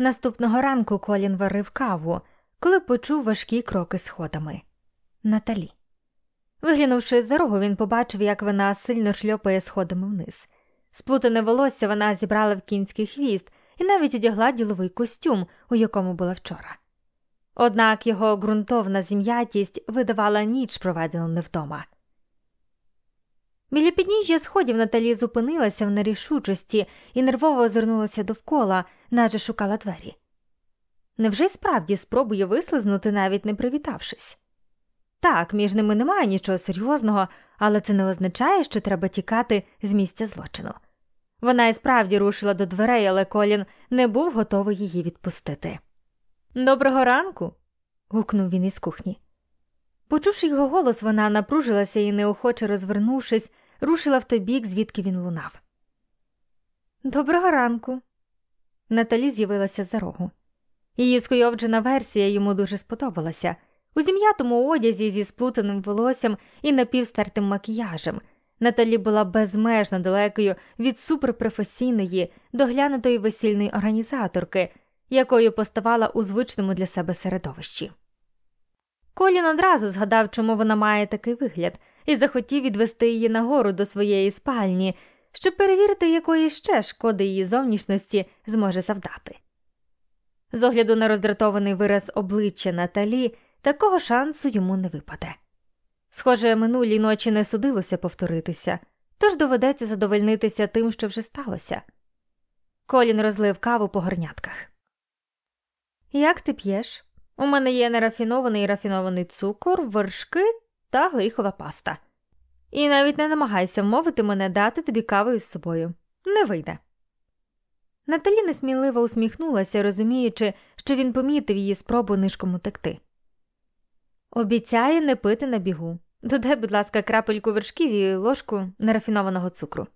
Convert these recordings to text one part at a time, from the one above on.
Наступного ранку Колін варив каву, коли почув важкі кроки сходами. Наталі. Виглянувши з рогу, він побачив, як вона сильно шльопає сходами вниз. Сплутане волосся вона зібрала в кінський хвіст і навіть одягла діловий костюм, у якому була вчора. Однак його ґрунтовна зім'ятість видавала ніч, проведену не вдома. Біля підніжжя сходів Наталі зупинилася в нерішучості і нервово озирнулася довкола, наче шукала двері. Невже справді спробує вислизнути, навіть не привітавшись? Так, між ними немає нічого серйозного, але це не означає, що треба тікати з місця злочину. Вона і справді рушила до дверей, але Колін не був готовий її відпустити. Доброго ранку. гукнув він із кухні. Почувши його голос, вона напружилася і, неохоче розвернувшись, рушила в той бік, звідки він лунав. Доброго ранку. Наталі з'явилася за рогу. Її скойовджена версія йому дуже сподобалася у зім'ятому одязі зі сплутаним волоссям і напівстертим макіяжем. Наталі була безмежно далекою від суперпрофесійної, доглянутої весільної організаторки, якою поставала у звичному для себе середовищі. Колін одразу згадав, чому вона має такий вигляд, і захотів відвести її нагору до своєї спальні, щоб перевірити, якої ще шкоди її зовнішності зможе завдати. З огляду на роздратований вираз обличчя Наталі, такого шансу йому не випаде. Схоже, минулій ночі не судилося повторитися, тож доведеться задовольнитися тим, що вже сталося. Колін розлив каву по горнятках. Як ти п'єш? У мене є нерафінований і рафінований цукор, вершки та горіхова паста. І навіть не намагайся вмовити мене дати тобі каву із собою. Не вийде. Наталі несміливо усміхнулася, розуміючи, що він помітив її спробу нишком утекти. Обіцяє не пити на бігу. Додай, будь ласка, крапельку вершків і ложку нерафінованого цукру.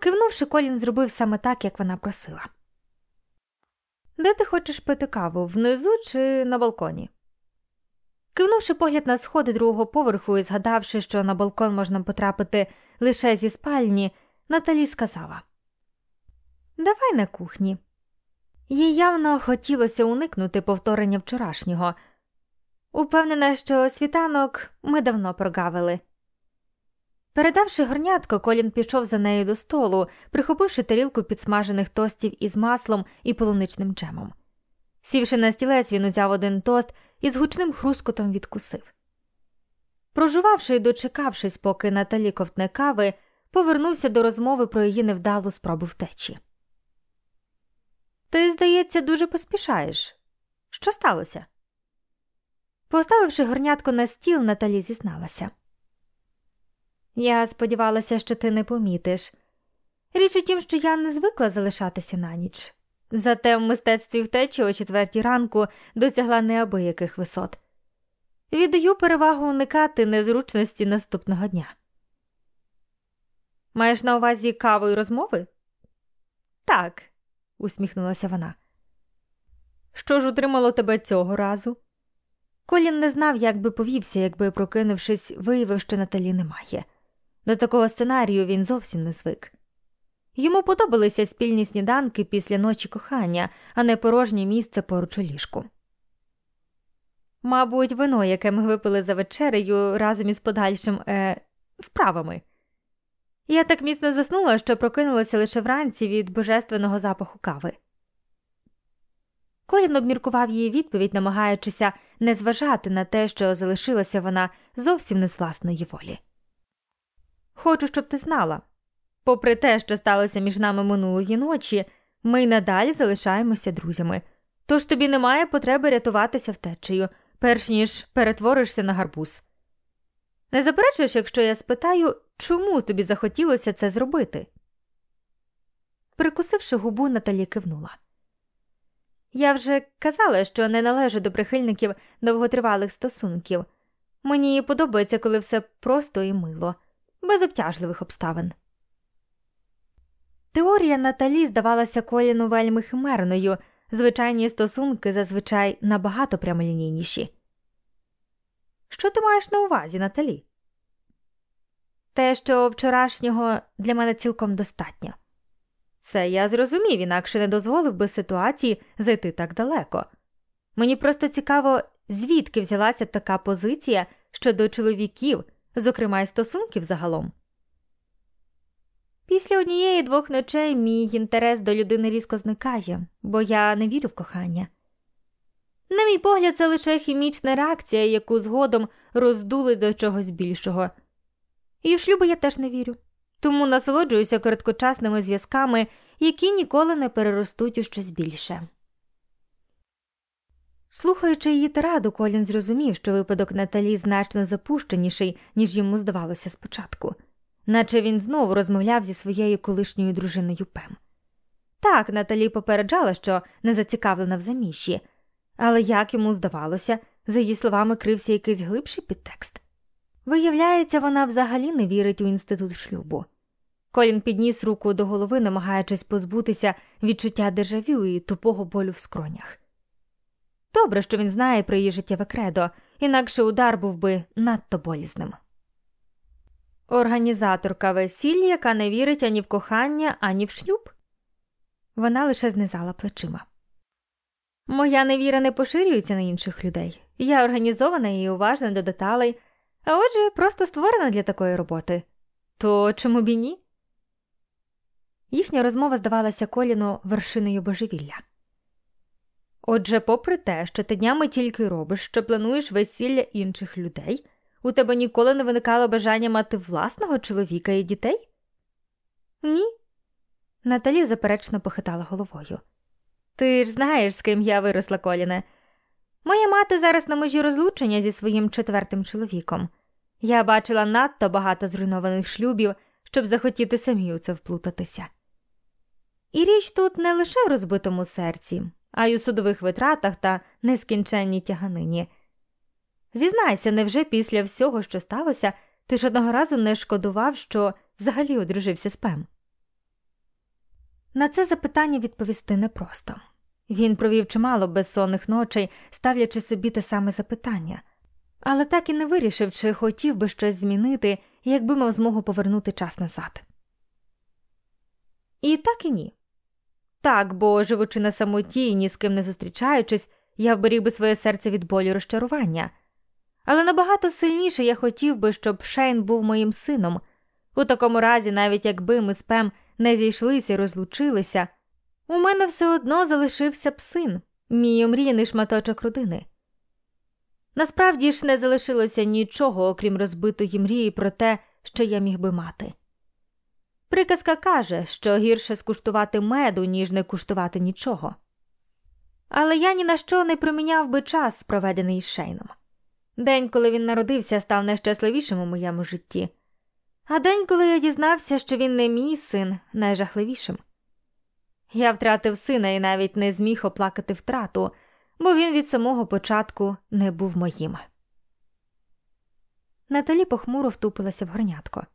Кивнувши, Колін зробив саме так, як вона просила. Де ти хочеш пити каву? Внизу чи на балконі? Кивнувши погляд на сходи другого поверху і згадавши, що на балкон можна потрапити лише зі спальні, Наталі сказала Давай на кухні. Їй явно хотілося уникнути повторення вчорашнього. Упевнена, що світанок ми давно прогавили. Передавши горнятко, Колін пішов за нею до столу, прихопивши тарілку підсмажених тостів із маслом і полуничним джемом. Сівши на стілець, він узяв один тост і з гучним хрускотом відкусив. Прожувавши і дочекавшись, поки Наталі ковтне кави, повернувся до розмови про її невдалу спробу втечі. Ти, здається, дуже поспішаєш. Що сталося? Поставивши горнятко на стіл, Наталі зізналася. Я сподівалася, що ти не помітиш. Річ у тім, що я не звикла залишатися на ніч. Зате в мистецтві втечі о четвертій ранку досягла неабияких висот. Віддаю перевагу уникати незручності наступного дня. Маєш на увазі каву і розмови? Так, усміхнулася вона. Що ж утримало тебе цього разу? Колін не знав, як би повівся, якби, прокинувшись, виявив, що Наталі немає. До такого сценарію він зовсім не звик. Йому подобалися спільні сніданки після ночі кохання, а не порожнє місце поруч у ліжку. Мабуть, вино, яке ми випили за вечерею разом із подальшим е, вправами. Я так міцно заснула, що прокинулася лише вранці від божественного запаху кави. Колін обміркував її відповідь, намагаючися не зважати на те, що залишилася вона зовсім не з власної волі. Хочу, щоб ти знала. Попри те, що сталося між нами минулої ночі, ми й надалі залишаємося друзями, тож тобі немає потреби рятуватися втечею, перш ніж перетворишся на гарбуз. Не заперечуєш, якщо я спитаю, чому тобі захотілося це зробити? Прикусивши губу, Наталі кивнула. Я вже казала, що не належу до прихильників довготривалих стосунків. Мені подобається, коли все просто і мило, без обтяжливих обставин. Теорія Наталі здавалася коліну вельми химерною, звичайні стосунки зазвичай набагато прямолінійніші. Що ти маєш на увазі, Наталі? Те, що вчорашнього для мене цілком достатньо. Це я зрозумів, інакше не дозволив би ситуації зайти так далеко. Мені просто цікаво, звідки взялася така позиція щодо чоловіків, зокрема й стосунків загалом. Після однієї двох ночей мій інтерес до людини різко зникає, бо я не вірю в кохання. На мій погляд, це лише хімічна реакція, яку згодом роздули до чогось більшого. І в шлюби я теж не вірю, тому насолоджуюся короткочасними зв'язками, які ніколи не переростуть у щось більше. Слухаючи її тираду, Колін зрозумів, що випадок Наталі значно запущеніший, ніж йому здавалося спочатку, наче він знову розмовляв зі своєю колишньою дружиною Пем. Так, Наталі попереджала, що не зацікавлена в заміщі, але як йому здавалося, за її словами крився якийсь глибший підтекст. Виявляється, вона взагалі не вірить у інститут шлюбу. Колін підніс руку до голови, намагаючись позбутися відчуття дежавю і тупого болю в скронях. Добре, що він знає про її життєве кредо, інакше удар був би надто болізним. Організаторка весілля, яка не вірить ані в кохання, ані в шлюб. Вона лише знизала плечима. Моя невіра не поширюється на інших людей. Я організована і уважна до деталей, а отже, просто створена для такої роботи. То чому б і ні? Їхня розмова здавалася коліну вершиною божевілля. Отже, попри те, що ти днями тільки робиш, що плануєш весілля інших людей, у тебе ніколи не виникало бажання мати власного чоловіка і дітей? Ні. Наталі заперечно похитала головою. Ти ж знаєш, з ким я виросла коліне. Моя мати зараз на межі розлучення зі своїм четвертим чоловіком. Я бачила надто багато зруйнованих шлюбів, щоб захотіти самі у це вплутатися. І річ тут не лише в розбитому серці, а й у судових витратах та нескінченній тяганині. Зізнайся, невже після всього, що сталося, ти ж одного разу не шкодував, що взагалі одружився з Пем? На це запитання відповісти непросто. Він провів чимало безсонних ночей, ставлячи собі те саме запитання, але так і не вирішив, чи хотів би щось змінити, якби мав змогу повернути час назад. І так і ні. Так, бо, живучи на самоті і ні з ким не зустрічаючись, я вберіг би своє серце від болю розчарування. Але набагато сильніше я хотів би, щоб Шейн був моїм сином. У такому разі, навіть якби ми з Пем не зійшлися і розлучилися, у мене все одно залишився б син, мій омріяний шматочок родини. Насправді ж не залишилося нічого, окрім розбитої мрії про те, що я міг би мати. Приказка каже, що гірше скуштувати меду, ніж не куштувати нічого. Але я ні на що не проміняв би час, проведений із Шейном. День, коли він народився, став найщасливішим у моєму житті, а день, коли я дізнався, що він не мій син, найжахливішим. Я втратив сина і навіть не зміг оплакати втрату, бо він від самого початку не був моїм. Наталі похмуро втупилася в горнятко.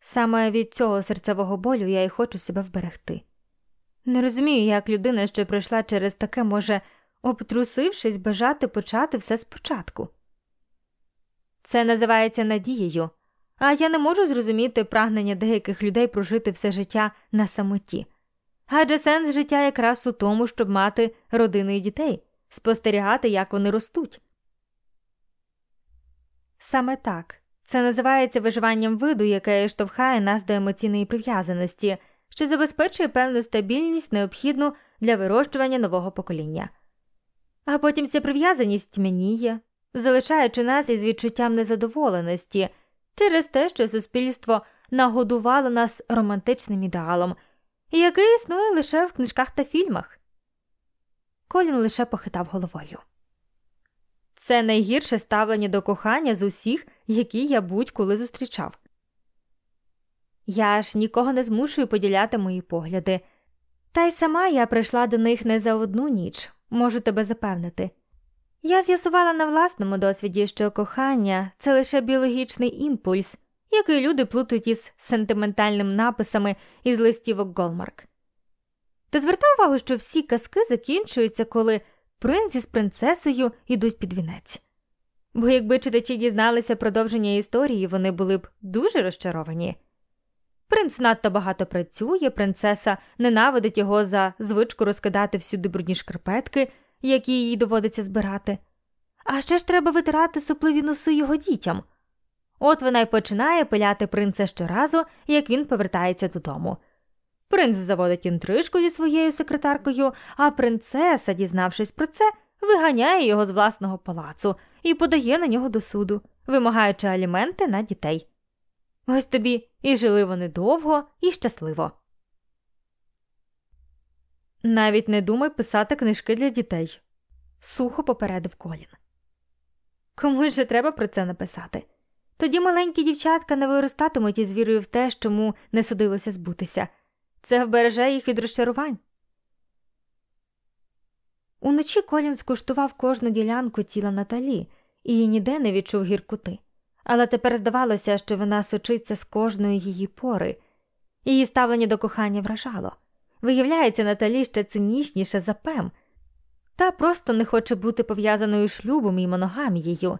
Саме від цього серцевого болю я й хочу себе вберегти. Не розумію, як людина, що пройшла через таке, може, обтрусившись, бажати почати все спочатку. Це називається надією, а я не можу зрозуміти прагнення деяких людей прожити все життя на самоті. Адже сенс життя якраз у тому, щоб мати родини і дітей, спостерігати, як вони ростуть. Саме так це називається виживанням виду, яке штовхає нас до емоційної прив'язаності, що забезпечує певну стабільність, необхідну для вирощування нового покоління. А потім ця прив'язаність тьмяніє, залишаючи нас із відчуттям незадоволеності через те, що суспільство нагодувало нас романтичним ідеалом, який існує лише в книжках та фільмах. Колін лише похитав головою. Це найгірше ставлення до кохання з усіх, які я будь-коли зустрічав. Я ж нікого не змушую поділяти мої погляди, та й сама я прийшла до них не за одну ніч, можу тебе запевнити. Я з'ясувала на власному досвіді, що кохання це лише біологічний імпульс, який люди плутають із сентиментальними написами із листівок Голмарк. Ти звертав увагу, що всі казки закінчуються, коли принц із принцесою йдуть під вінець. Бо якби читачі дізналися продовження історії, вони були б дуже розчаровані. Принц надто багато працює, принцеса ненавидить його за звичку розкидати всюди брудні шкарпетки, які їй доводиться збирати. А ще ж треба витирати супливі носи його дітям. От вона й починає пиляти принца щоразу, як він повертається додому. Принц заводить інтрижку зі своєю секретаркою, а принцеса, дізнавшись про це, виганяє його з власного палацу і подає на нього до суду, вимагаючи аліменти на дітей. Ось тобі і жили вони довго і щасливо. Навіть не думай писати книжки для дітей, сухо попередив Колін. Комусь же треба про це написати. Тоді маленькі дівчатка не виростатимуть із вірою в те, чому не судилося збутися. Це вбереже їх від розчарувань. Уночі Колін скуштував кожну ділянку тіла Наталі і ніде не відчув гіркути, але тепер здавалося, що вона сочиться з кожної її пори, її ставлення до кохання вражало. Виявляється, Наталі ще цинічніше за Пем, та просто не хоче бути пов'язаною шлюбом і моногамією,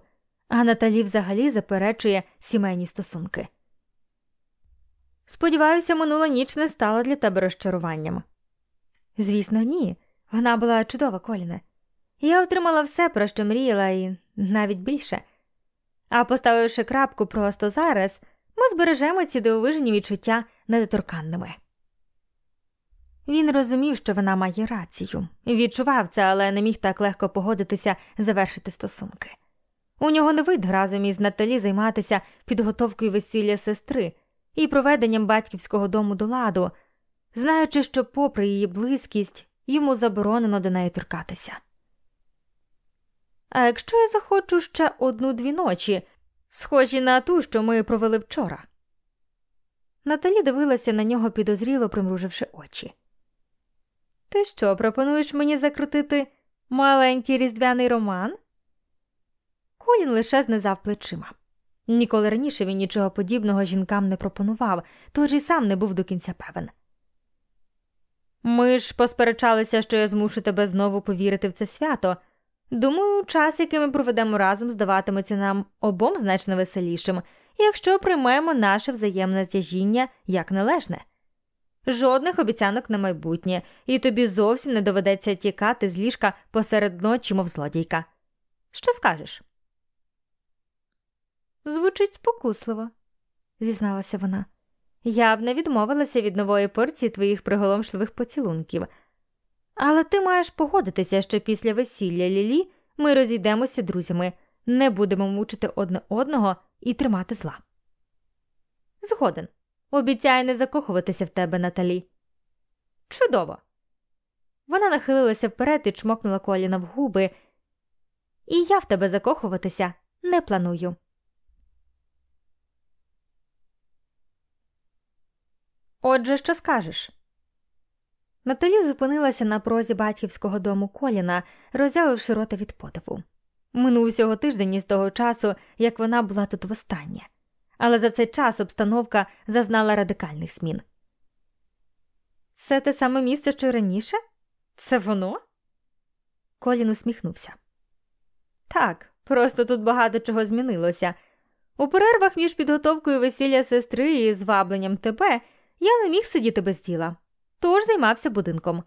а Наталі взагалі заперечує сімейні стосунки. Сподіваюся, минула ніч не стала для тебе розчаруванням. Звісно, ні. Вона була чудова коліне. Я отримала все, про що мріяла, і навіть більше. А поставивши крапку просто зараз, ми збережемо ці дивовижні відчуття недоторканними. Він розумів, що вона має рацію, відчував це, але не міг так легко погодитися завершити стосунки. У нього не вийде разом із Наталі займатися підготовкою весілля сестри і проведенням батьківського дому до ладу, знаючи, що, попри її близькість, йому заборонено до неї торкатися. А якщо я захочу ще одну-дві ночі, схожі на ту, що ми провели вчора. Наталі дивилася на нього підозріло, примруживши очі. Ти що, пропонуєш мені закрутити маленький різдвяний роман? Колін лише знизав плечима. Ніколи раніше він нічого подібного жінкам не пропонував, тож і сам не був до кінця певен. Ми ж посперечалися, що я змушу тебе знову повірити в це свято. Думаю, час, який ми проведемо разом, здаватиметься нам обом значно веселішим, якщо приймемо наше взаємне тяжіння як належне. Жодних обіцянок на майбутнє, і тобі зовсім не доведеться тікати з ліжка посеред ночі, мов злодійка. Що скажеш? Звучить спокусливо, зізналася вона. Я б не відмовилася від нової порції твоїх приголомшливих поцілунків. Але ти маєш погодитися, що після весілля Лілі ми розійдемося друзями, не будемо мучити одне одного і тримати зла. Згоден. Обіцяю не закохуватися в тебе, Наталі. Чудово. Вона нахилилася вперед і чмокнула коліна в губи. І я в тебе закохуватися не планую. Отже, що скажеш? Наталі зупинилася на прозі батьківського дому Коліна, роззявивши рота від подиву. Минув усього тиждень із того часу, як вона була тут востаннє, але за цей час обстановка зазнала радикальних змін. Це те саме місце, що й раніше? Це воно? Колін усміхнувся. Так, просто тут багато чого змінилося. У перервах між підготовкою весілля сестри і звабленням тебе я не міг сидіти без діла, тож займався будинком.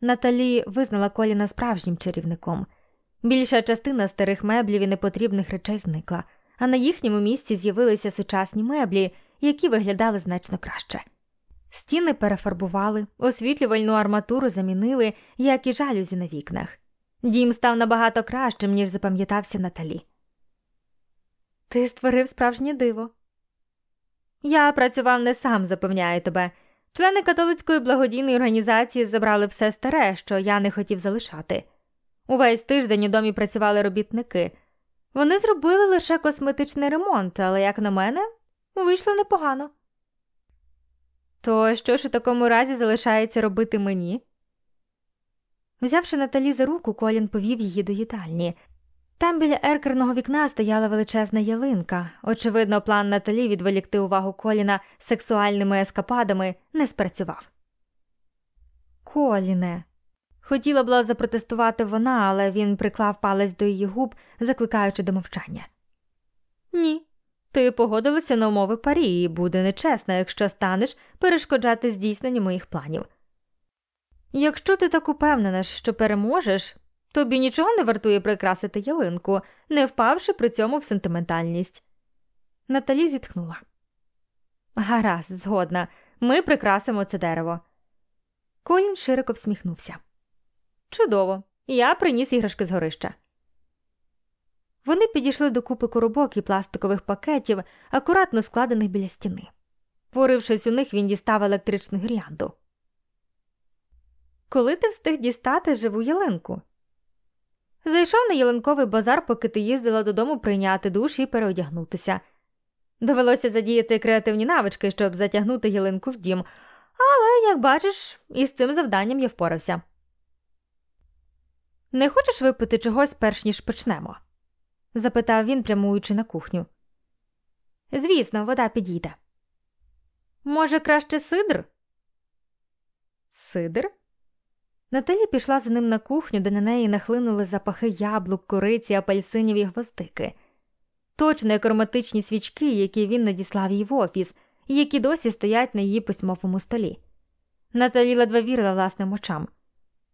Наталі визнала Коліна справжнім чарівником. Більша частина старих меблів і непотрібних речей зникла, а на їхньому місці з'явилися сучасні меблі, які виглядали значно краще. Стіни перефарбували, освітлювальну арматуру замінили, як і жалюзі на вікнах. Дім став набагато кращим, ніж запам'ятався Наталі. Ти створив справжнє диво, я працював не сам, запевняю тебе. Члени католицької благодійної організації забрали все старе, що я не хотів залишати. Увесь тиждень у домі працювали робітники. Вони зробили лише косметичний ремонт, але, як на мене, вийшло непогано. То що ж у такому разі залишається робити мені? Взявши Наталі за руку, Колін повів її до їдальні. Там біля еркерного вікна стояла величезна ялинка. Очевидно, план Наталі відволікти увагу Коліна сексуальними ескападами не спрацював. Коліне. Хотіла була запротестувати вона, але він приклав палець до її губ, закликаючи до мовчання. Ні, Ти погодилася на умови парі і буде нечесно, якщо станеш перешкоджати здійсненню моїх планів. Якщо ти так упевнена, що переможеш, тобі нічого не вартує прикрасити ялинку, не впавши при цьому в сентиментальність. Наталі зітхнула. Гаразд, згодна, ми прикрасимо це дерево. Колін широко всміхнувся. Чудово, я приніс іграшки з горища. Вони підійшли до купи коробок і пластикових пакетів, акуратно складених біля стіни. Порившись у них, він дістав електричну гірлянду. Коли ти встиг дістати живу ялинку? Зайшов на ялинковий базар, поки ти їздила додому прийняти душ і переодягнутися. Довелося задіяти креативні навички, щоб затягнути ялинку в дім, але, як бачиш, із цим завданням я впорався. Не хочеш випити чогось перш ніж почнемо? запитав він, прямуючи на кухню. Звісно, вода підійде. Може, краще сидр? Сидр? Наталі пішла за ним на кухню, де на неї нахлинули запахи яблук, кориці, апельсинів і гвоздики. Точно як ароматичні свічки, які він надіслав їй в офіс, і які досі стоять на її письмовому столі. Наталі ледве вірила власним очам.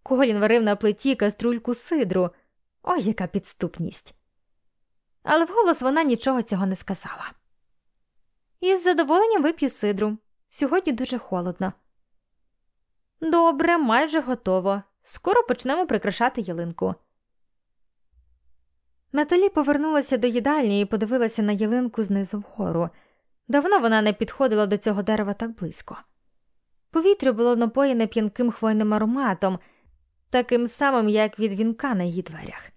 Колін варив на плиті каструльку сидру. Ой, яка підступність. Але вголос вона нічого цього не сказала. Із задоволенням вип'ю сидру. Сьогодні дуже холодно. Добре, майже готово. Скоро почнемо прикрашати ялинку. Наталі повернулася до їдальні і подивилася на ялинку знизу вгору. Давно вона не підходила до цього дерева так близько. Повітря було напоєне п'янким хвойним ароматом, таким самим, як від вінка на її дверях.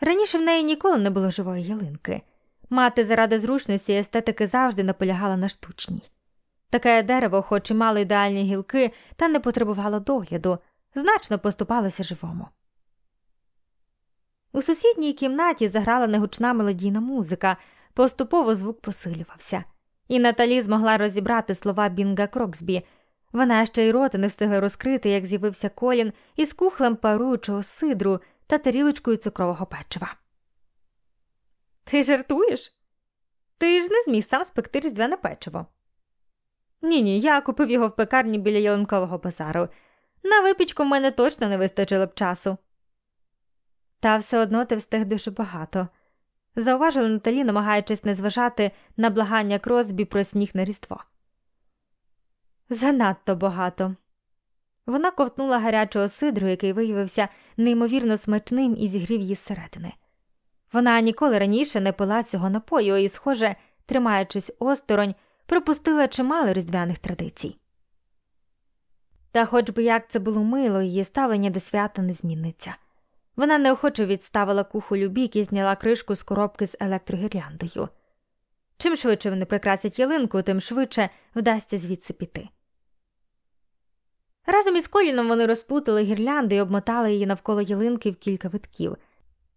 Раніше в неї ніколи не було живої ялинки. Мати заради зручності і естетики завжди наполягала на штучній. Таке дерево, хоч і мало ідеальні гілки, та не потребувало догляду, значно поступалося живому. У сусідній кімнаті заграла негучна мелодійна музика, поступово звук посилювався, і Наталі змогла розібрати слова Бінга Кроксбі. Вона ще й рота не встигла розкрити, як з'явився колін із кухлем паруючого сидру та тарілочкою цукрового печива. Ти жартуєш? Ти ж не зміг сам спекти різдвяне печиво. Ні, ні, я купив його в пекарні біля ялинкового базару. На випічку в мене точно не вистачило б часу. Та все одно ти встиг дуже багато. Зауважила Наталі, намагаючись не зважати на благання Кросбі про сніг на різдво. Занадто багато. Вона ковтнула гарячого сидру, який виявився неймовірно смачним і зігрів її зсередини. Вона ніколи раніше не пила цього напою і, схоже, тримаючись осторонь, пропустила чимало різдвяних традицій. Та, хоч би як це було мило, її ставлення до свята не зміниться. Вона неохоче відставила кухолю бік і зняла кришку з коробки з електрогірляндою. Чим швидше вони прикрасять ялинку, тим швидше вдасться звідси піти. Разом із коліном вони розплутали гірлянди і обмотали її навколо ялинки в кілька витків.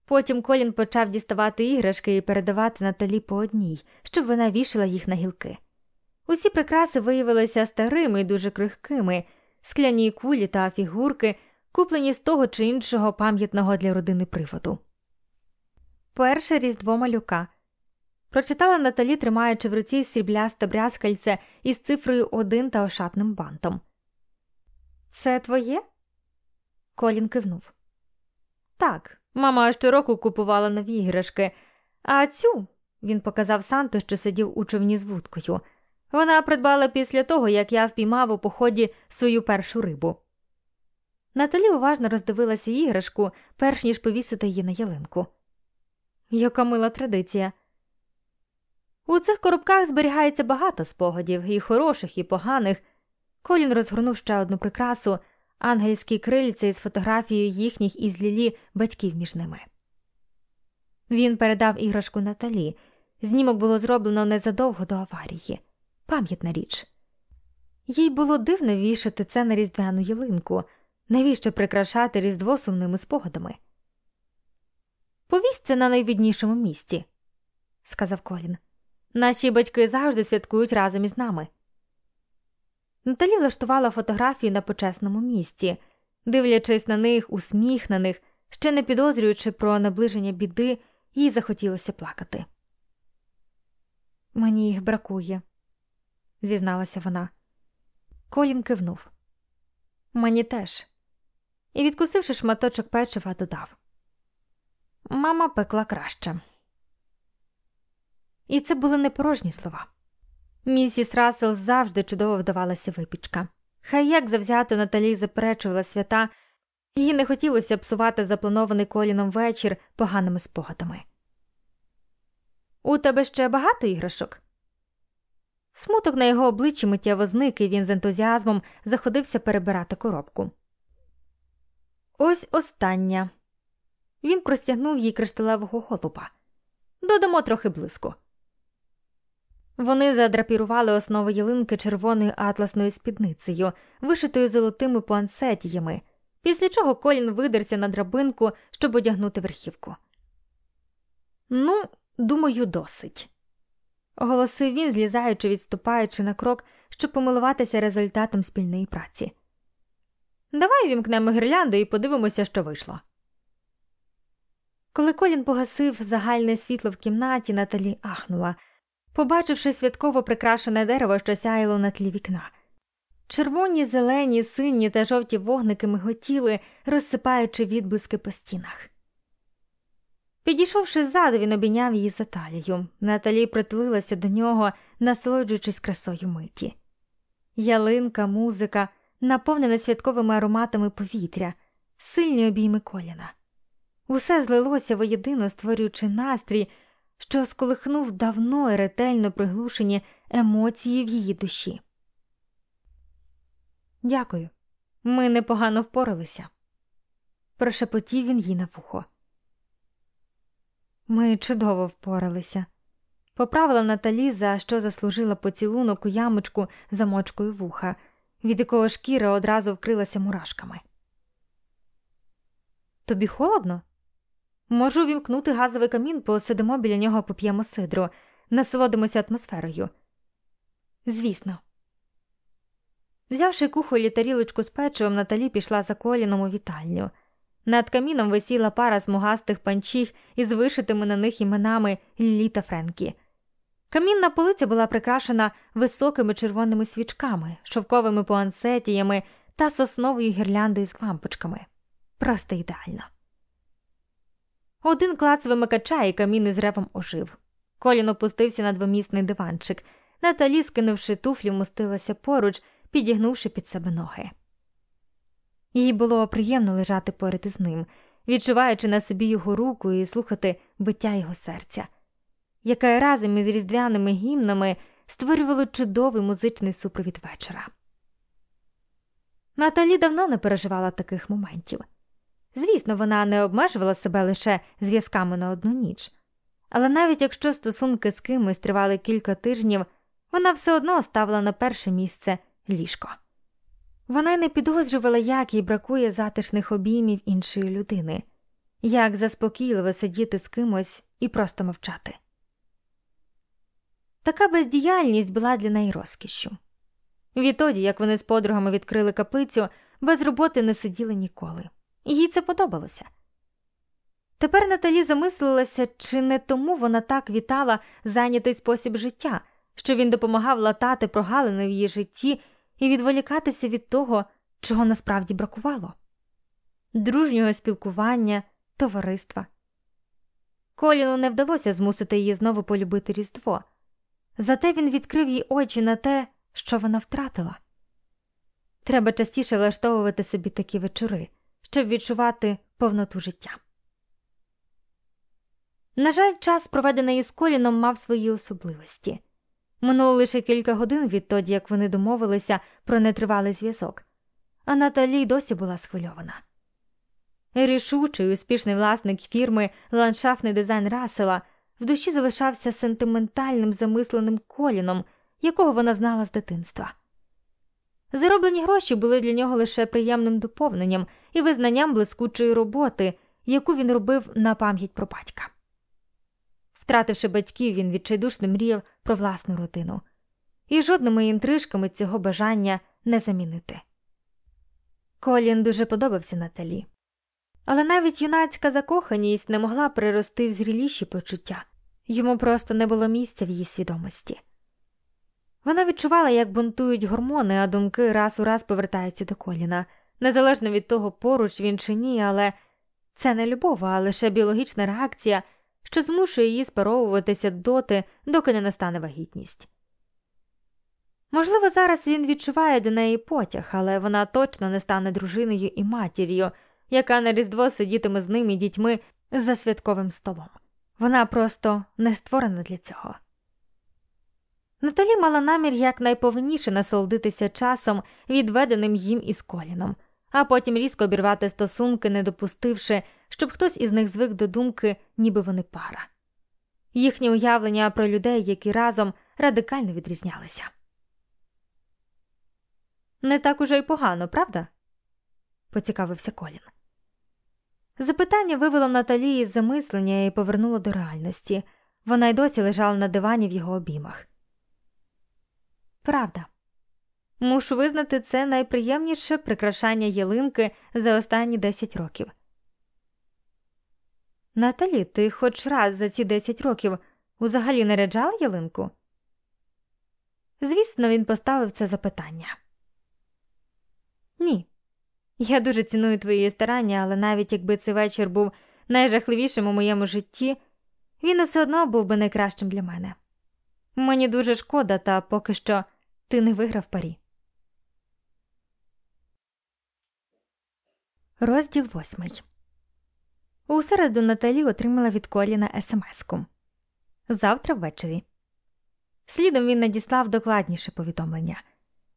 Потім Колін почав діставати іграшки і передавати Наталі по одній, щоб вона вішала їх на гілки. Усі прикраси виявилися старими і дуже крихкими, скляні кулі та фігурки, куплені з того чи іншого пам'ятного для родини приводу. Перше різдво малюка прочитала Наталі, тримаючи в руці сріблясте брязкальце із цифрою один та ошатним бантом. Це твоє? Колін кивнув. Так, мама щороку купувала нові іграшки, а цю він показав Санту, що сидів у човні з вудкою. Вона придбала після того, як я впіймав у поході свою першу рибу. Наталі уважно роздивилася іграшку, перш ніж повісити її на ялинку. Яка мила традиція. У цих коробках зберігається багато спогадів, і хороших, і поганих. Колін розгорнув ще одну прикрасу ангельські крильця із фотографією їхніх із Лілі батьків між ними. Він передав іграшку Наталі. Знімок було зроблено незадовго до аварії. Пам'ятна річ. Їй було дивно вішати це на різдвяну ялинку, навіщо прикрашати різдво сумними спогадами. Повість це на найвіднішому місці, сказав Колін. Наші батьки завжди святкують разом із нами. Наталі влаштувала фотографії на почесному місці, дивлячись на них, усміхнених, ще не підозрюючи про наближення біди, їй захотілося плакати. Мені їх бракує, зізналася вона. Колін кивнув. Мені теж. І, відкусивши шматочок печива, додав Мама пекла краще. І це були не порожні слова. Місіс Рассел завжди чудово вдавалася випічка. Хай як завзято Наталі заперечувала свята, їй не хотілося псувати запланований коліном вечір поганими спогадами. У тебе ще багато іграшок? Смуток на його обличчі миттєво зник, і він з ентузіазмом заходився перебирати коробку. Ось остання. Він простягнув їй кришталевого голуба. Додамо трохи блиску. Вони задрапірували основу ялинки червоною атласною спідницею, вишитою золотими пуансетіями, після чого Колін видерся на драбинку, щоб одягнути верхівку. Ну, думаю, досить, оголосив він, злізаючи, відступаючи на крок, щоб помилуватися результатом спільної праці. Давай вімкнемо гірлянду і подивимося, що вийшло. Коли Колін погасив загальне світло в кімнаті, Наталі ахнула побачивши святково прикрашене дерево, що сяяло на тлі вікна. Червоні, зелені, сині та жовті вогники миготіли, розсипаючи відблиски по стінах. Підійшовши ззаду, він обійняв її за талію. Наталі притулилася до нього, насолоджуючись красою миті. Ялинка, музика, наповнене святковими ароматами повітря, сильні обійми коліна. Усе злилося воєдино, створюючи настрій, що сколихнув давно і ретельно приглушені емоції в її душі. Дякую, ми непогано впоралися. Прошепотів він їй на вухо. Ми чудово впоралися. Поправила Наталі, за що заслужила поцілунок у ямочку за мочкою вуха, від якого шкіра одразу вкрилася мурашками. Тобі холодно? Можу вімкнути газовий камін, посидимо біля нього поп'ємо сидру, насолодимося атмосферою. Звісно. Взявши кухолі тарілочку з печивом, Наталі пішла за коліном у вітальню. Над каміном висіла пара смугастих панчіх із вишитими на них іменами Лілі та Френкі. Камінна полиця була прикрашена високими червоними свічками, шовковими пуансетіями та сосновою гірляндою з лампочками. Просто ідеально. Один клац вимикача і камін із ревом ожив. Колін опустився на двомісний диванчик. Наталі, скинувши туфлі, мостилася поруч, підігнувши під себе ноги. Їй було приємно лежати поряд із ним, відчуваючи на собі його руку і слухати биття його серця, яке разом із різдвяними гімнами створювало чудовий музичний супровід вечора. Наталі давно не переживала таких моментів. Звісно, вона не обмежувала себе лише зв'язками на одну ніч, але навіть якщо стосунки з кимось тривали кілька тижнів, вона все одно ставила на перше місце ліжко. Вона й не підозрювала, як їй бракує затишних обіймів іншої людини, як заспокійливо сидіти з кимось і просто мовчати. Така бездіяльність була для неї розкішшю. Відтоді, як вони з подругами відкрили каплицю, без роботи не сиділи ніколи. Їй це подобалося. Тепер Наталі замислилася, чи не тому вона так вітала зайнятий спосіб життя, що він допомагав латати прогалини в її житті і відволікатися від того, чого насправді бракувало дружнього спілкування, товариства. Коліну не вдалося змусити її знову полюбити Різдво, зате він відкрив їй очі на те, що вона втратила. Треба частіше влаштовувати собі такі вечори щоб відчувати повноту життя. На жаль, час, проведений із коліном, мав свої особливості. Минуло лише кілька годин відтоді, як вони домовилися про нетривалий зв'язок, а Наталі досі була схвильована. Рішучий, успішний власник фірми ландшафтний дизайн Расела в душі залишався сентиментальним замисленим коліном, якого вона знала з дитинства. Зароблені гроші були для нього лише приємним доповненням і визнанням блискучої роботи, яку він робив на пам'ять про батька. Втративши батьків, він відчайдушно мріяв про власну родину, і жодними інтрижками цього бажання не замінити. Колін дуже подобався Наталі, але навіть юнацька закоханість не могла прирости в зріліші почуття, йому просто не було місця в її свідомості. Вона відчувала, як бунтують гормони, а думки раз у раз повертаються до коліна, незалежно від того, поруч він чи ні, але це не любов, а лише біологічна реакція, що змушує її спаровуватися доти, доки не настане вагітність. Можливо, зараз він відчуває до неї потяг, але вона точно не стане дружиною і матір'ю, яка на Різдво сидітиме з ним і дітьми за святковим столом. Вона просто не створена для цього. Наталі мала намір якнайповинніше насолодитися часом, відведеним їм із коліном, а потім різко обірвати стосунки, не допустивши, щоб хтось із них звик до думки, ніби вони пара. Їхнє уявлення про людей, які разом радикально відрізнялися. Не так уже й погано, правда? поцікавився Колін. Запитання вивело Наталі із замислення і повернуло до реальності. Вона й досі лежала на дивані в його обіймах. Правда, мушу визнати це найприємніше прикрашання ялинки за останні 10 років. Наталі, ти хоч раз за ці 10 років взагалі наряджала ялинку? Звісно, він поставив це запитання. Ні. Я дуже ціную твої старання, але навіть якби цей вечір був найжахливішим у моєму житті, він все одно був би найкращим для мене. Мені дуже шкода, та поки що ти не виграв парі. Розділ восьмий. У середу Наталі отримала від Коліна смс-ку. Завтра ввечері. Слідом він надіслав докладніше повідомлення.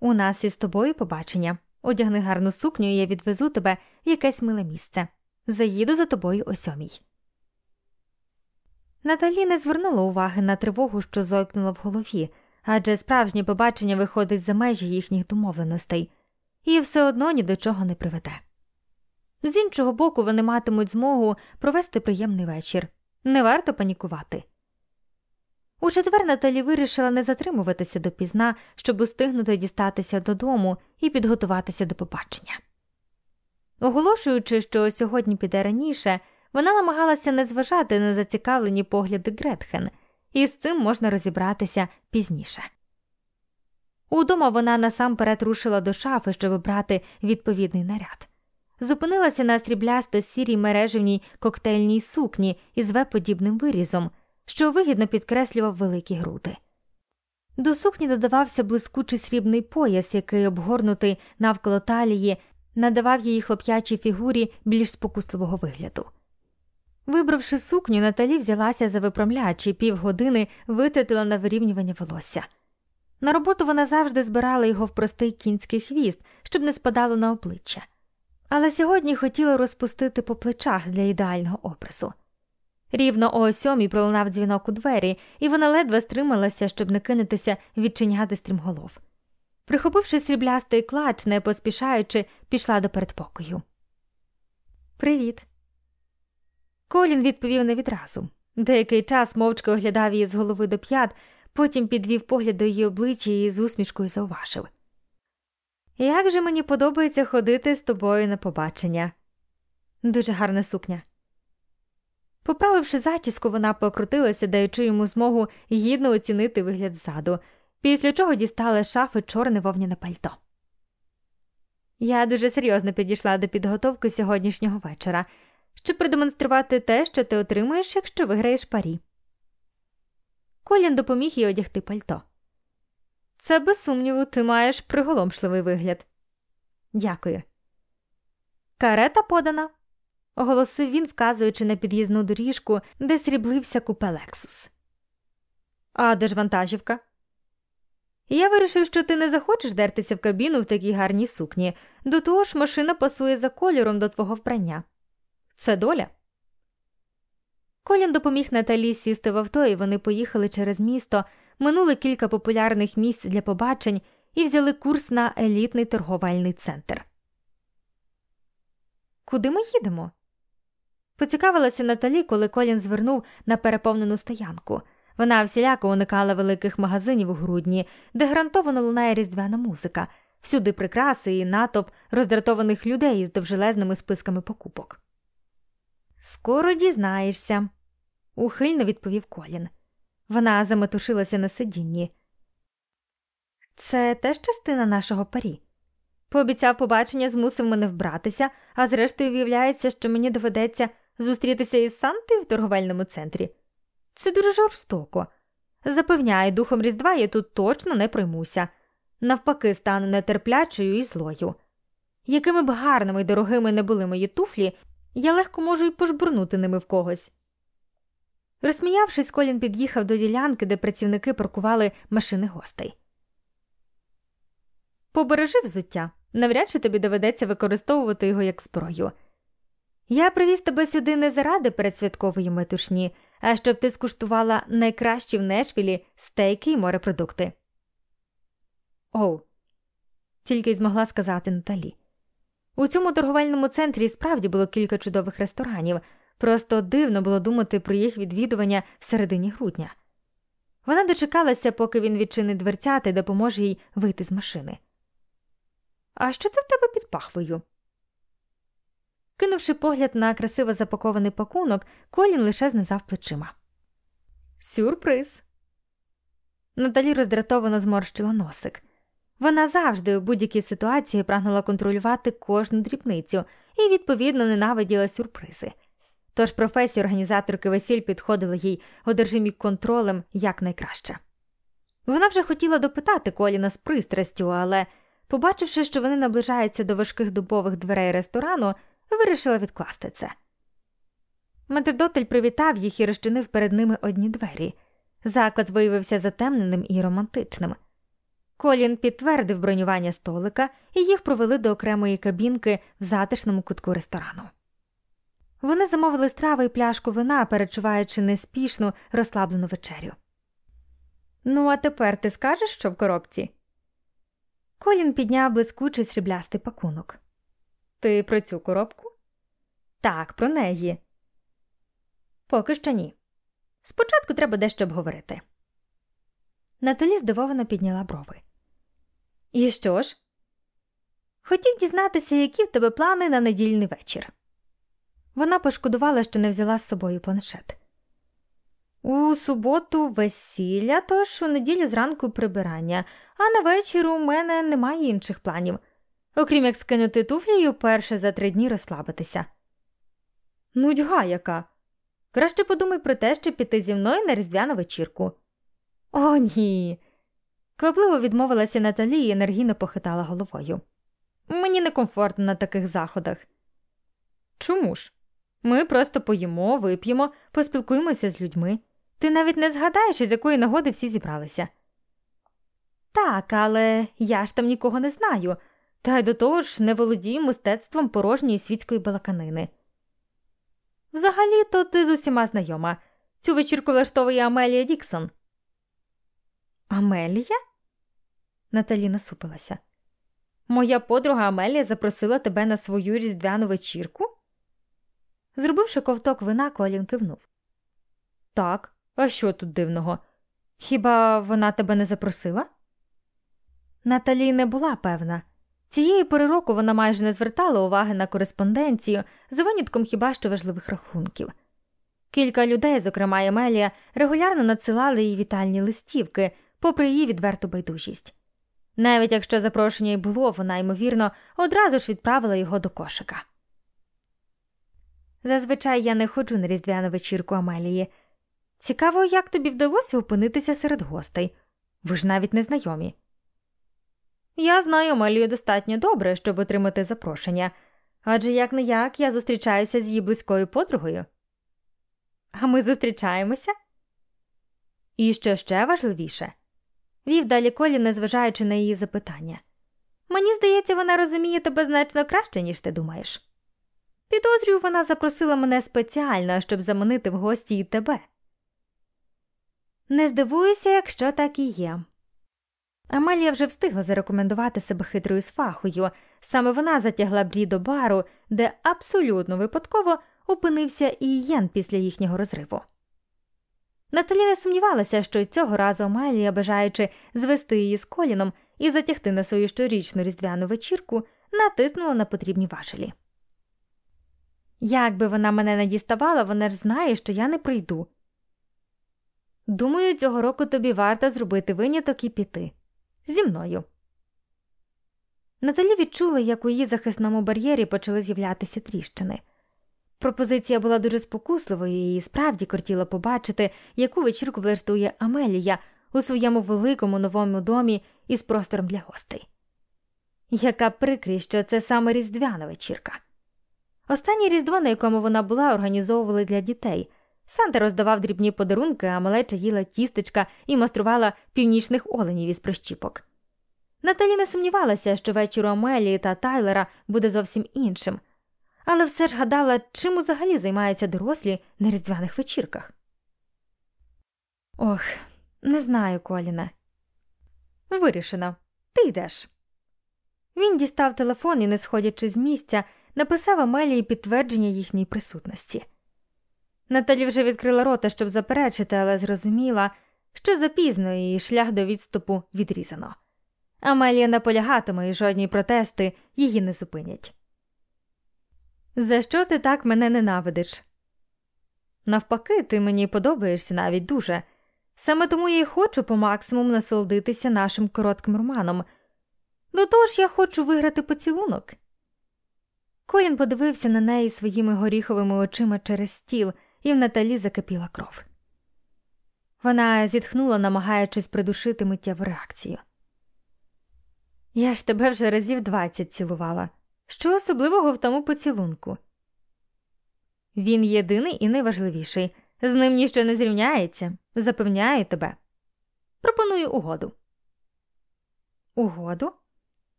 У нас із тобою побачення. Одягни гарну сукню, і я відвезу тебе в якесь миле місце. Заїду за тобою о сьомій. Наталі не звернула уваги на тривогу, що зойкнула в голові, адже справжнє побачення виходить за межі їхніх домовленостей, і все одно ні до чого не приведе. З іншого боку, вони матимуть змогу провести приємний вечір. Не варто панікувати. У четвер Наталі вирішила не затримуватися допізна, щоб устигнути дістатися додому і підготуватися до побачення. Оголошуючи, що сьогодні піде раніше, вона намагалася не зважати на зацікавлені погляди Гретхен, і з цим можна розібратися пізніше. Удома вона насамперед рушила до шафи, щоб брати відповідний наряд. Зупинилася на сріблясто сірій мережевній коктейльній сукні із веподібним вирізом що вигідно підкреслював великі груди. До сукні додавався блискучий срібний пояс, який, обгорнутий навколо талії, надавав її хлоп'ячій фігурі більш спокусливого вигляду. Вибравши сукню, Наталі взялася за випрямляч і півгодини витратила на вирівнювання волосся. На роботу вона завжди збирала його в простий кінський хвіст, щоб не спадало на обличчя, але сьогодні хотіла розпустити по плечах для ідеального образу. Рівно о сьомій пролунав дзвінок у двері, і вона ледве стрималася, щоб не кинутися відчиняти стрімголов. Прихопивши сріблястий клач, не поспішаючи, пішла до передпокою. Привіт. Колін відповів не відразу. Деякий час мовчки оглядав її з голови до п'ят, потім підвів погляд до її обличчя і з усмішкою зауважив. Як же мені подобається ходити з тобою на побачення? Дуже гарна сукня. Поправивши зачіску, вона покрутилася, даючи йому змогу гідно оцінити вигляд ззаду, після чого дістала шафи чорне вовняне пальто. Я дуже серйозно підійшла до підготовки сьогоднішнього вечора, щоб продемонструвати те, що ти отримуєш, якщо виграєш парі. Колін допоміг їй одягти пальто. Це, без сумніву, ти маєш приголомшливий вигляд. Дякую. Карета подана оголосив він, вказуючи на під'їзну доріжку, де сріблився купе Лексус. А де ж вантажівка? Я вирішив, що ти не захочеш дертися в кабіну в такій гарній сукні, до того ж машина пасує за кольором до твого вбрання. Це доля. Колін допоміг Наталі сісти в авто, і вони поїхали через місто, минули кілька популярних місць для побачень і взяли курс на елітний торговельний центр. Куди ми їдемо? Поцікавилася Наталі, коли Колін звернув на переповнену стоянку. Вона всіляко уникала великих магазинів у грудні, де гарантовано лунає різдвяна музика, всюди прикраси і натовп роздратованих людей із довжелезними списками покупок. Скоро дізнаєшся, ухильно відповів Колін. Вона заметушилася на сидінні. Це теж частина нашого парі. Пообіцяв побачення, змусив мене вбратися, а зрештою виявляється, що мені доведеться зустрітися із Сантою в торговельному центрі. Це дуже жорстоко. Запевняю, духом Різдва я тут точно не приймуся. Навпаки, стану нетерплячою і злою. Якими б гарними й дорогими не були мої туфлі, я легко можу й пожбурнути ними в когось. Розсміявшись, Колін під'їхав до ділянки, де працівники паркували машини гостей. Побережи взуття, навряд чи тобі доведеться використовувати його як зброю. Я привіз тебе сюди не заради передсвяткової метушні, а щоб ти скуштувала найкращі в Нешвілі стейки й морепродукти. Оу, тільки й змогла сказати Наталі. У цьому торговельному центрі справді було кілька чудових ресторанів, просто дивно було думати про їх відвідування в середині грудня. Вона дочекалася, поки він відчинить дверцята і допоможе їй вийти з машини. А що це в тебе під пахвою? Кинувши погляд на красиво запакований пакунок, Колін лише знизав плечима. Сюрприз. Наталі роздратовано зморщила носик. Вона завжди у будь-якій ситуації прагнула контролювати кожну дрібницю і, відповідно, ненавиділа сюрпризи. Тож професія організаторки весіль підходила їй одержимі контролем якнайкраще. Вона вже хотіла допитати Коліна з пристрастю, але, побачивши, що вони наближаються до важких дубових дверей ресторану, вирішила відкласти це. Метрдотель привітав їх і розчинив перед ними одні двері. Заклад виявився затемненим і романтичним. Колін підтвердив бронювання столика, і їх провели до окремої кабінки в затишному кутку ресторану. Вони замовили страви і пляшку вина, перечуваючи неспішну, розслаблену вечерю. Ну, а тепер ти скажеш, що в коробці? Колін підняв блискучий сріблястий пакунок. Ти про цю коробку? Так, про неї. Поки що ні. Спочатку треба дещо обговорити. Наталі здивовано підняла брови. І що ж? Хотів дізнатися, які в тебе плани на недільний вечір. Вона пошкодувала, що не взяла з собою планшет. У суботу весілля, тож у неділю зранку прибирання, а на вечір у мене немає інших планів, окрім як скинути туфлі і вперше за три дні розслабитися. Нудьга яка. Краще подумай про те, щоб піти зі мною на різдвяну вечірку. О, ні. Квапливо відмовилася Наталі і енергійно похитала головою. Мені некомфортно на таких заходах. Чому ж? Ми просто поїмо, вип'ємо, поспілкуємося з людьми. Ти навіть не згадаєш, із якої нагоди всі зібралися. Так, але я ж там нікого не знаю, та й до того ж не володію мистецтвом порожньої світської балаканини. Взагалі то ти з усіма знайома. Цю вечірку влаштовує Амелія Діксон. Амелія? Наталі насупилася. Моя подруга Амелія запросила тебе на свою різдвяну вечірку? Зробивши ковток вина, Колін кивнув. Так, а що тут дивного? Хіба вона тебе не запросила? Наталі не була певна. Цієї пори року вона майже не звертала уваги на кореспонденцію за винятком хіба що важливих рахунків. Кілька людей, зокрема Емелія, регулярно надсилали їй вітальні листівки, попри її відверту байдужість. Навіть якщо запрошення й було, вона, ймовірно, одразу ж відправила його до кошика. Зазвичай я не ходжу на різдвяну вечірку Амелії. Цікаво, як тобі вдалося опинитися серед гостей. Ви ж навіть не знайомі. Я знаю Амелію достатньо добре, щоб отримати запрошення, адже як не як я зустрічаюся з її близькою подругою. А ми зустрічаємося? І що ще важливіше, вів далі Колі, незважаючи на її запитання. Мені здається, вона розуміє тебе значно краще, ніж ти думаєш. Підозрюю, вона запросила мене спеціально, щоб заманити в гості і тебе. Не здивуюся, якщо так і є. Амелія вже встигла зарекомендувати себе хитрою сфахою, саме вона затягла Брі до бару, де абсолютно випадково опинився і Єн після їхнього розриву. Наталі не сумнівалася, що цього разу Амелія, бажаючи звести її з коліном і затягти на свою щорічну різдвяну вечірку, натиснула на потрібні важелі. Як би вона мене не діставала, вона ж знає, що я не прийду, Думаю, цього року тобі варто зробити виняток і піти. Зі мною. Наталі відчула, як у її захисному бар'єрі почали з'являтися тріщини. Пропозиція була дуже спокусливою і справді кортіла побачити, яку вечірку влаштує Амелія у своєму великому новому домі із простором для гостей. Яка прикрість, що це саме різдвяна вечірка. Останнє різдво, на якому вона була, організовували для дітей. Санта роздавав дрібні подарунки, а малеча їла тістечка і майструвала північних оленів із прищіпок. Наталі не сумнівалася, що вечір у Амелії та Тайлера буде зовсім іншим, але все ж гадала, чим взагалі займаються дорослі на різдвяних вечірках. Ох, не знаю, Коліне. Вирішено. Ти йдеш. Він дістав телефон і, не сходячи з місця, написав Амелії підтвердження їхньої присутності. Наталі вже відкрила рота, щоб заперечити, але зрозуміла, що запізно і шлях до відступу відрізано. Амелія наполягатиме і жодні протести її не зупинять. За що ти так мене ненавидиш? Навпаки, ти мені подобаєшся навіть дуже. Саме тому я й хочу по максимуму насолодитися нашим коротким романом. До того ж я хочу виграти поцілунок. Колін подивився на неї своїми горіховими очима через стіл, і в Наталі закипіла кров. Вона зітхнула, намагаючись придушити миттєву реакцію. Я ж тебе вже разів двадцять цілувала. Що особливого в тому поцілунку? Він єдиний і найважливіший. З ним ніщо не зрівняється, запевняю тебе. Пропоную угоду. Угоду?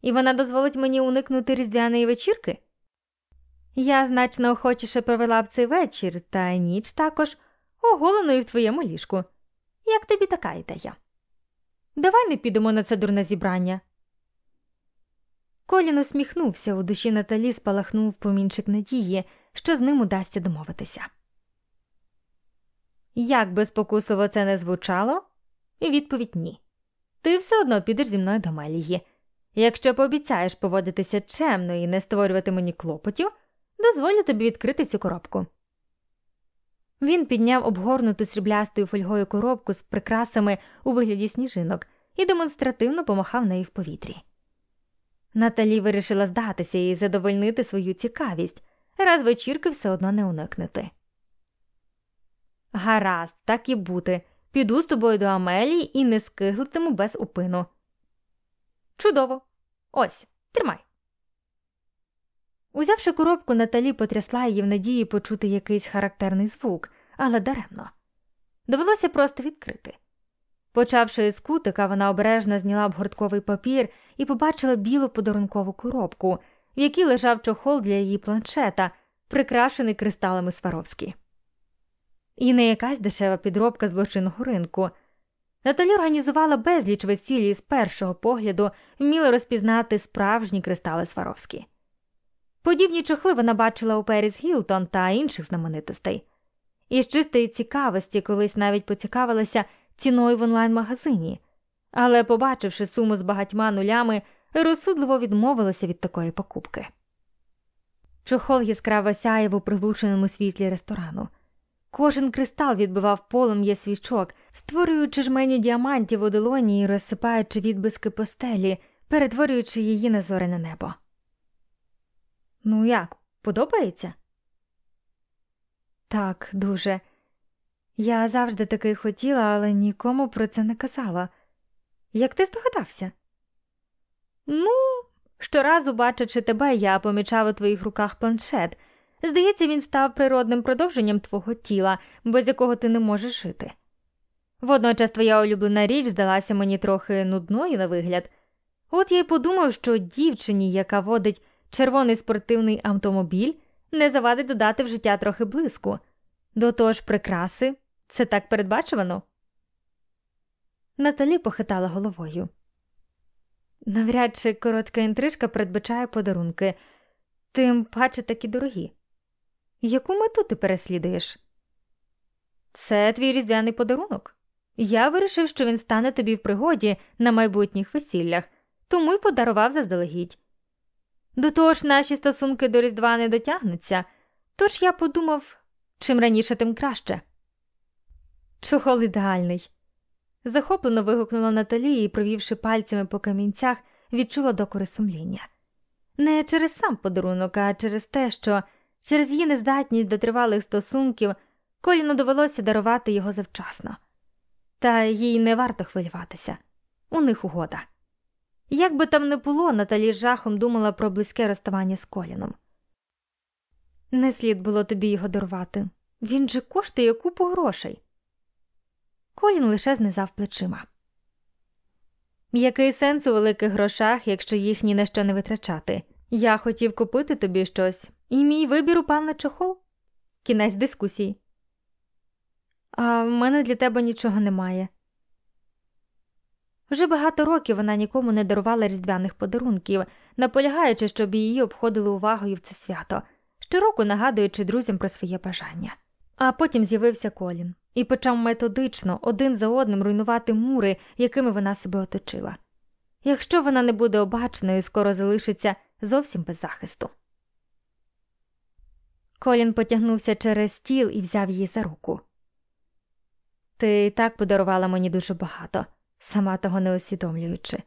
І вона дозволить мені уникнути різдвяної вечірки? Я значно охочіше провела б цей вечір, та ніч також оголеною в твоєму ліжку. Як тобі така ідея? Давай не підемо на це дурне зібрання. Колін усміхнувся, у душі Наталі спалахнув помінчик надії, що з ним удасться домовитися. Як би спокусливо це не звучало, відповідь ні. Ти все одно підеш зі мною до Мелії. Якщо пообіцяєш поводитися чемно і не створювати мені клопотів, дозволю тобі відкрити цю коробку. Він підняв обгорнуту сріблястою фольгою коробку з прикрасами у вигляді сніжинок і демонстративно помахав нею в повітрі. Наталі вирішила здатися і задовольнити свою цікавість, раз вечірки все одно не уникнути. Гаразд, так і бути. Піду з тобою до Амелії і не скиглитиму без упину. Чудово. Ось, тримай. Узявши коробку, Наталі потрясла її в надії почути якийсь характерний звук, але даремно. Довелося просто відкрити. Почавши з кутика, вона обережно зняла обгортковий папір і побачила білу подарункову коробку, в якій лежав чохол для її планшета, прикрашений кристалами Сваровські. І не якась дешева підробка з блочинного ринку. Наталі організувала безліч весіль і з першого погляду вміла розпізнати справжні кристали Сваровські. Подібні чохли вона бачила у Періс Гілтон та інших знаменитостей. І з чистої цікавості колись навіть поцікавилася ціною в онлайн-магазині, але, побачивши суму з багатьма нулями, розсудливо відмовилася від такої покупки. Чохол яскраво сяяв у приглушеному світлі ресторану. Кожен кристал відбивав полум'я свічок, створюючи жменю діамантів у долоні і розсипаючи відблиски постелі, перетворюючи її на зорене небо. Ну як, подобається? Так, дуже. Я завжди таки хотіла, але нікому про це не казала. Як ти здогадався? Ну, щоразу, бачачи тебе, я помічав у твоїх руках планшет. Здається, він став природним продовженням твого тіла, без якого ти не можеш жити. Водночас твоя улюблена річ здалася мені трохи нудною на вигляд. От я й подумав, що дівчині, яка водить червоний спортивний автомобіль, не завадить додати в життя трохи блиску. До того ж, прикраси це так передбачувано. Наталі похитала головою. Навряд чи коротка інтрижка передбачає подарунки, тим паче такі дорогі. Яку мету ти переслідуєш? Це твій різдвяний подарунок. Я вирішив, що він стане тобі в пригоді на майбутніх весіллях, тому й подарував заздалегідь. До того ж, наші стосунки до Різдва не дотягнуться, тож я подумав чим раніше, тим краще. Чохол ідеальний. Захоплено вигукнула Наталі і, провівши пальцями по камінцях, відчула докори сумління. Не через сам подарунок, а через те, що через її нездатність до тривалих стосунків Коліну довелося дарувати його завчасно. Та їй не варто хвилюватися у них угода. Як би там не було, Наталі жахом думала про близьке розставання з Коліном. Не слід було тобі його дарувати. Він же коштує купу грошей. Колін лише знизав плечима. Який сенс у великих грошах, якщо їх ні на що не витрачати? Я хотів купити тобі щось, і мій вибір упав на чохол. Кінець дискусії. А в мене для тебе нічого немає. Вже багато років вона нікому не дарувала різдвяних подарунків, наполягаючи, щоб її обходили увагою в це свято, щороку нагадуючи друзям про своє бажання. А потім з'явився Колін і почав методично один за одним руйнувати мури, якими вона себе оточила. Якщо вона не буде обачною, скоро залишиться зовсім без захисту. Колін потягнувся через стіл і взяв її за руку. Ти так подарувала мені дуже багато, сама того не усвідомлюючи.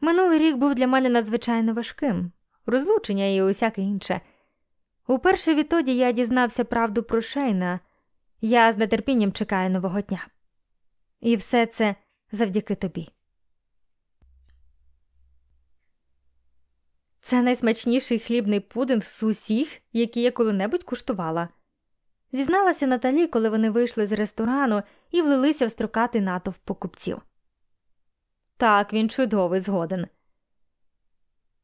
Минулий рік був для мене надзвичайно важким, розлучення і усяке інше. Уперше відтоді я дізнався правду про Шейна, я з нетерпінням чекаю нового дня. І все це завдяки тобі. Це найсмачніший хлібний пудинг з усіх, які я коли-небудь куштувала. Зізналася Наталі, коли вони вийшли з ресторану і влилися в строкатий натовп покупців. Так, він чудовий згоден.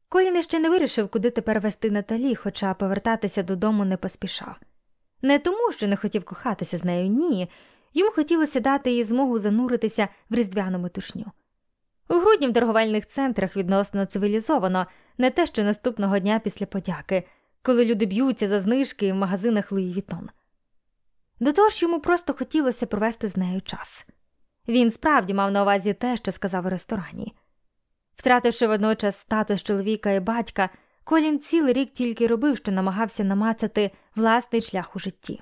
Колін ще не вирішив, куди тепер вести Наталі, хоча повертатися додому не поспішав. Не тому, що не хотів кохатися з нею, ні. Йому хотілося дати їй змогу зануритися в різдвяну метушню. У грудні в торговельних центрах відносно цивілізовано, не те, що наступного дня після подяки, коли люди б'ються за знижки в магазинах Louis Vuitton. До того ж йому просто хотілося провести з нею час. Він справді мав на увазі те, що сказав у ресторані. Втративши водночас статус чоловіка і батька, Колін цілий рік тільки робив, що намагався намацати власний шлях у житті.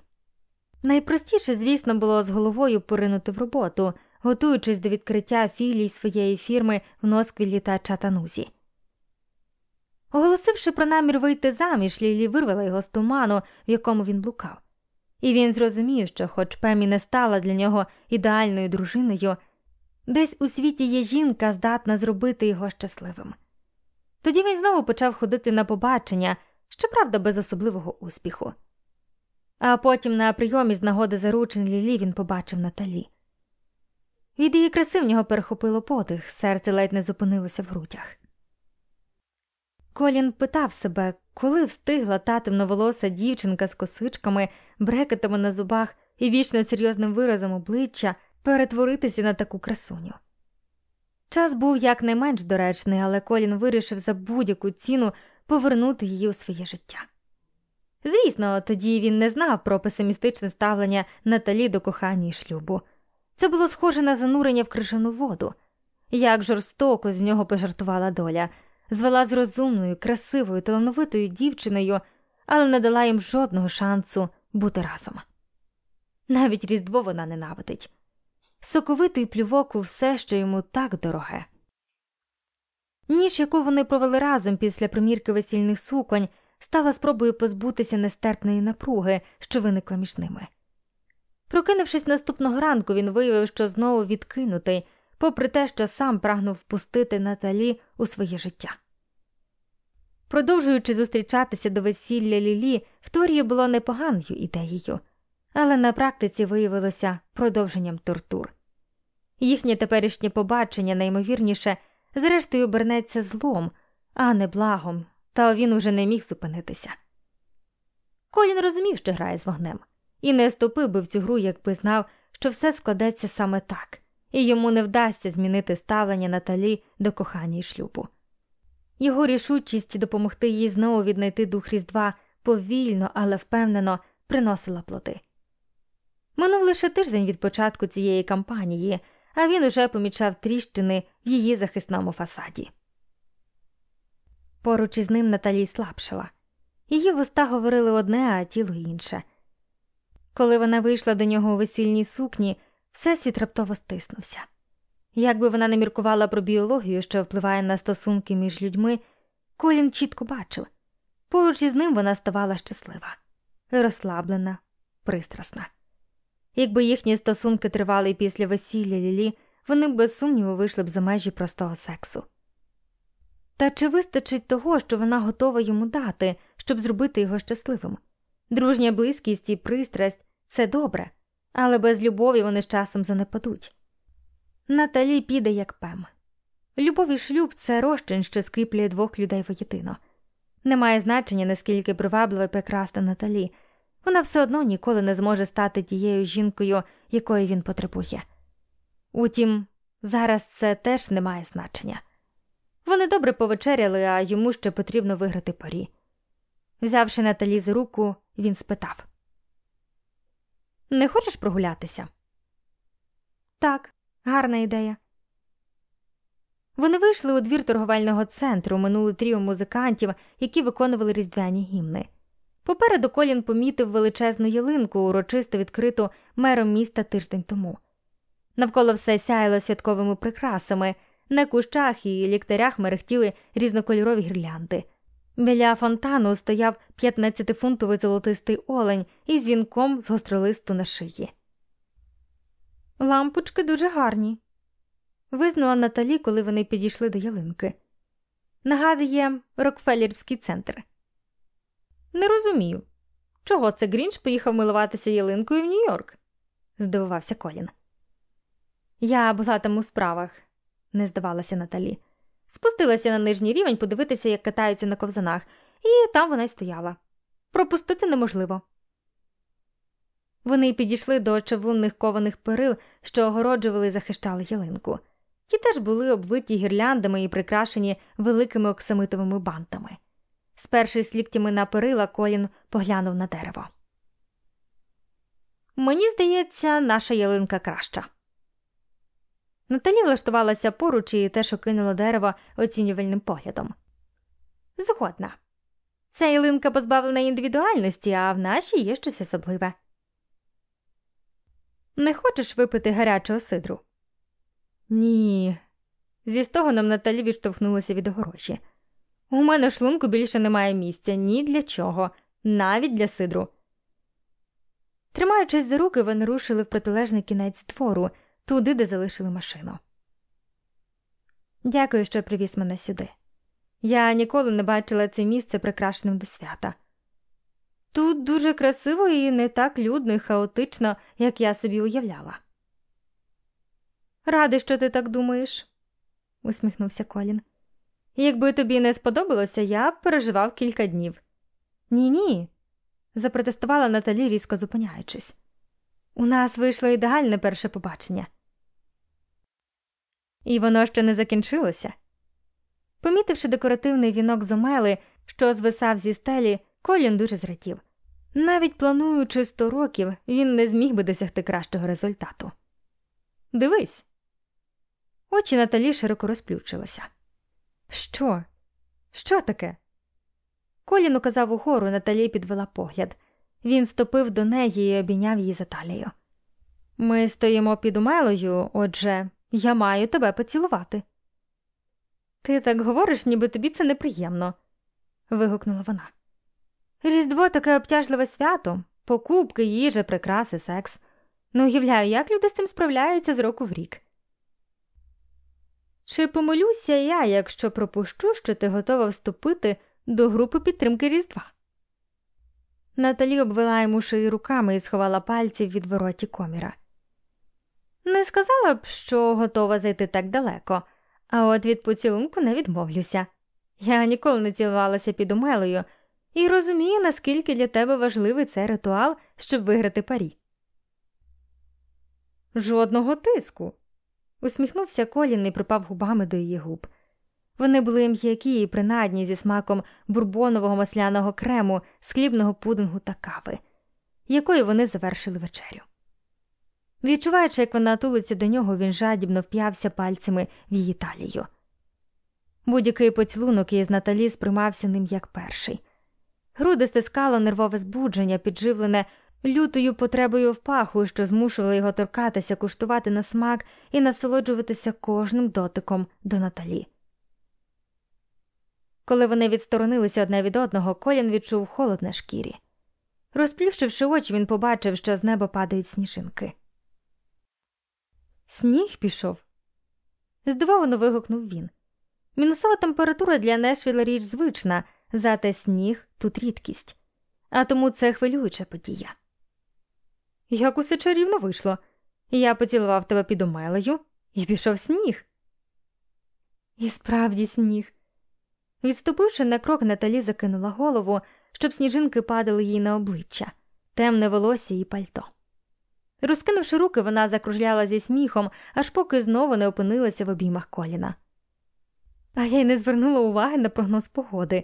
Найпростіше, звісно, було з головою поринути в роботу, готуючись до відкриття філій своєї фірми в Носквілі та Чатанузі. Оголосивши про намір вийти заміж, Лілі вирвала його з туману, в якому він блукав, і він зрозумів, що, хоч Пемі не стала для нього ідеальною дружиною, десь у світі є жінка, здатна зробити його щасливим. Тоді він знову почав ходити на побачення, щоправда, без особливого успіху. А потім на прийомі з нагоди заручень Лілі він побачив Наталі. Від її краси в нього перехопило подих, серце ледь не зупинилося в грудях. Колін питав себе, коли встигла та темноволоса дівчинка з косичками, брекетами на зубах і вічно серйозним виразом обличчя перетворитися на таку красуню. Час був якнайменш доречний, але Колін вирішив за будь-яку ціну повернути її у своє життя. Звісно, тоді він не знав про песимістичне ставлення Наталі до кохання і шлюбу. Це було схоже на занурення в крижану воду. Як жорстоко з нього пожартувала доля, звела з розумною, красивою, талановитою дівчиною, але не дала їм жодного шансу бути разом. Навіть Різдво вона ненавидить соковитий плювок у все, що йому так дороге. Ніч, яку вони провели разом після примірки весільних суконь, стала спробою позбутися нестерпної напруги, що виникла між ними. Прокинувшись наступного ранку, він виявив, що знову відкинутий, попри те, що сам прагнув впустити Наталі у своє життя. Продовжуючи зустрічатися до весілля Лілі, Вторія було непоганою ідеєю, але на практиці виявилося продовженням тортур. Їхнє теперішнє побачення, наймовірніше, зрештою обернеться злом, а не благом, та він уже не міг зупинитися. Колін розумів, що грає з вогнем, і не ступив би в цю гру, якби знав, що все складеться саме так, і йому не вдасться змінити ставлення Наталі до кохання і шлюбу. Його рішучість допомогти їй знову віднайти дух Різдва повільно, але впевнено приносила плоди. Минув лише тиждень від початку цієї кампанії, а він уже помічав тріщини в її захисному фасаді. Поруч із ним Наталі слабшала. Її вуста говорили одне, а тіло інше. Коли вона вийшла до нього у весільній сукні, всесвіт раптово стиснувся. Якби вона не міркувала про біологію, що впливає на стосунки між людьми, Колін чітко бачив поруч із ним вона ставала щаслива, розслаблена, пристрасна. Якби їхні стосунки тривали після весілля Лілі, вони без сумніву вийшли б за межі простого сексу. Та чи вистачить того, що вона готова йому дати, щоб зробити його щасливим? Дружня близькість і пристрасть це добре, але без любові вони з часом занепадуть. Наталі піде як пем. Любов і шлюб це розчин, що скріплює двох людей воєдино. Немає значення, наскільки приваблива і прекрасна Наталі, вона все одно ніколи не зможе стати тією жінкою, якої він потребує. Утім, зараз це теж не має значення. Вони добре повечеряли, а йому ще потрібно виграти парі. Взявши Наталі за руку, він спитав: Не хочеш прогулятися? Так, гарна ідея. Вони вийшли у двір торговельного центру, минули тріо музикантів, які виконували різдвяні гімни. Попереду Колін помітив величезну ялинку, урочисто відкриту мером міста тиждень тому. Навколо все сяяло святковими прикрасами, на кущах і ліктарях мерехтіли різнокольорові гірлянди. Біля фонтану стояв 15-фунтовий золотистий олень із вінком з гостролисту на шиї. Лампочки дуже гарні, визнала Наталі, коли вони підійшли до ялинки. Нагадує Рокфеллерівський центр. Не розумію, чого це Грінч поїхав милуватися ялинкою в Нью-Йорк? здивувався Колін. Я була там у справах, не здавалася Наталі. Спустилася на нижній рівень подивитися, як катаються на ковзанах, і там вона й стояла. Пропустити неможливо. Вони підійшли до чавунних кованих перил, що огороджували і захищали ялинку. Ті теж були обвиті гірляндами і прикрашені великими оксамитовими бантами. Спершись ліктями на перила, Колін поглянув на дерево. Мені здається, наша ялинка краща. Наталі влаштувалася поруч і теж окинула дерево оцінювальним поглядом. Згодна. Ця ялинка позбавлена індивідуальності, а в нашій є щось особливе. Не хочеш випити гарячого сидру? Ні. Зі стогоном Наталі відштовхнулася від огорожі. У мене шлунку більше немає місця ні для чого, навіть для сидру. Тримаючись за руки, вони рушили в протилежний кінець двору, туди, де залишили машину. Дякую, що привіз мене сюди. Я ніколи не бачила це місце прикрашеним до свята. Тут дуже красиво і не так людно і хаотично, як я собі уявляла. Радий, що ти так думаєш, усміхнувся Колін. Якби тобі не сподобалося, я б переживав кілька днів. Ні, ні, запротестувала Наталі, різко зупиняючись. У нас вийшло ідеальне перше побачення. І воно ще не закінчилося. Помітивши декоративний вінок з омели, що звисав зі стелі, Колін дуже зрадів. Навіть плануючи сто років, він не зміг би досягти кращого результату. Дивись. Очі Наталі широко розплющилися. Що? Що таке? Колін указав угору, Наталі підвела погляд. Він ступив до неї і обійняв її за талію. Ми стоїмо під умелою, отже, я маю тебе поцілувати. Ти так говориш, ніби тобі це неприємно, вигукнула вона. Різдво таке обтяжливе свято, покупки, їжа, прикраси, секс. Не уявляю, як люди з цим справляються з року в рік. Чи помилюся я, якщо пропущу, що ти готова вступити до групи підтримки Різдва? Наталі обвела йому шиї руками і сховала пальці в відвороті коміра. Не сказала б, що готова зайти так далеко, а от від поцілунку не відмовлюся. Я ніколи не цілувалася під умелою і розумію, наскільки для тебе важливий цей ритуал, щоб виграти парі. Жодного тиску. усміхнувся Колін і припав губами до її губ. Вони були м'які і принадні зі смаком бурбонового масляного крему, склібного пудингу та кави, якою вони завершили вечерю. Відчуваючи, як вона тулиться до нього, він жадібно вп'явся пальцями в її талію. Будь-який поцілунок із Наталі сприймався ним як перший. Груди стискало нервове збудження, підживлене лютою потребою в паху, що змушувала його торкатися, куштувати на смак і насолоджуватися кожним дотиком до Наталі. Коли вони відсторонилися одне від одного, Колін відчув холод на шкірі. Розплющивши очі, він побачив, що з неба падають сніжинки. Сніг пішов. Здивовано вигукнув він. Мінусова температура для Нешвіла річ звична, зате сніг тут рідкість, а тому це хвилююча подія. Як усе чарівно вийшло. Я поцілував тебе під омелею і пішов сніг. І справді сніг. Відступивши на крок, Наталі закинула голову, щоб сніжинки падали їй на обличчя, темне волосся і пальто. Розкинувши руки, вона закружляла зі сміхом, аж поки знову не опинилася в обіймах коліна. А я й не звернула уваги на прогноз погоди,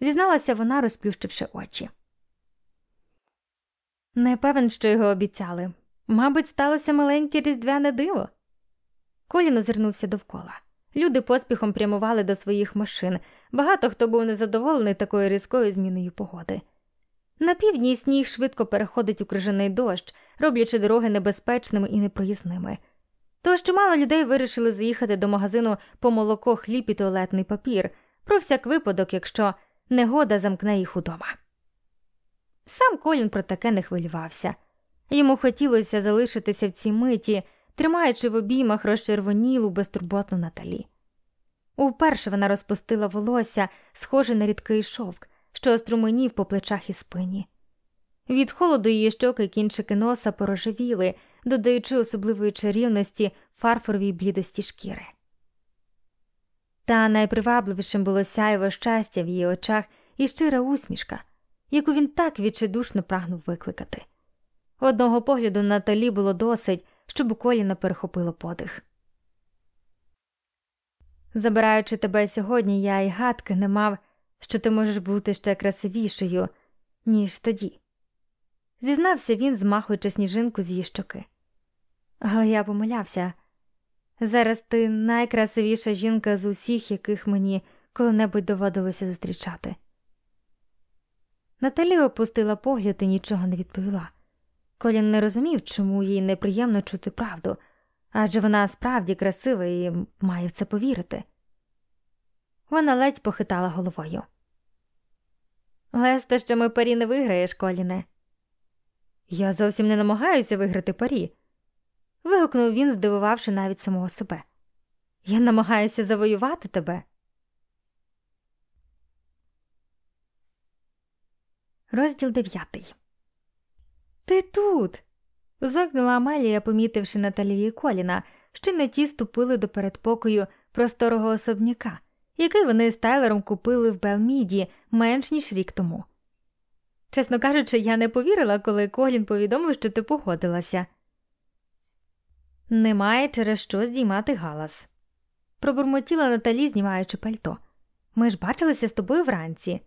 зізналася вона, розплющивши очі. Не певен, що його обіцяли. Мабуть, сталося маленьке різдвяне диво. Колін озирнувся довкола. Люди поспіхом прямували до своїх машин. Багато хто був незадоволений такою різкою зміною погоди. На півдні сніг швидко переходить у крижаний дощ, роблячи дороги небезпечними і непроїзними. Тож чимало людей вирішили заїхати до магазину по молоко, хліб і туалетний папір, про всяк випадок, якщо негода замкне їх удома. Сам Колін про таке не хвилювався. Йому хотілося залишитися в цій миті, тримаючи в обіймах розчервонілу безтурботну Наталі. Уперше вона розпустила волосся, схоже на рідкий шовк, що оструменів по плечах і спині. Від холоду її щоки кінчики носа порожевіли, додаючи особливої чарівності фарфоровій блідості шкіри. Та найпривабливішим було сяйво щастя в її очах і щира усмішка, яку він так відчайдушно прагнув викликати. Одного погляду Наталі було досить, щоб у коліна перехопило подих. Забираючи тебе сьогодні, я й гадки не мав, що ти можеш бути ще красивішою, ніж тоді. Зізнався він, змахуючи сніжинку з її щоки. Але я помилявся зараз ти найкрасивіша жінка з усіх, яких мені коли-небудь доводилося зустрічати. Наталі опустила погляд і нічого не відповіла. Колін не розумів, чому їй неприємно чути правду, адже вона справді красива і має в це повірити. Вона ледь похитала головою. Лесте, що ми парі не виграєш, Коліне. Я зовсім не намагаюся виграти парі. вигукнув він, здивувавши навіть самого себе. Я намагаюся завоювати тебе. Розділ дев'ятий. Ти тут. зогнула Амелія, помітивши Наталії Коліна, що не ті ступили до передпокою просторого особняка, який вони з Тайлером купили в Белміді менш ніж рік тому. Чесно кажучи, я не повірила, коли Колін повідомив, що ти погодилася. Немає через що здіймати галас. Пробурмотіла Наталі, знімаючи пальто. Ми ж бачилися з тобою вранці.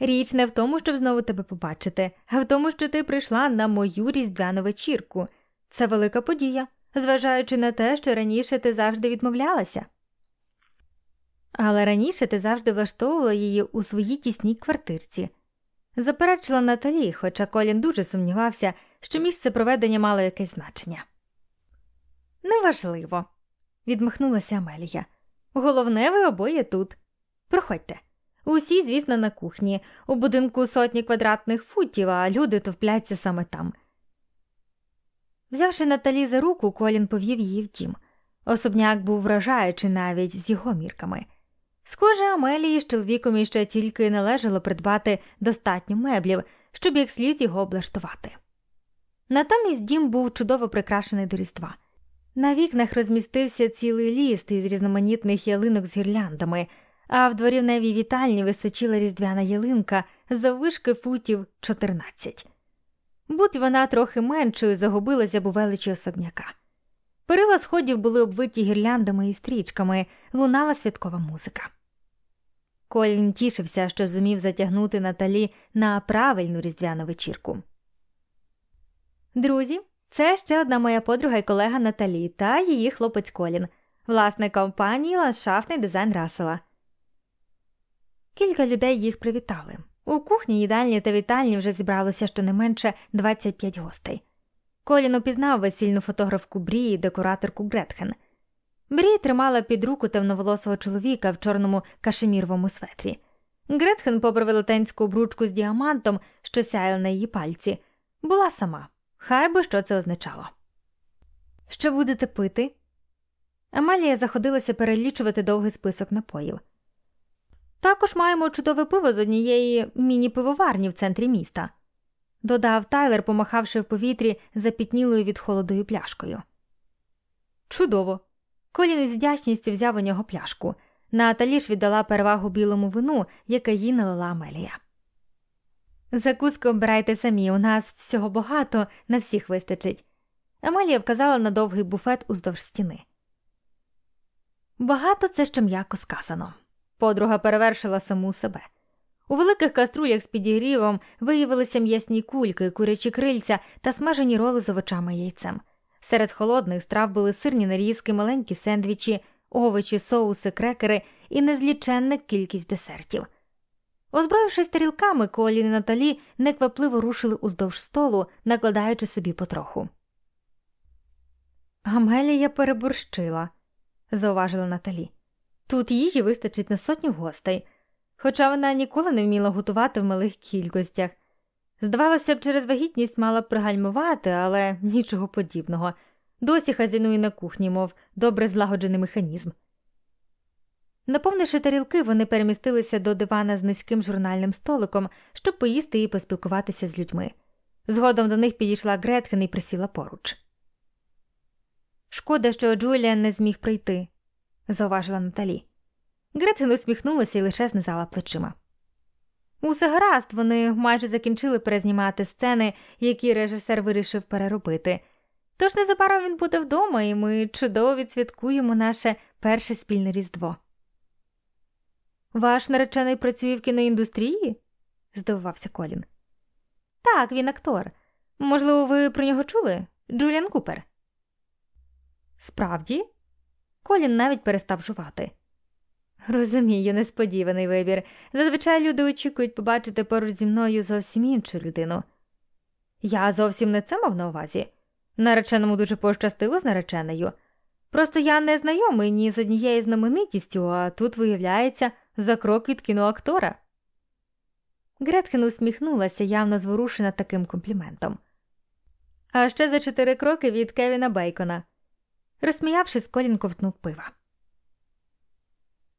Річ не в тому, щоб знову тебе побачити, а в тому, що ти прийшла на мою різдвяну вечірку. Це велика подія, зважаючи на те, що раніше ти завжди відмовлялася. Але раніше ти завжди влаштовувала її у своїй тісній квартирці. Заперечила Наталі, хоча Колін дуже сумнівався, що місце проведення мало якесь значення. Неважливо, відмахнулася Амелія. Головне, ви обоє тут. Проходьте. Усі, звісно, на кухні, у будинку сотні квадратних футів, а люди товпляться саме там. Взявши Наталі за руку, Колін повів її в дім. Особняк був вражаючий навіть з його мірками. Схоже, Амелії з чоловіком іще тільки належало придбати достатньо меблів, щоб як слід його облаштувати. Натомість дім був чудово прикрашений до різдва. На вікнах розмістився цілий ліст із різноманітних ялинок з гірляндами а в дворівневій вітальні височила різдвяна ялинка заввишки футів 14. Будь вона трохи меншою, загубилася б у величі особняка. Перила сходів були обвиті гірляндами і стрічками, лунала святкова музика. Колін тішився, що зумів затягнути Наталі на правильну різдвяну вечірку. Друзі, це ще одна моя подруга і колега Наталі та її хлопець Колін, власник компанії ландшафтний дизайн Расела. Кілька людей їх привітали. У кухні, їдальні та вітальні вже зібралося щонайменше 25 гостей. Колін упізнав весільну фотографку Брі і декораторку Гретхен. Брі тримала під руку темноволосого чоловіка в чорному кашеміровому светрі. Гретхен, попри велетенську обручку з діамантом, що сяяла на її пальці, була сама. Хай би що це означало. Що будете пити? Амалія заходилася перелічувати довгий список напоїв. Також маємо чудове пиво з однієї міні-пивоварні в центрі міста, додав Тайлер, помахавши в повітрі запітнілою від холодою пляшкою. Чудово. Колін із вдячністю взяв у нього пляшку. Наталі ж віддала перевагу білому вину, яке їй налила Амелія. Закуску обирайте самі, у нас всього багато, на всіх вистачить. Амелія вказала на довгий буфет уздовж стіни. Багато це ще м'яко сказано. Подруга перевершила саму себе. У великих каструлях з підігрівом виявилися м'ясні кульки, курячі крильця та смажені роли з овочами яйцем. Серед холодних страв були сирні нарізки, маленькі сендвічі, овочі, соуси, крекери і незліченна кількість десертів. Озброївшись тарілками, Колін і Наталі неквапливо рушили уздовж столу, накладаючи собі потроху. Амелія переборщила, зауважила Наталі. Тут їжі вистачить на сотню гостей, хоча вона ніколи не вміла готувати в малих кількостях. Здавалося б, через вагітність мала б пригальмувати, але нічого подібного. Досі хазінує на кухні, мов добре злагоджений механізм. Наповнивши тарілки, вони перемістилися до дивана з низьким журнальним столиком, щоб поїсти і поспілкуватися з людьми. Згодом до них підійшла Гретхен і присіла поруч. Шкода, що Джуліан не зміг прийти, зауважила Наталі. Гретхен усміхнулася і лише знизала плечима. Усе гаразд, вони майже закінчили перезнімати сцени, які режисер вирішив переробити. Тож незабаром він буде вдома, і ми чудово відсвяткуємо наше перше спільне різдво. Ваш наречений працює в кіноіндустрії? здивувався Колін. Так, він актор. Можливо, ви про нього чули? Джуліан Купер. Справді, Колін навіть перестав жувати. Розумію, несподіваний вибір. Зазвичай люди очікують побачити поруч зі мною зовсім іншу людину. Я зовсім не це мав на увазі. Нареченому дуже пощастило з нареченою. Просто я не знайомий ні з однією знаменитістю, а тут виявляється за крок від кіноактора. Гретхен усміхнулася, явно зворушена таким компліментом. А ще за чотири кроки від Кевіна Бейкона. Розсміявшись, Колін ковтнув пива.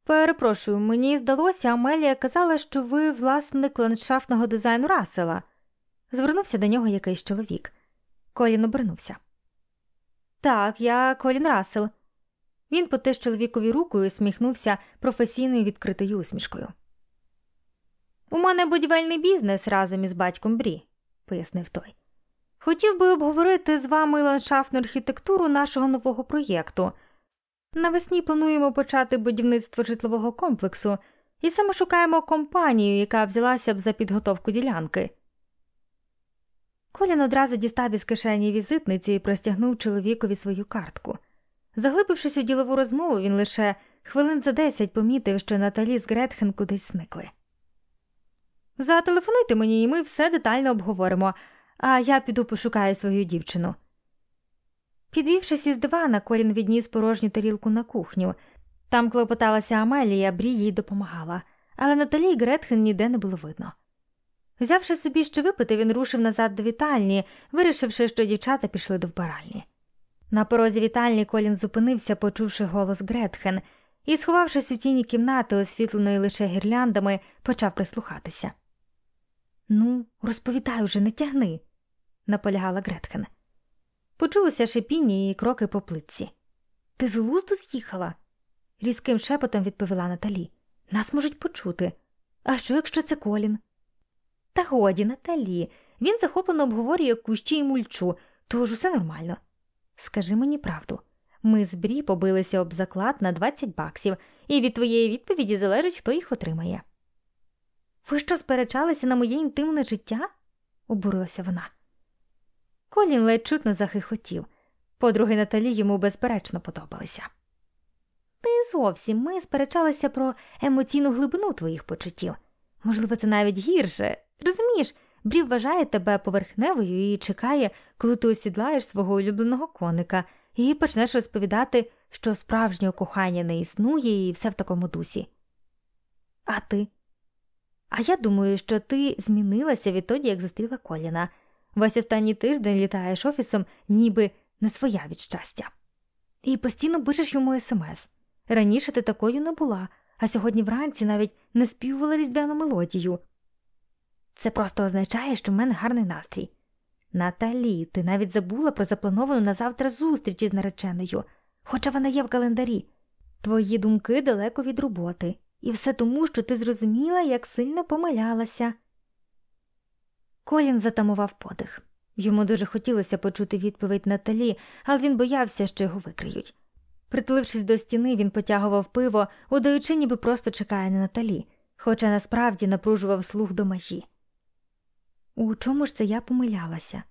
Перепрошую, мені здалося, Амелія казала, що ви власник ландшафтного дизайну Расела. Звернувся до нього якийсь чоловік. Колін обернувся. Так, я Колін Рассел. Він потис чоловікові рукою і сміхнувся професійною відкритою усмішкою. У мене будівельний бізнес разом із батьком Брі, пояснив той. Хотів би обговорити з вами ландшафтну архітектуру нашого нового проєкту. Навесні плануємо почати будівництво житлового комплексу і саме шукаємо компанію, яка взялася б за підготовку ділянки. Колін одразу дістав із кишені візитниці і простягнув чоловікові свою картку. Заглибившись у ділову розмову, він лише хвилин за десять помітив, що Наталі з Гретхен кудись зникли. Зателефонуйте мені, і ми все детально обговоримо, а я піду пошукаю свою дівчину. Підвівшись із дивана, Колін відніс порожню тарілку на кухню. Там клопоталася Амелія, Брі їй допомагала, але Наталі Гретхен ніде не було видно. Взявши собі що випити, він рушив назад до вітальні, вирішивши, що дівчата пішли до вбиральні. На порозі вітальні Колін зупинився, почувши голос Гретхен, і, сховавшись у тіні кімнати, освітленої лише гірляндами, почав прислухатися. Ну, розповідай уже, не тягни, наполягала Гретхен. Почулося шипіння і кроки по плитці. Ти з глузду з'їхала? різким шепотом відповіла Наталі. Нас можуть почути. А що, якщо це Колін? Та годі, Наталі, він захоплено обговорює кущі й мульчу, тож усе нормально. Скажи мені правду. Ми з Брі побилися об заклад на 20 баксів, і від твоєї відповіді залежить, хто їх отримає. Ви що сперечалися на моє інтимне життя? обурилася вона. Колін ледь чутно захихотів. Подруги Наталі йому безперечно подобалися. Не зовсім ми сперечалися про емоційну глибину твоїх почуттів. Можливо, це навіть гірше. Розумієш, Брів вважає тебе поверхневою і чекає, коли ти осідлаєш свого улюбленого коника, і почнеш розповідати, що справжнього кохання не існує, і все в такому дусі. А ти? А я думаю, що ти змінилася відтоді, як зустріла Коліна. Весь останній тиждень літаєш офісом, ніби не своя від щастя. І постійно пишеш йому смс. Раніше ти такою не була, а сьогодні вранці навіть не співувала різдвяну мелодію. Це просто означає, що в мене гарний настрій. Наталі, ти навіть забула про заплановану на завтра зустріч із нареченою, хоча вона є в календарі. Твої думки далеко від роботи, і все тому, що ти зрозуміла, як сильно помилялася. Колін затамував подих. Йому дуже хотілося почути відповідь Наталі, але він боявся, що його викриють. Притулившись до стіни, він потягував пиво, удаючи, ніби просто чекає на Наталі, хоча насправді напружував слух до межі. У чому ж це я помилялася?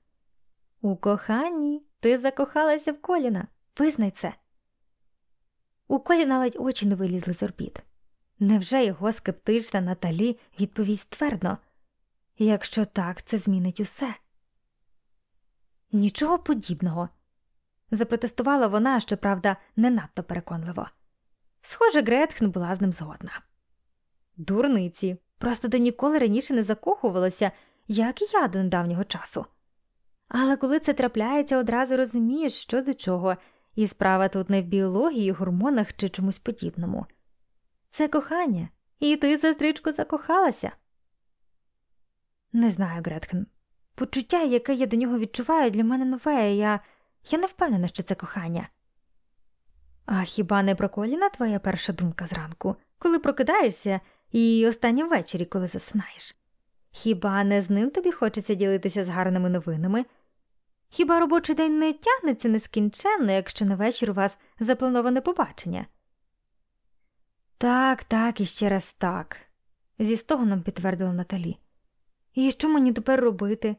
У коханні ти закохалася в коліна. Визнай це. У коліна ледь очі не вилізли з орбіт. Невже його скептична Наталі відповість твердо? Якщо так, це змінить усе. Нічого подібного. Запротестувала вона, щоправда, не надто переконливо. Схоже, Гретхен була з ним згодна. Дурниці, просто ти ніколи раніше не закохувалася, як і я до недавнього часу. Але коли це трапляється, одразу розумієш, що до чого, і справа тут не в біології, гормонах чи чомусь подібному. Це кохання, і ти, сестричко, закохалася. Не знаю, Гретхен. Почуття, яке я до нього відчуваю, для мене нове, я я не впевнена, що це кохання. А хіба не про коліна твоя перша думка зранку, коли прокидаєшся, і останнє ввечері, коли засинаєш? Хіба не з ним тобі хочеться ділитися з гарними новинами? Хіба робочий день не тягнеться нескінченно, якщо на вечір у вас заплановане побачення? Так, так, і ще раз так, зі стогоном підтвердила Наталі. І що мені тепер робити?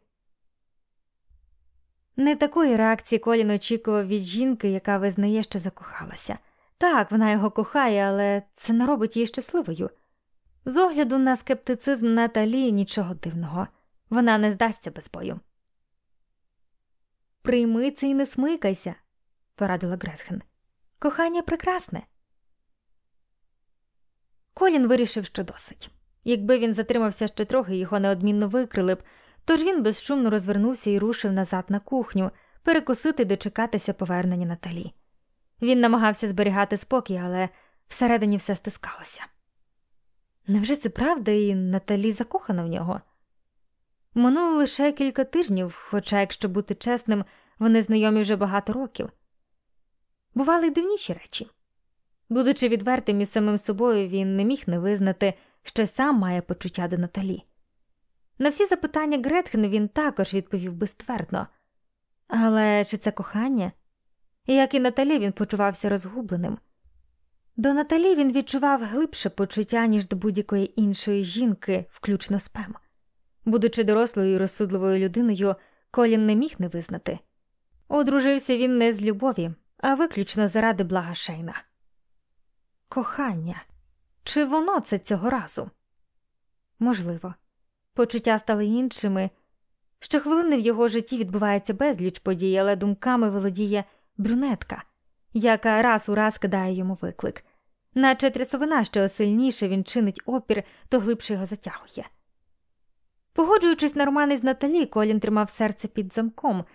Не такої реакції Колін очікував від жінки, яка визнає, що закохалася. Так, вона його кохає, але це не робить її щасливою. З огляду на скептицизм Наталі нічого дивного вона не здасться без бою. Прийми це і не смикайся, порадила Гретхен. Кохання прекрасне. Колін вирішив, що досить. Якби він затримався ще трохи, його неодмінно викрили б, тож він безшумно розвернувся і рушив назад на кухню, перекусити і дочекатися повернення Наталі. Він намагався зберігати спокій, але всередині все стискалося. Невже це правда, і Наталі закохана в нього? Минуло лише кілька тижнів, хоча, якщо бути чесним, вони знайомі вже багато років. Бували й дивніші речі. Будучи відвертим із самим собою, він не міг не визнати, що сам має почуття до Наталі. На всі запитання Гретхен він також відповів безтвердно. Але чи це кохання? Як і Наталі, він почувався розгубленим. До Наталі він відчував глибше почуття, ніж до будь-якої іншої жінки, включно з Пем. Будучи дорослою і розсудливою людиною, Колін не міг не визнати. Одружився він не з любові, а виключно заради блага Шейна. Кохання. Чи воно це цього разу? Можливо, почуття стали іншими. Щохвилини в його житті відбувається безліч подій, але думками володіє брюнетка яка раз у раз кидає йому виклик, наче трясовина, що сильніше він чинить опір, то глибше його затягує. Погоджуючись на романи з Наталі, Колін тримав серце під замком,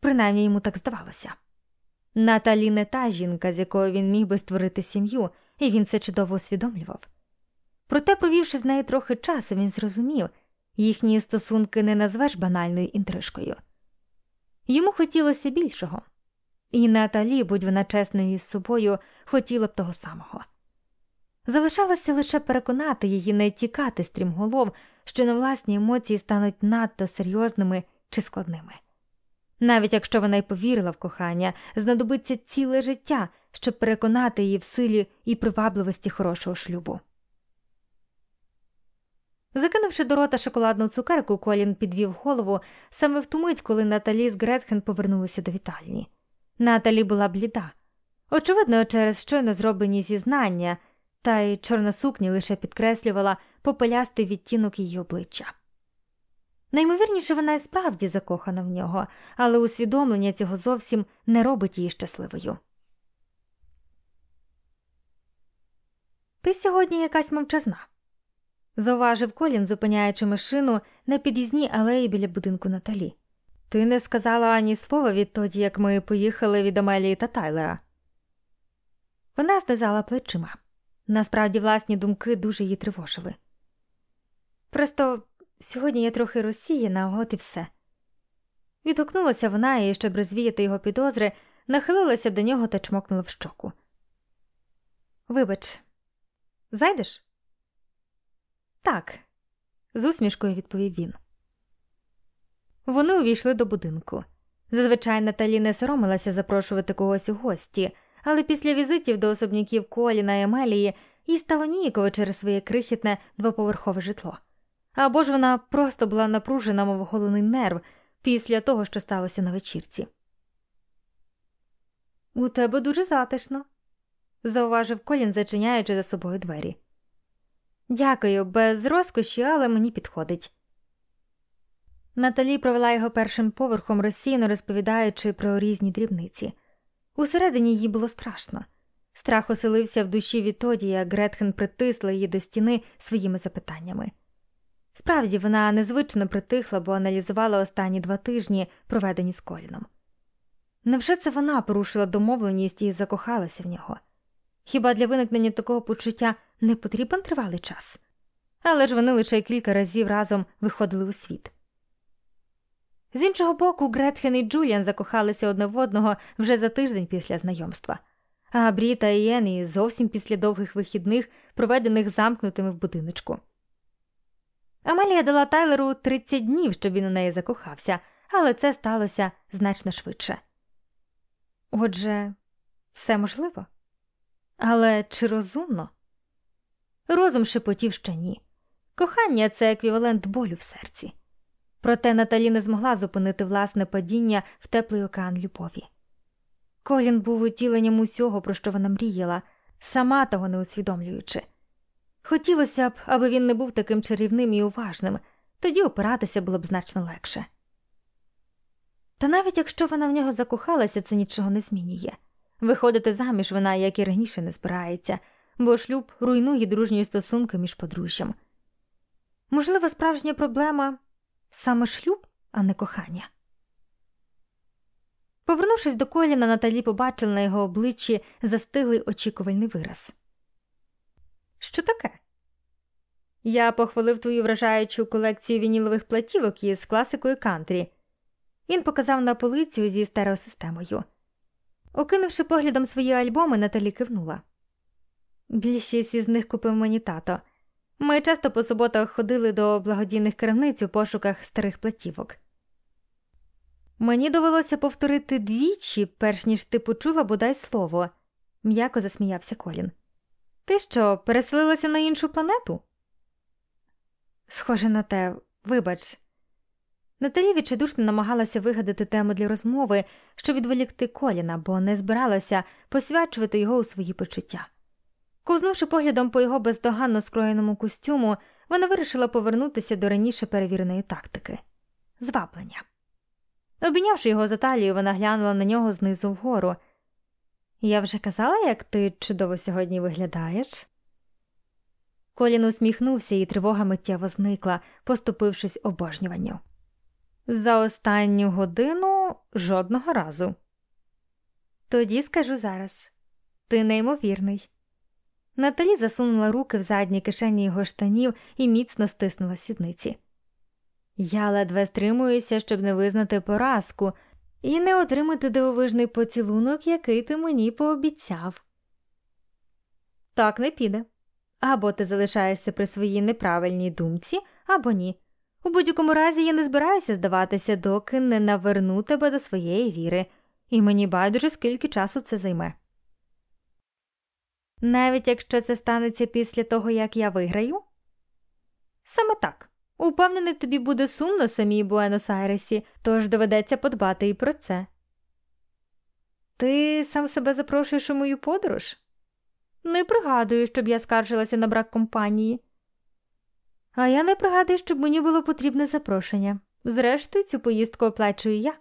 принаймні йому так здавалося. Наталі не та жінка, з якою він міг би створити сім'ю, і він це чудово усвідомлював. Проте, провівши з нею трохи часу, він зрозумів їхні стосунки не назвеш банальною інтрижкою. Йому хотілося більшого. І Наталі, будь вона чесною із собою, хотіла б того самого. Залишалося лише переконати її не тікати стрімголов, що на власні емоції стануть надто серйозними чи складними. Навіть якщо вона й повірила в кохання, знадобиться ціле життя, щоб переконати її в силі і привабливості хорошого шлюбу. Закинувши до рота шоколадну цукерку, Колін підвів голову саме в ту мить, коли Наталі з Гретхен повернулися до вітальні. Наталі була бліда. Очевидно, через щойно зроблені зізнання, та й чорна сукня лише підкреслювала попелястий відтінок її обличчя. Наймовірніше, вона і справді закохана в нього, але усвідомлення цього зовсім не робить її щасливою. Ти сьогодні якась мовчазна, зауважив Колін, зупиняючи машину на під'їзній алеї біля будинку Наталі. Ти не сказала ані слова відтоді, як ми поїхали від Амелії та Тайлера. Вона знизала плечима. Насправді, власні думки дуже її тривожили. Просто сьогодні я трохи розсіяна, от і все. Відгукнулася вона і, щоб розвіяти його підозри, нахилилася до нього та чмокнула в щоку. Вибач, зайдеш? Так, з усмішкою відповів він. Вони увійшли до будинку. Зазвичай Наталі не соромилася запрошувати когось у гості, але після візитів до особняків Коліна і Емелії їй стало ніяково через своє крихітне двоповерхове житло. Або ж вона просто була напружена, мов голений нерв після того, що сталося на вечірці. У тебе дуже затишно, зауважив Колін, зачиняючи за собою двері. Дякую, без розкоші, але мені підходить. Наталі провела його першим поверхом розсіяно розповідаючи про різні дрібниці. Усередині їй було страшно. Страх оселився в душі відтоді, як Гретхен притисла її до стіни своїми запитаннями. Справді, вона незвично притихла, бо аналізувала останні два тижні, проведені з Коліном. Невже це вона порушила домовленість і закохалася в нього? Хіба для виникнення такого почуття не потрібен тривалий час? Але ж вони лише кілька разів разом виходили у світ. З іншого боку, Гретхен і Джуліан закохалися одне в одного вже за тиждень після знайомства, а Бріта і Єні зовсім після довгих вихідних, проведених замкнутими в будиночку. Амелія дала Тайлеру 30 днів, щоб він у неї закохався, але це сталося значно швидше. Отже, все можливо. Але чи розумно? Розум шепотів що ні. Кохання це еквівалент болю в серці. Проте Наталі не змогла зупинити власне падіння в теплий океан любові. Колін був утіленням усього, про що вона мріяла, сама того не усвідомлюючи. Хотілося б, аби він не був таким чарівним і уважним, тоді опиратися було б значно легше. Та навіть якщо вона в нього закохалася, це нічого не змінює. Виходити заміж вона, як і раніше, не збирається, бо шлюб руйнує дружні стосунки між подружжям. Можливо, справжня проблема саме шлюб, а не кохання. Повернувшись до коліна, Наталі побачила на його обличчі застиглий очікувальний вираз. Що таке? Я похвалив твою вражаючу колекцію вінілових платівок із класикою кантрі. Він показав на полицю зі стереосистемою. Окинувши поглядом свої альбоми, Наталі кивнула. Більшість із них купив мені тато. Ми часто по суботах ходили до благодійних крамниць у пошуках старих платівок. Мені довелося повторити двічі, перш ніж ти почула бодай слово, м'яко засміявся Колін. Ти що, переселилася на іншу планету? Схоже на те, вибач. Наталі відчайдушно намагалася вигадати тему для розмови, щоб відволікти Коліна, бо не збиралася посвячувати його у свої почуття. Ковзнувши поглядом по його бездоганно скроєному костюму, вона вирішила повернутися до раніше перевіреної тактики зваблення. Обійнявши його за талію, вона глянула на нього знизу вгору. Я вже казала, як ти чудово сьогодні виглядаєш. Колін усміхнувся, і тривога миттєво зникла, поступившись обожнюванню. За останню годину жодного разу. Тоді скажу зараз ти неймовірний. Наталі засунула руки в задні кишені його штанів і міцно стиснула сідниці. Я ледве стримуюся, щоб не визнати поразку і не отримати дивовижний поцілунок, який ти мені пообіцяв. Так не піде. Або ти залишаєшся при своїй неправильній думці, або ні. У будь-якому разі я не збираюся здаватися, доки не наверну тебе до своєї віри, і мені байдуже скільки часу це займе. Навіть якщо це станеться після того, як я виграю? Саме так. Упевнений, тобі буде сумно самій Буенос-Айресі, тож доведеться подбати і про це. Ти сам себе запрошуєш у мою подорож? Не пригадую, щоб я скаржилася на брак компанії. А я не пригадую, щоб мені було потрібне запрошення. Зрештою, цю поїздку оплачую я.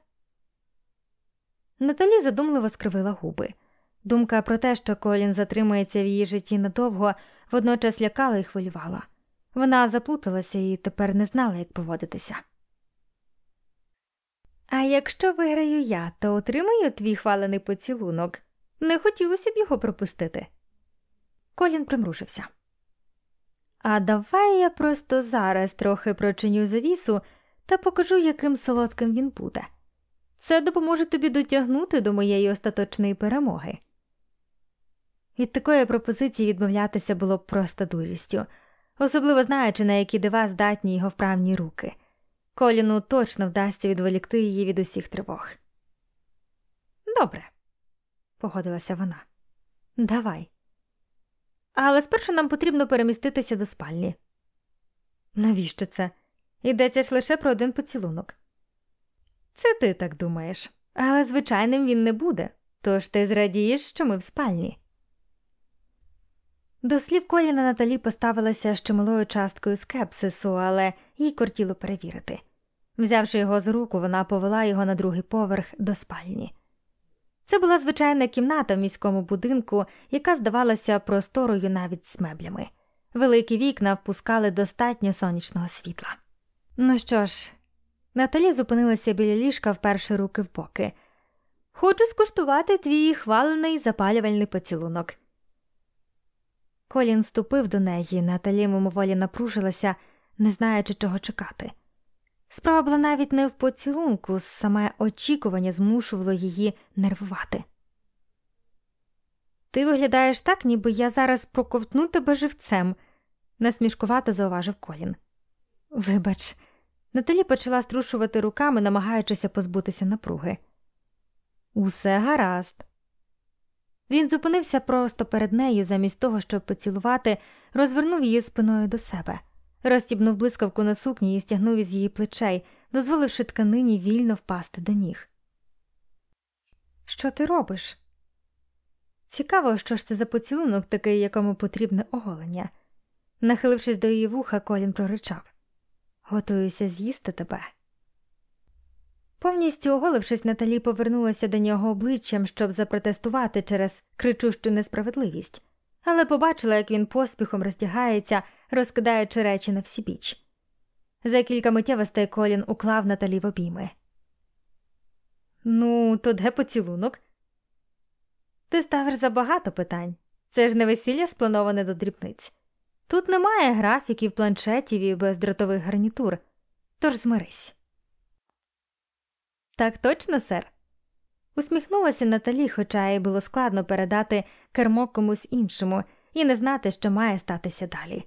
Наталі задумливо скривила губи. Думка про те, що Колін затримується в її житті надовго, водночас лякала і хвилювала. Вона заплуталася і тепер не знала, як поводитися. А якщо виграю я, то отримаю твій хвалений поцілунок. Не хотілося б його пропустити. Колін примружився. А давай я просто зараз трохи прочиню завісу та покажу, яким солодким він буде. Це допоможе тобі дотягнути до моєї остаточної перемоги. Від такої пропозиції відмовлятися було б просто дурістю, особливо знаючи, на які дива здатні його вправні руки. Коліну точно вдасться відволікти її від усіх тривог. Добре, погодилася вона. Давай. Але спершу нам потрібно переміститися до спальні. Навіщо це? Йдеться ж лише про один поцілунок. Це ти так думаєш, але звичайним він не буде, тож ти зрадієш, що ми в спальні. До слів Коліна Наталі поставилася ще малою часткою скепсису, але їй кортіло перевірити. Взявши його з руку, вона повела його на другий поверх до спальні. Це була звичайна кімната в міському будинку, яка здавалася просторою навіть з меблями. Великі вікна впускали достатньо сонячного світла. Ну що ж, Наталі зупинилася біля ліжка вперше руки в боки. Хочу скуштувати твій хвалений запалювальний поцілунок. Колін ступив до неї, Наталі мимоволі напружилася, не знаючи, чого чекати. Справа була навіть не в поцілунку, саме очікування змушувало її нервувати. Ти виглядаєш так, ніби я зараз проковтну тебе живцем, насмішкувато зауважив Колін. Вибач, Наталі почала струшувати руками, намагаючися позбутися напруги. Усе гаразд. Він зупинився просто перед нею, замість того, щоб поцілувати, розвернув її спиною до себе, розтібнув блискавку на сукні і стягнув із її плечей, дозволивши тканині вільно впасти до ніг. Що ти робиш? Цікаво, що ж це за поцілунок такий, якому потрібне оголення. Нахилившись до її вуха, Колін проричав Готуюся з'їсти тебе. Повністю оголившись, Наталі повернулася до нього обличчям, щоб запротестувати через кричущу несправедливість, але побачила, як він поспіхом роздягається, розкидаючи речі на всі біч. За кілька миттєвостей Колін уклав Наталі в обійми. Ну, то де поцілунок? Ти ставиш забагато питань. Це ж не весілля сплановане до дрібниць. Тут немає графіків, планшетів і бездротових гарнітур, тож змирись. Так точно, сер. Усміхнулася Наталі, хоча їй було складно передати кермо комусь іншому і не знати, що має статися далі.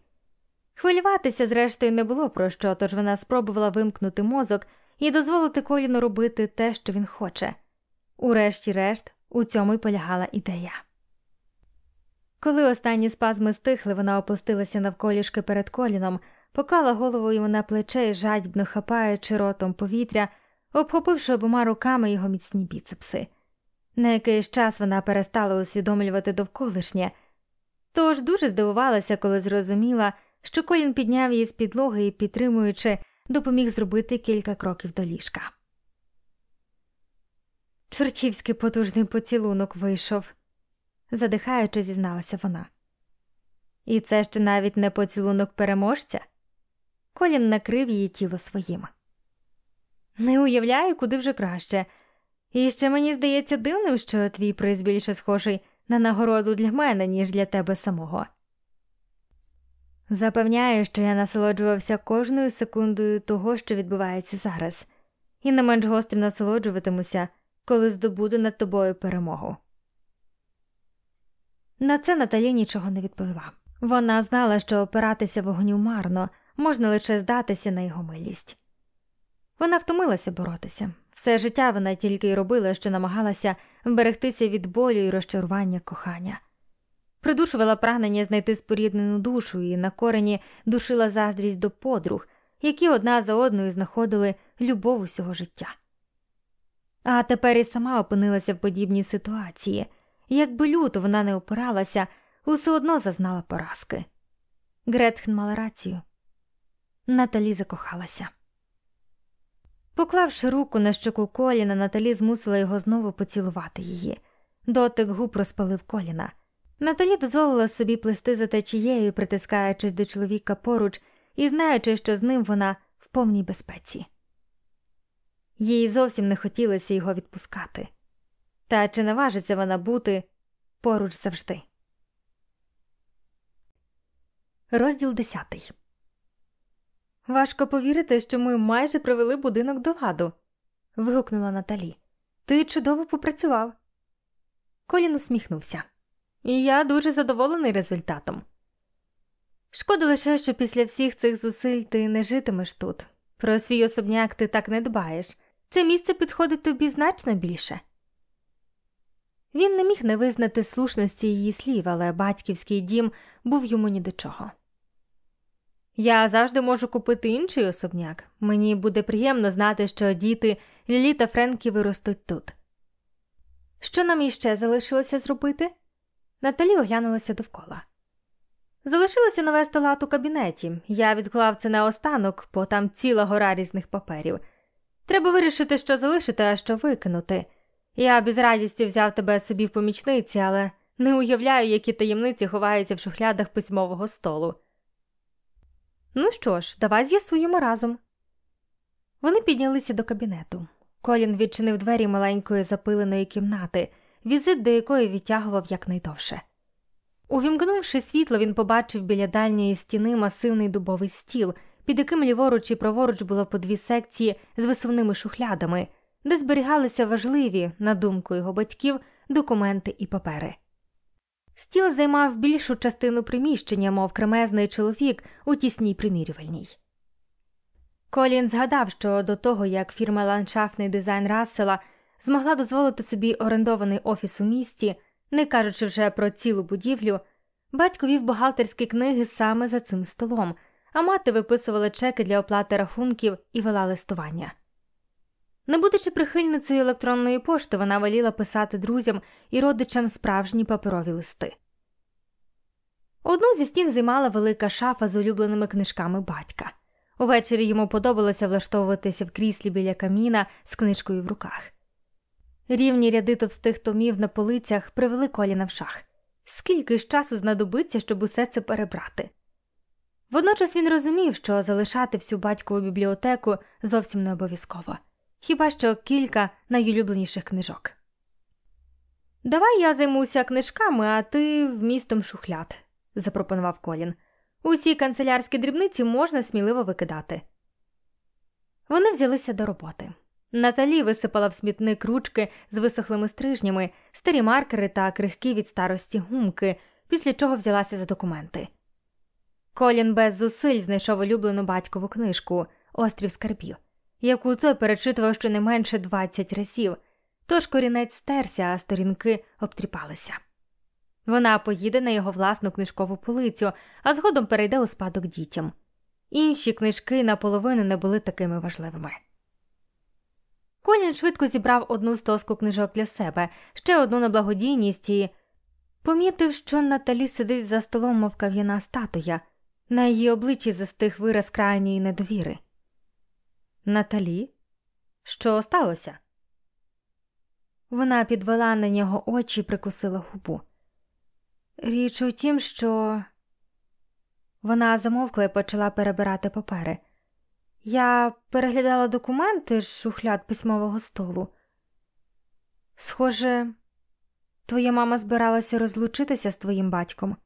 Хвилюватися, зрештою, не було про що, тож вона спробувала вимкнути мозок і дозволити коліну робити те, що він хоче. Урешті-решт, у цьому й полягала ідея. Коли останні спазми стихли, вона опустилася навколішки перед коліном, поклала голову йому на плече і жадібно хапаючи ротом повітря обхопивши обома руками його міцні біцепси. На якийсь час вона перестала усвідомлювати довколишнє, тож дуже здивувалася, коли зрозуміла, що Колін підняв її з підлоги і, підтримуючи, допоміг зробити кілька кроків до ліжка. Чортівський потужний поцілунок вийшов, задихаючи, зізналася вона. І це ще навіть не поцілунок переможця. Колін накрив її тіло своїм. Не уявляю, куди вже краще. І ще мені здається дивним, що твій приз більше схожий на нагороду для мене, ніж для тебе самого. Запевняю, що я насолоджувався кожною секундою того, що відбувається зараз, і не менш гострим насолоджуватимуся, коли здобуду над тобою перемогу. На це Наталі нічого не відповіла. Вона знала, що опиратися вогню марно, можна лише здатися на його милість. Вона втомилася боротися. Все життя вона тільки й робила, що намагалася вберегтися від болю і розчарування кохання. Придушувала прагнення знайти споріднену душу і на корені душила заздрість до подруг, які одна за одною знаходили любов усього життя. А тепер і сама опинилася в подібній ситуації, якби люто вона не опиралася, усе одно зазнала поразки. Гретхен мала рацію. Наталі закохалася. Поклавши руку на щоку коліна, Наталі змусила його знову поцілувати її. Дотик губ розпалив коліна. Наталі дозволила собі плести за течією, притискаючись до чоловіка поруч і знаючи, що з ним вона в повній безпеці. Їй зовсім не хотілося його відпускати. Та чи наважиться вона бути поруч завжди? Розділ десятий. Важко повірити, що ми майже привели будинок до ладу. вигукнула Наталі. Ти чудово попрацював. Колін усміхнувся. І я дуже задоволений результатом. Шкода лише, що після всіх цих зусиль ти не житимеш тут. Про свій особняк ти так не дбаєш. Це місце підходить тобі значно більше. Він не міг не визнати слушності її слів, але батьківський дім був йому ні до чого. Я завжди можу купити інший особняк. Мені буде приємно знати, що діти Лілі та Френкі виростуть тут. Що нам іще залишилося зробити? Наталі оглянулася довкола. Залишилося навести лад у кабінеті. Я відклав це на останок, бо там ціла гора різних паперів. Треба вирішити, що залишити, а що викинути. Я без радісті взяв тебе собі в помічниці, але не уявляю, які таємниці ховаються в шухлядах письмового столу. Ну що ж, давай з'ясуємо разом. Вони піднялися до кабінету. Колін відчинив двері маленької запиленої кімнати, візит до якої відтягував якнайдовше. Увімкнувши світло, він побачив біля дальньої стіни масивний дубовий стіл, під яким ліворуч і праворуч було по дві секції з висувними шухлядами, де зберігалися важливі, на думку його батьків, документи і папери. Стіл займав більшу частину приміщення, мов кремезний чоловік у тісній примірювальній. Колін згадав, що до того, як фірма ландшафтний дизайн Рассела змогла дозволити собі орендований офіс у місті, не кажучи вже про цілу будівлю, батько вів бухгалтерські книги саме за цим столом, а мати виписувала чеки для оплати рахунків і вела листування. Не будучи прихильницею електронної пошти, вона воліла писати друзям і родичам справжні паперові листи. Одну зі стін займала велика шафа з улюбленими книжками батька. Увечері йому подобалося влаштовуватися в кріслі біля каміна з книжкою в руках. Рівні ряди товстих томів на полицях привели коліна в шах. Скільки ж часу знадобиться, щоб усе це перебрати? Водночас він розумів, що залишати всю батькову бібліотеку зовсім не обов'язково хіба що кілька найулюбленіших книжок. Давай я займуся книжками, а ти вмістом шухляд, запропонував Колін. Усі канцелярські дрібниці можна сміливо викидати. Вони взялися до роботи. Наталі висипала в смітник ручки з висохлими стрижнями, старі маркери та крихкі від старості гумки, після чого взялася за документи. Колін без зусиль знайшов улюблену батькову книжку Острів скарбів яку той перечитував щонайменше 20 разів, тож корінець стерся, а сторінки обтріпалися. Вона поїде на його власну книжкову полицю, а згодом перейде у спадок дітям. Інші книжки наполовину не були такими важливими. Колін швидко зібрав одну стоску книжок для себе, ще одну на благодійність і помітив, що Наталі сидить за столом, мов кав'яна статуя, на її обличчі застиг вираз крайньої недовіри. Наталі? Що сталося? Вона підвела на нього очі і прикусила губу. Річ у тім, що вона замовкла і почала перебирати папери. Я переглядала документи з шухляд письмового столу. Схоже, твоя мама збиралася розлучитися з твоїм батьком.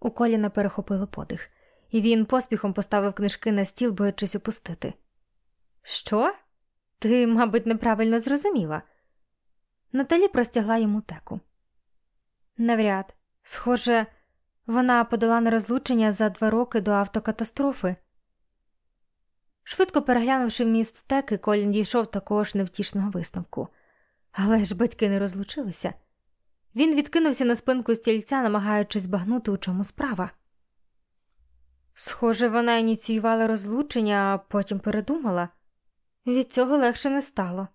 У коліна перехопило подих і він поспіхом поставив книжки на стіл, боячись упустити. Що? Ти, мабуть, неправильно зрозуміла. Наталі простягла йому теку. Навряд, схоже, вона подала на розлучення за два роки до автокатастрофи. Швидко переглянувши вміст теки, Колін дійшов також невтішного висновку. Але ж батьки не розлучилися. Він відкинувся на спинку стільця, намагаючись збагнути, у чому справа. Схоже, вона ініціювала розлучення, а потім передумала. Від цього легше не стало.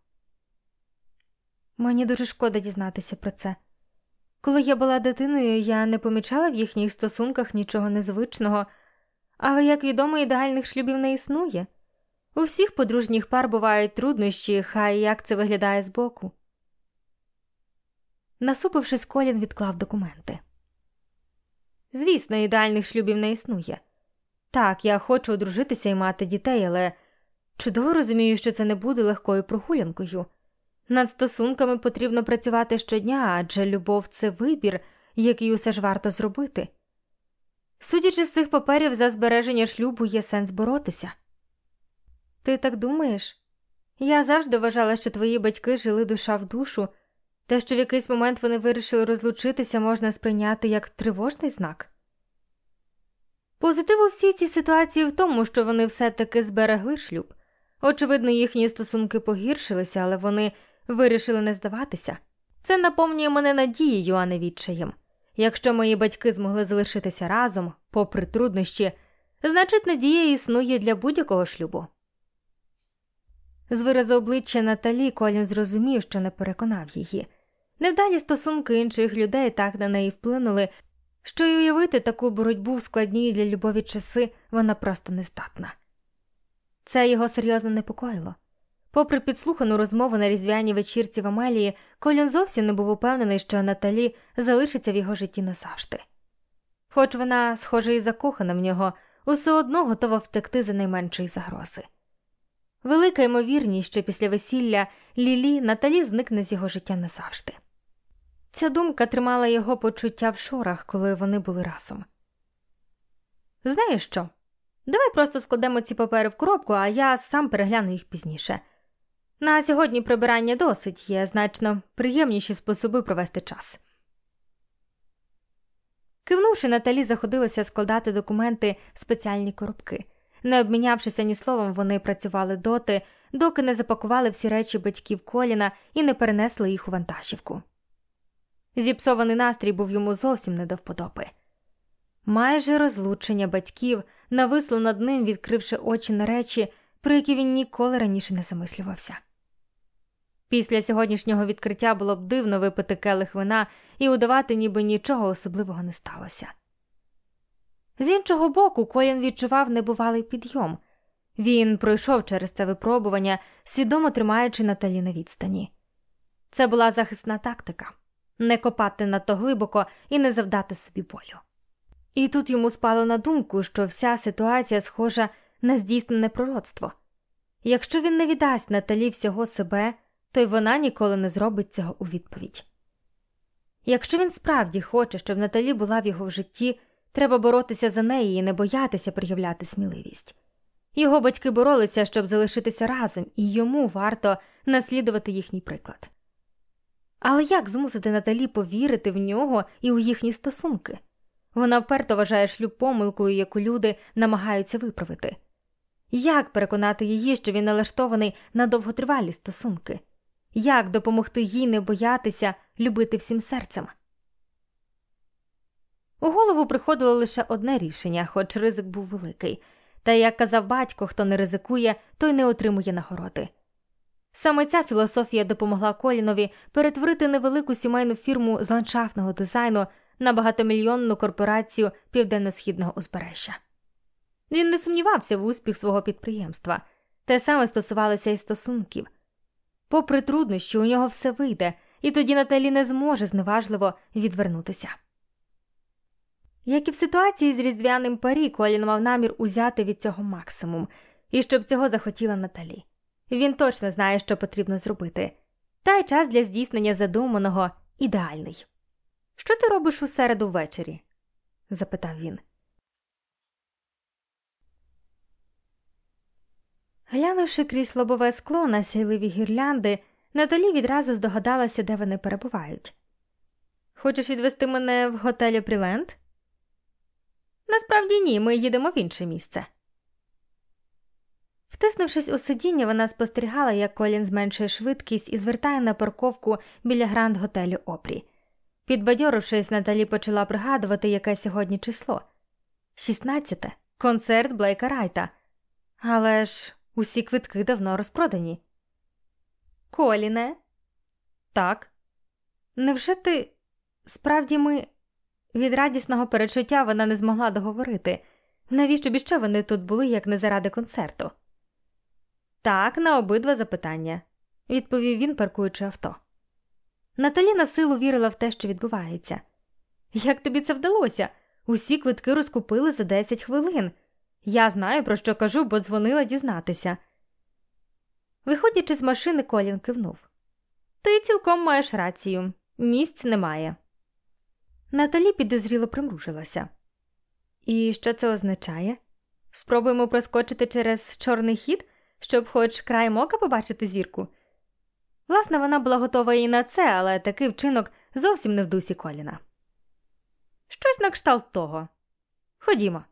Мені дуже шкода дізнатися про це. Коли я була дитиною, я не помічала в їхніх стосунках нічого незвичного, але, як відомо, ідеальних шлюбів не існує. У всіх подружніх пар бувають труднощі, хай як це виглядає збоку. Насупившись, Колін відклав документи. Звісно, ідеальних шлюбів не існує. Так, я хочу одружитися і мати дітей, але чудово розумію, що це не буде легкою прогулянкою. Над стосунками потрібно працювати щодня, адже любов це вибір, який усе ж варто зробити. Судячи з цих паперів, за збереження шлюбу є сенс боротися. Ти так думаєш? Я завжди вважала, що твої батьки жили душа в душу, те, що в якийсь момент вони вирішили розлучитися, можна сприйняти як тривожний знак. Позитив у всій цій ситуації в тому, що вони все таки зберегли шлюб. Очевидно, їхні стосунки погіршилися, але вони вирішили не здаватися. Це наповнює мене надією, а не відчаєм. Якщо мої батьки змогли залишитися разом, попри труднощі, значить надія існує для будь-якого шлюбу. З виразу обличчя Наталі Колін зрозумів, що не переконав її. Невдалі стосунки інших людей так на неї вплинули, що й уявити таку боротьбу в складні для любові часи вона просто не здатна. Це його серйозно непокоїло. Попри підслухану розмову на різдвяній вечірці в Амелії, Колін зовсім не був упевнений, що Наталі залишиться в його житті назавжди. Хоч вона, схоже, і закохана в нього, усе одно готова втекти за найменшої загрози. Велика ймовірність, що після весілля Лілі Наталі зникне з його життя назавжди. Ця думка тримала його почуття в шорах, коли вони були разом. Знаєш що? Давай просто складемо ці папери в коробку, а я сам перегляну їх пізніше. На сьогодні прибирання досить є значно приємніші способи провести час. Кивнувши, Наталі заходилася складати документи в спеціальні коробки. Не обмінявшися ні словом, вони працювали доти, доки не запакували всі речі батьків коліна і не перенесли їх у вантажівку. Зіпсований настрій був йому зовсім не до вподоби. Майже розлучення батьків нависло над ним, відкривши очі на речі, про які він ніколи раніше не замислювався. Після сьогоднішнього відкриття було б дивно випити келих вина і удавати, ніби нічого особливого не сталося. З іншого боку, Колін відчував небувалий підйом. Він пройшов через це випробування, свідомо тримаючи Наталі на відстані. Це була захисна тактика не копати надто глибоко і не завдати собі болю. І тут йому спало на думку, що вся ситуація схожа на здійснене пророцтво. Якщо він не віддасть Наталі всього себе, то й вона ніколи не зробить цього у відповідь. Якщо він справді хоче, щоб Наталі була в його житті, треба боротися за неї і не боятися проявляти сміливість. Його батьки боролися, щоб залишитися разом, і йому варто наслідувати їхній приклад. Але як змусити Наталі повірити в нього і у їхні стосунки? Вона вперто вважає шлюб помилкою, яку люди намагаються виправити. Як переконати її, що він налаштований на довготривалі стосунки? Як допомогти їй не боятися любити всім серцем? У голову приходило лише одне рішення, хоч ризик був великий. Та як казав батько, хто не ризикує, той не отримує нагороди. Саме ця філософія допомогла Колінові перетворити невелику сімейну фірму з ландшафтного дизайну на багатомільйонну корпорацію південно-східного узбережжя. Він не сумнівався в успіх свого підприємства, те саме стосувалося і стосунків. Попри труднощі, у нього все вийде, і тоді Наталі не зможе зневажливо відвернутися. Як і в ситуації з різдвяним парі, Колін мав намір узяти від цього максимум, і щоб цього захотіла Наталі. Він точно знає, що потрібно зробити, та й час для здійснення задуманого ідеальний. Що ти робиш у середу ввечері? запитав він. Глянувши крізь лобове скло на сяйливі гірлянди, Наталі відразу здогадалася, де вони перебувають. Хочеш відвести мене в готелі Пріленд? Насправді ні, ми їдемо в інше місце. Втиснувшись у сидіння, вона спостерігала, як Колін зменшує швидкість і звертає на парковку біля гранд готелю Опрі. Підбадьорившись, Наталі почала пригадувати, яке сьогодні число шістнадцяте концерт Блейка Райта. Але ж усі квитки давно розпродані. Коліне? Так. Невже ти Справді, ми від радісного перечуття вона не змогла договорити, навіщо б іще вони тут були, як не заради концерту. Так, на обидва запитання, відповів він, паркуючи авто. Наталі на силу вірила в те, що відбувається. Як тобі це вдалося? Усі квитки розкупили за 10 хвилин. Я знаю, про що кажу, бо дзвонила дізнатися. Виходячи з машини, Колін кивнув. Ти цілком маєш рацію, місць немає. Наталі підозріло примружилася. І що це означає? Спробуємо проскочити через чорний хід, щоб хоч край мока побачити зірку. Власне, вона була готова і на це, але такий вчинок зовсім не в дусі Коліна. Щось на кшталт того. Ходімо.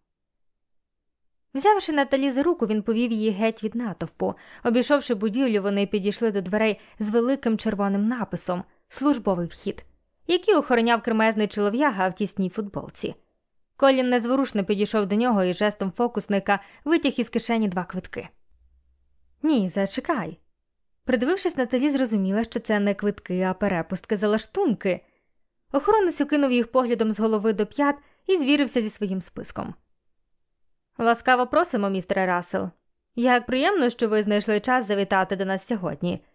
Взявши Наталі за руку, він повів її геть від натовпу. Обійшовши будівлю, вони підійшли до дверей з великим червоним написом Службовий вхід, який охороняв кремезний чолов'яга в тісній футболці. Колін незворушно підійшов до нього і жестом фокусника витяг із кишені два квитки. Ні, зачекай. Придивившись Наталі, зрозуміла, що це не квитки, а перепустки за лаштунки. Охоронець окинув їх поглядом з голови до п'ят і звірився зі своїм списком. Ласкаво просимо, містере Рассел. Як приємно, що ви знайшли час завітати до нас сьогодні.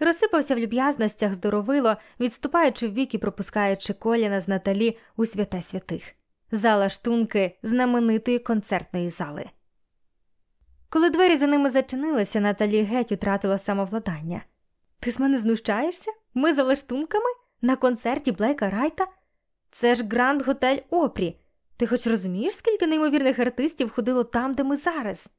Розсипався в люб'язностях здоровило, відступаючи вбік і пропускаючи коліна з Наталі у святе святих, зала штунки знаменитої концертної зали. Коли двері за ними зачинилися, Наталі геть утратила самовладання. Ти з мене знущаєшся? Ми за лаштунками? На концерті Блейка Райта? Це ж Гранд Готель Опрі. Ти хоч розумієш, скільки неймовірних артистів ходило там, де ми зараз?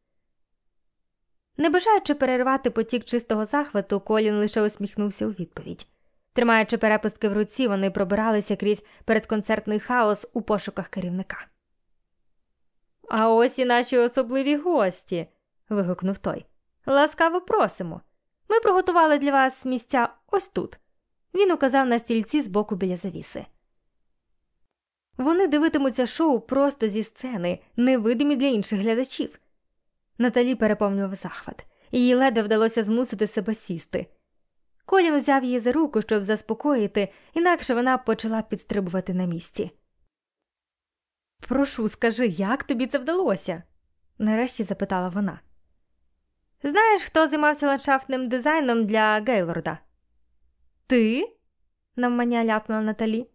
Не бажаючи перервати потік чистого захвату, Колін лише усміхнувся у відповідь. Тримаючи перепустки в руці, вони пробиралися крізь передконцертний хаос у пошуках керівника. А ось і наші особливі гості. Вигукнув той. Ласкаво просимо. Ми приготували для вас місця ось тут. Він указав на стільці з боку біля завіси. Вони дивитимуться шоу просто зі сцени, невидимі для інших глядачів. Наталі переповнював захват, їй ледве вдалося змусити себе сісти. Колін узяв її за руку, щоб заспокоїти, інакше вона почала підстрибувати на місці. Прошу, скажи, як тобі це вдалося? нарешті запитала вона. Знаєш, хто займався ландшафтним дизайном для Гейлорда? Ти? навмання ляпнула Наталі.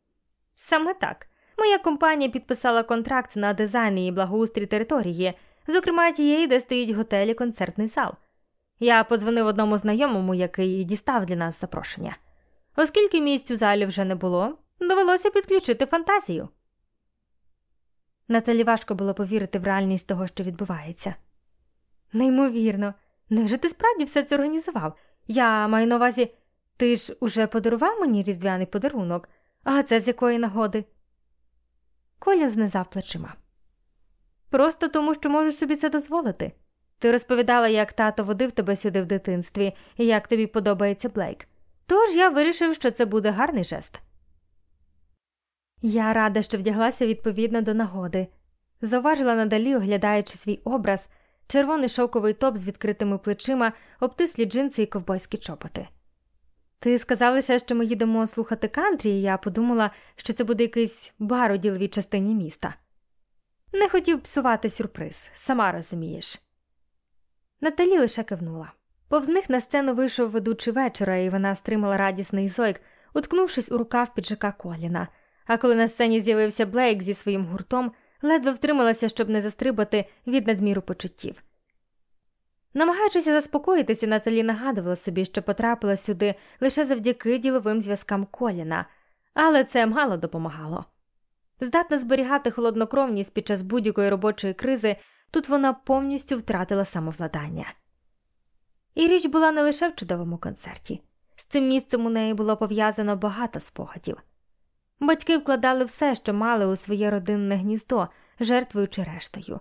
Саме так. Моя компанія підписала контракт на дизайн і благоустрій території, зокрема тієї, де стоїть готель і концертний зал. Я подзвонив одному знайомому, який дістав для нас запрошення. Оскільки місць у залі вже не було, довелося підключити фантазію. Наталі важко було повірити в реальність того, що відбувається. Неймовірно, невже ти справді все це організував? Я маю на увазі, ти ж уже подарував мені різдвяний подарунок, а це з якої нагоди? Коля знизав плечима. Просто тому, що можу собі це дозволити. Ти розповідала, як тато водив тебе сюди в дитинстві і як тобі подобається Блейк. Тож я вирішив, що це буде гарний жест. Я рада, що вдяглася відповідно до нагоди, зауважила надалі, оглядаючи свій образ, червоний шовковий топ з відкритими плечима, обтислі джинси і ковбойські чоботи. Ти сказав лише, що ми їдемо слухати кантрі, і я подумала, що це буде якийсь бар у діловій частині міста. Не хотів псувати сюрприз, сама розумієш. Наталі лише кивнула. Повз них на сцену вийшов ведучий вечора, і вона стримала радісний зойк, уткнувшись у рукав піджака коліна. А коли на сцені з'явився Блейк зі своїм гуртом, ледве втрималася, щоб не застрибати від надміру почуттів. Намагаючися заспокоїтися, Наталі нагадувала собі, що потрапила сюди лише завдяки діловим зв'язкам Коліна, але це мало допомагало. Здатна зберігати холоднокровність під час будь-якої робочої кризи, тут вона повністю втратила самовладання. І річ була не лише в чудовому концерті. З цим місцем у неї було пов'язано багато спогадів. Батьки вкладали все, що мали у своє родинне гніздо, жертвуючи рештою.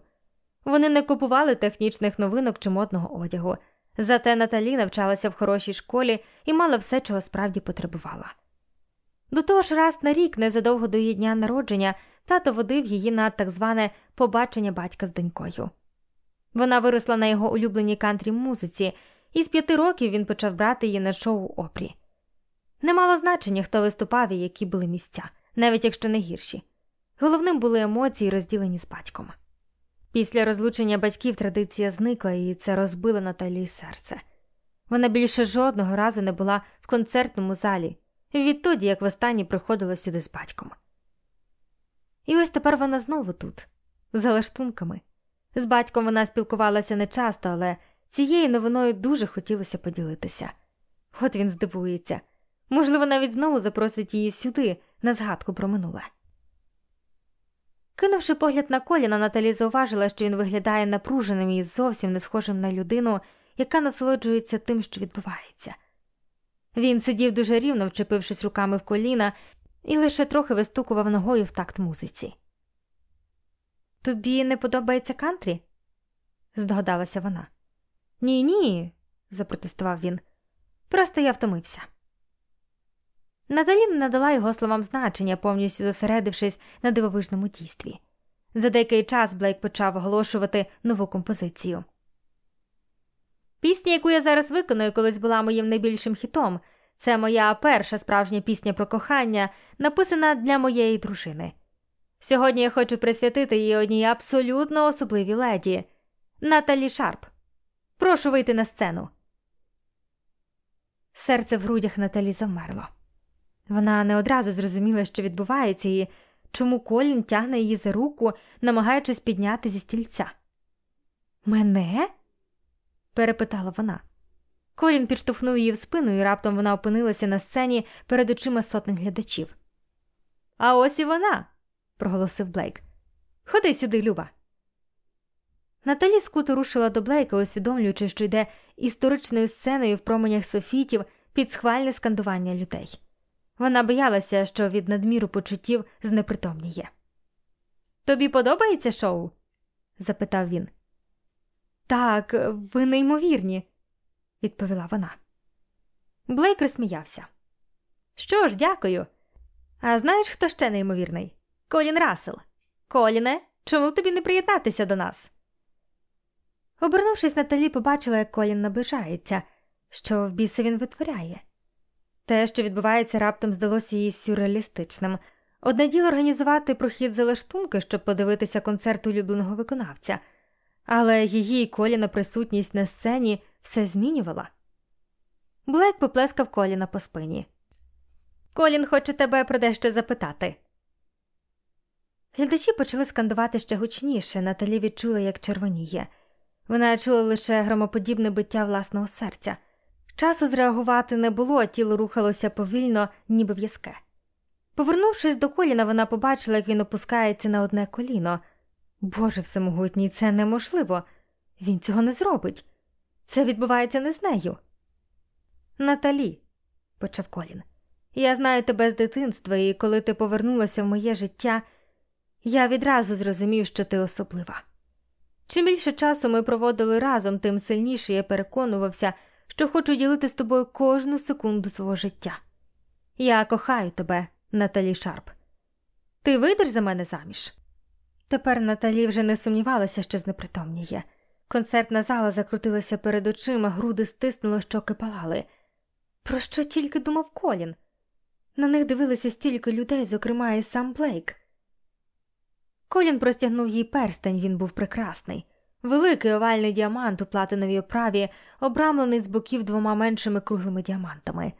Вони не купували технічних новинок чи модного одягу, зате Наталі навчалася в хорошій школі і мала все, чого справді потребувала. До того ж, раз на рік, незадовго до її дня народження, тато водив її на так зване побачення батька з донькою. Вона виросла на його улюбленій кантрі музиці, і з п'яти років він почав брати її на шоу опрі. Не мало значення, хто виступав і які були місця, навіть якщо не гірші. Головним були емоції, розділені з батьком. Після розлучення батьків традиція зникла, і це розбило Наталії серце. Вона більше жодного разу не була в концертному залі, відтоді як востаннє приходила сюди з батьком. І ось тепер вона знову тут, за лаштунками. З батьком вона спілкувалася нечасто, але цією новиною дуже хотілося поділитися. От він здивується можливо, навіть знову запросить її сюди, на згадку про минуле. Кинувши погляд на коліна, Наталі зауважила, що він виглядає напруженим і зовсім не схожим на людину, яка насолоджується тим, що відбувається. Він сидів дуже рівно, вчепившись руками в коліна, і лише трохи вистукував ногою в такт музиці. Тобі не подобається кантрі? здогадалася вона. Ні, ні, запротестував він. Просто я втомився. Наталі не надала його словам значення, повністю зосередившись на дивовижному дійстві. За деякий час Блейк почав оголошувати нову композицію. Пісня, яку я зараз виконую, колись була моїм найбільшим хітом. Це моя перша справжня пісня про кохання, написана для моєї дружини. Сьогодні я хочу присвятити її одній абсолютно особливій леді Наталі Шарп. Прошу вийти на сцену. Серце в грудях Наталі завмерло. Вона не одразу зрозуміла, що відбувається, і чому Колін тягне її за руку, намагаючись підняти зі стільця. Мене? перепитала вона. Колін підштовхнув її в спину, і раптом вона опинилася на сцені перед очима сотних глядачів. А ось і вона, проголосив Блейк. Ходи сюди, Люба. Наталі скуто рушила до Блейка, усвідомлюючи, що йде історичною сценою в променях софітів під схвальне скандування людей. Вона боялася, що від надміру почуттів знепритомніє. Тобі подобається шоу? запитав він. Так, ви неймовірні, відповіла вона. Блейк розсміявся. Що ж, дякую. А знаєш, хто ще неймовірний? Колін Рассел. Коліне, чому тобі не приєднатися до нас? Обернувшись, Наталі побачила, як Колін наближається, що в біса він витворяє. Те, що відбувається, раптом здалося їй сюрреалістичним. Одне діло організувати прохід за лаштунки, щоб подивитися концерт улюбленого виконавця, але її і Коліна присутність на сцені все змінювала. Блек поплескав Коліна по спині. Колін хоче тебе про дещо запитати. Глядачі почали скандувати ще гучніше, Наталі відчула, як червоніє. Вона чула лише громоподібне биття власного серця. Часу зреагувати не було, тіло рухалося повільно, ніби в'язке. Повернувшись до коліна, вона побачила, як він опускається на одне коліно. Боже всемогутній, це неможливо. Він цього не зробить. Це відбувається не з нею. Наталі, почав Колін, я знаю тебе з дитинства, і коли ти повернулася в моє життя, я відразу зрозумів, що ти особлива. Чим більше часу ми проводили разом, тим сильніше я переконувався що хочу ділити з тобою кожну секунду свого життя. Я кохаю тебе, Наталі Шарп. Ти вийдеш за мене заміж? Тепер Наталі вже не сумнівалася, що знепритомніє. Концертна зала закрутилася перед очима, груди стиснуло, щоки палали. Про що тільки думав Колін? На них дивилися стільки людей, зокрема і сам Блейк. Колін простягнув їй перстень, він був прекрасний. Великий овальний діамант у платиновій оправі, обрамлений з боків двома меншими круглими діамантами,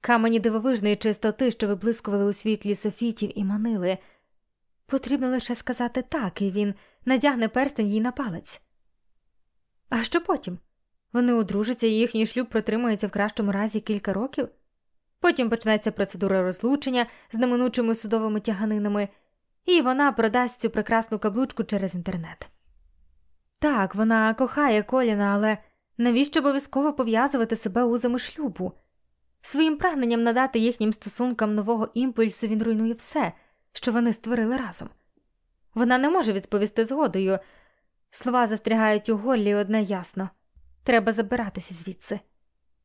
камені дивовижної чистоти, що виблискували у світлі софітів і манили. Потрібно лише сказати так, і він надягне перстень їй на палець. А що потім? Вони одружаться і їхній шлюб протримується в кращому разі кілька років. Потім почнеться процедура розлучення з неминучими судовими тяганинами, і вона продасть цю прекрасну каблучку через інтернет. Так, вона кохає Коліна, але навіщо обов'язково пов'язувати себе узами шлюбу? Своїм прагненням надати їхнім стосункам нового імпульсу він руйнує все, що вони створили разом. Вона не може відповісти згодою. Слова застрягають у горлі одне ясно треба забиратися звідси.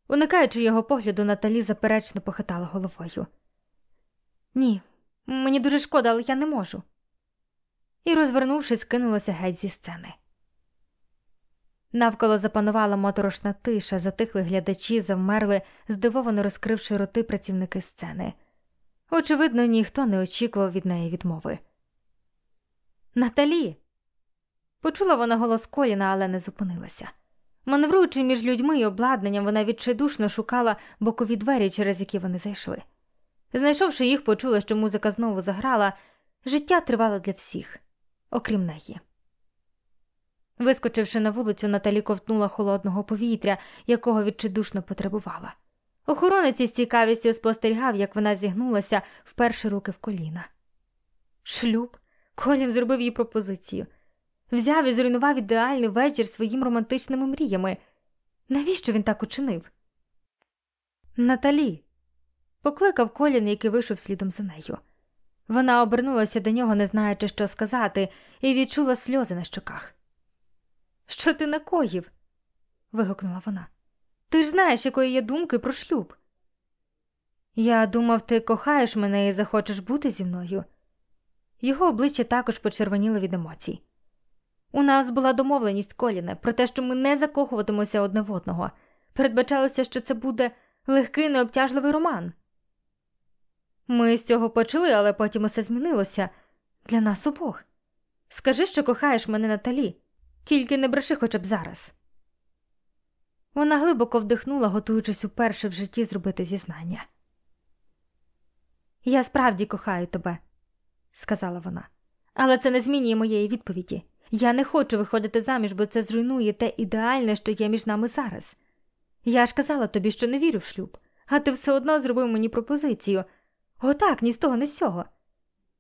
Уникаючи його погляду, Наталі заперечно похитала головою. Ні, мені дуже шкода, але я не можу. І, розвернувшись, кинулася геть зі сцени. Навколо запанувала моторошна тиша, затихли глядачі, завмерли, здивовано розкривши роти працівники сцени. Очевидно, ніхто не очікував від неї відмови. Наталі. Почула вона голос коліна, але не зупинилася. Маневруючи між людьми і обладнанням, вона відчайдушно шукала бокові двері, через які вони зайшли. Знайшовши їх, почула, що музика знову заграла, життя тривало для всіх, окрім неї. Вискочивши на вулицю, Наталі ковтнула холодного повітря, якого відчайдушно потребувала. Охоронець із цікавістю спостерігав, як вона зігнулася вперше руки в коліна. Шлюб. Колін зробив їй пропозицію. Взяв і зруйнував ідеальний вечір своїм романтичними мріями. Навіщо він так учинив? Наталі. покликав Колін, який вийшов слідом за нею. Вона обернулася до нього, не знаючи, що сказати, і відчула сльози на щоках. Що ти накоїв? вигукнула вона. Ти ж знаєш, якої є думки про шлюб. Я думав, ти кохаєш мене і захочеш бути зі мною. Його обличчя також почервоніло від емоцій. У нас була домовленість Коліне про те, що ми не закохуватимося одне в одного. Передбачалося, що це буде легкий необтяжливий роман. Ми з цього почали, але потім усе змінилося для нас обох. Скажи, що кохаєш мене Наталі, тільки не бреши хоча б зараз. Вона глибоко вдихнула, готуючись уперше в житті зробити зізнання. Я справді кохаю тебе, сказала вона, але це не змінює моєї відповіді. Я не хочу виходити заміж, бо це зруйнує те ідеальне, що є між нами зараз. Я ж казала тобі, що не вірю в шлюб, а ти все одно зробив мені пропозицію. Отак, ні з того, ні з сього.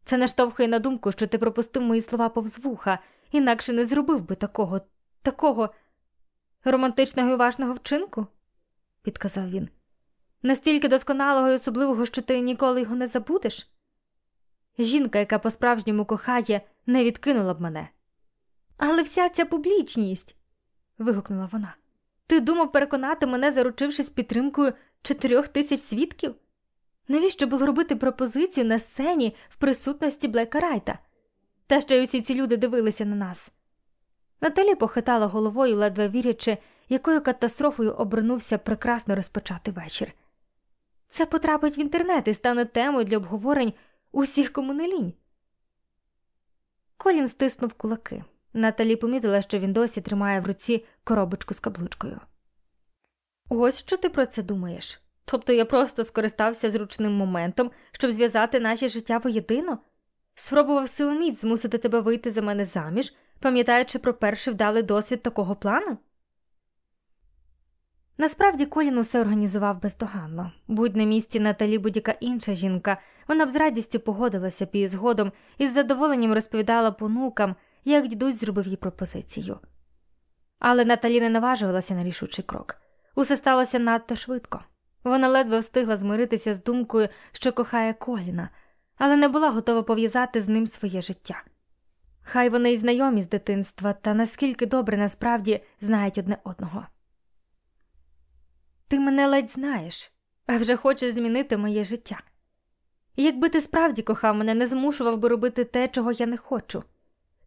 Це наштовхує на думку, що ти пропустив мої слова повз вуха, інакше не зробив би такого, такого романтичного і уважного вчинку, підказав він. Настільки досконалого і особливого, що ти ніколи його не забудеш. Жінка, яка по справжньому кохає, не відкинула б мене. Але вся ця публічність. вигукнула вона. Ти думав переконати мене, заручившись підтримкою чотирьох тисяч свідків? Навіщо було робити пропозицію на сцені в присутності Блека Райта? Та ще й усі ці люди дивилися на нас. Наталі похитала головою, ледве вірячи, якою катастрофою обернувся прекрасно розпочати вечір. Це потрапить в інтернет і стане темою для обговорень усіх кому не лінь. Колін стиснув кулаки. Наталі помітила, що він досі тримає в руці коробочку з каблучкою. Ось що ти про це думаєш? Тобто я просто скористався зручним моментом, щоб зв'язати наші життя воєдино? Спробував силоміць змусити тебе вийти за мене заміж, пам'ятаючи про перший вдалий досвід такого плану? Насправді Колін усе організував бездоганно. Будь на місці Наталі будь-яка інша жінка, вона б з радістю погодилася б згодом і з задоволенням розповідала понукам, як дідусь зробив їй пропозицію. Але Наталі не наважувалася на рішучий крок. Усе сталося надто швидко. Вона ледве встигла змиритися з думкою, що кохає Коліна, але не була готова пов'язати з ним своє життя. Хай вони й знайомі з дитинства, та наскільки добре насправді знають одне одного. Ти мене ледь знаєш, а вже хочеш змінити моє життя. Якби ти справді кохав мене, не змушував би робити те, чого я не хочу.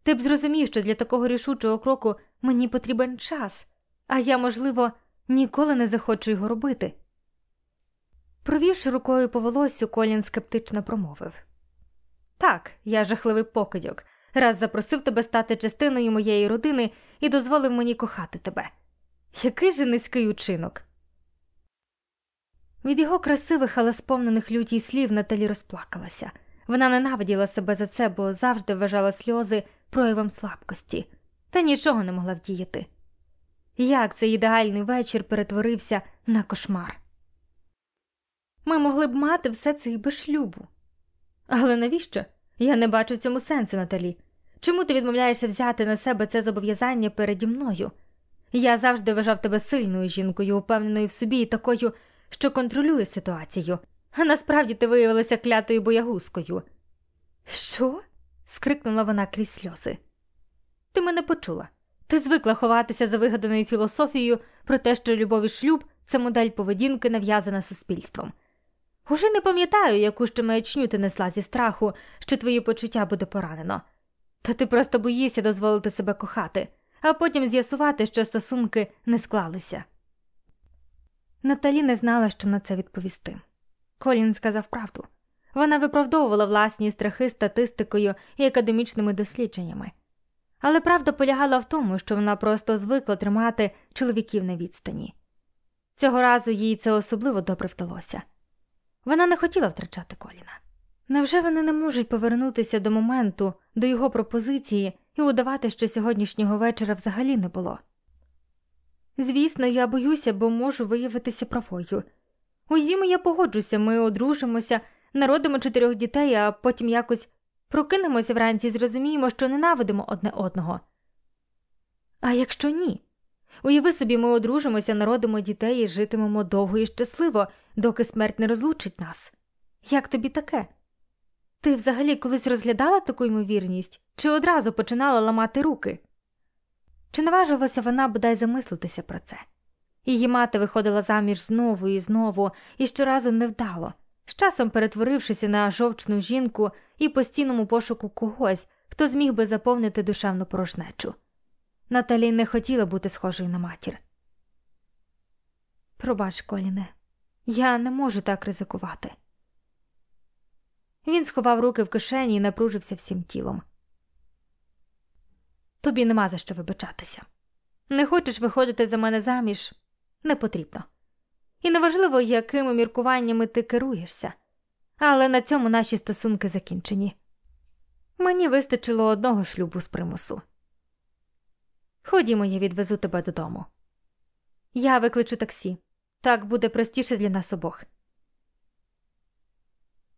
Ти б зрозумів, що для такого рішучого кроку мені потрібен час, а я, можливо, ніколи не захочу його робити. Провівши рукою по волосю, Колін скептично промовив Так, я жахливий покидьок, раз запросив тебе стати частиною моєї родини і дозволив мені кохати тебе. Який же низький учинок. Від його красивих, але сповнених лютій слів Наталі розплакалася. Вона ненавиділа себе за це, бо завжди вважала сльози проявом слабкості, та нічого не могла вдіяти. Як цей ідеальний вечір перетворився на кошмар? Ми могли б мати все це і без шлюбу. Але навіщо? Я не бачу в цьому сенсу, Наталі. Чому ти відмовляєшся взяти на себе це зобов'язання переді мною? Я завжди вважав тебе сильною жінкою, упевненою в собі і такою, що контролює ситуацію, а насправді ти виявилася клятою боягузкою. Що? скрикнула вона крізь сльози. Ти мене почула. Ти звикла ховатися за вигаданою філософією про те, що любов і шлюб це модель поведінки, нав'язана суспільством. Уже не пам'ятаю, яку ще маячню ти несла зі страху, що твої почуття буде поранено. Та ти просто боїшся дозволити себе кохати, а потім з'ясувати, що стосунки не склалися. Наталі не знала, що на це відповісти. Колін сказав правду. Вона виправдовувала власні страхи статистикою і академічними дослідженнями. Але правда полягала в тому, що вона просто звикла тримати чоловіків на відстані. Цього разу їй це особливо добре вдалося. Вона не хотіла втрачати коліна. Невже вони не можуть повернутися до моменту, до його пропозиції і удавати, що сьогоднішнього вечора взагалі не було? Звісно, я боюся, бо можу виявитися правою. У Узімо, я погоджуся, ми одружимося, народимо чотирьох дітей, а потім якось прокинемося вранці і зрозуміємо, що ненавидимо одне одного. А якщо ні? Уяви собі, ми одружимося, народимо дітей і житимемо довго і щасливо, доки смерть не розлучить нас. Як тобі таке? Ти взагалі колись розглядала таку ймовірність чи одразу починала ламати руки? Чи наважилася вона бодай замислитися про це? Її мати виходила заміж знову і знову, і щоразу невдало, з часом перетворившися на жовчну жінку і постійному пошуку когось, хто зміг би заповнити душевну порожнечу. Наталі не хотіла бути схожою на матір. Пробач, Коліне, я не можу так ризикувати. Він сховав руки в кишені і напружився всім тілом. Тобі нема за що вибачатися. Не хочеш виходити за мене заміж не потрібно. І неважливо, якими міркуваннями ти керуєшся, але на цьому наші стосунки закінчені. Мені вистачило одного шлюбу з примусу. Ходімо, я відвезу тебе додому. Я викличу таксі. Так буде простіше для нас обох.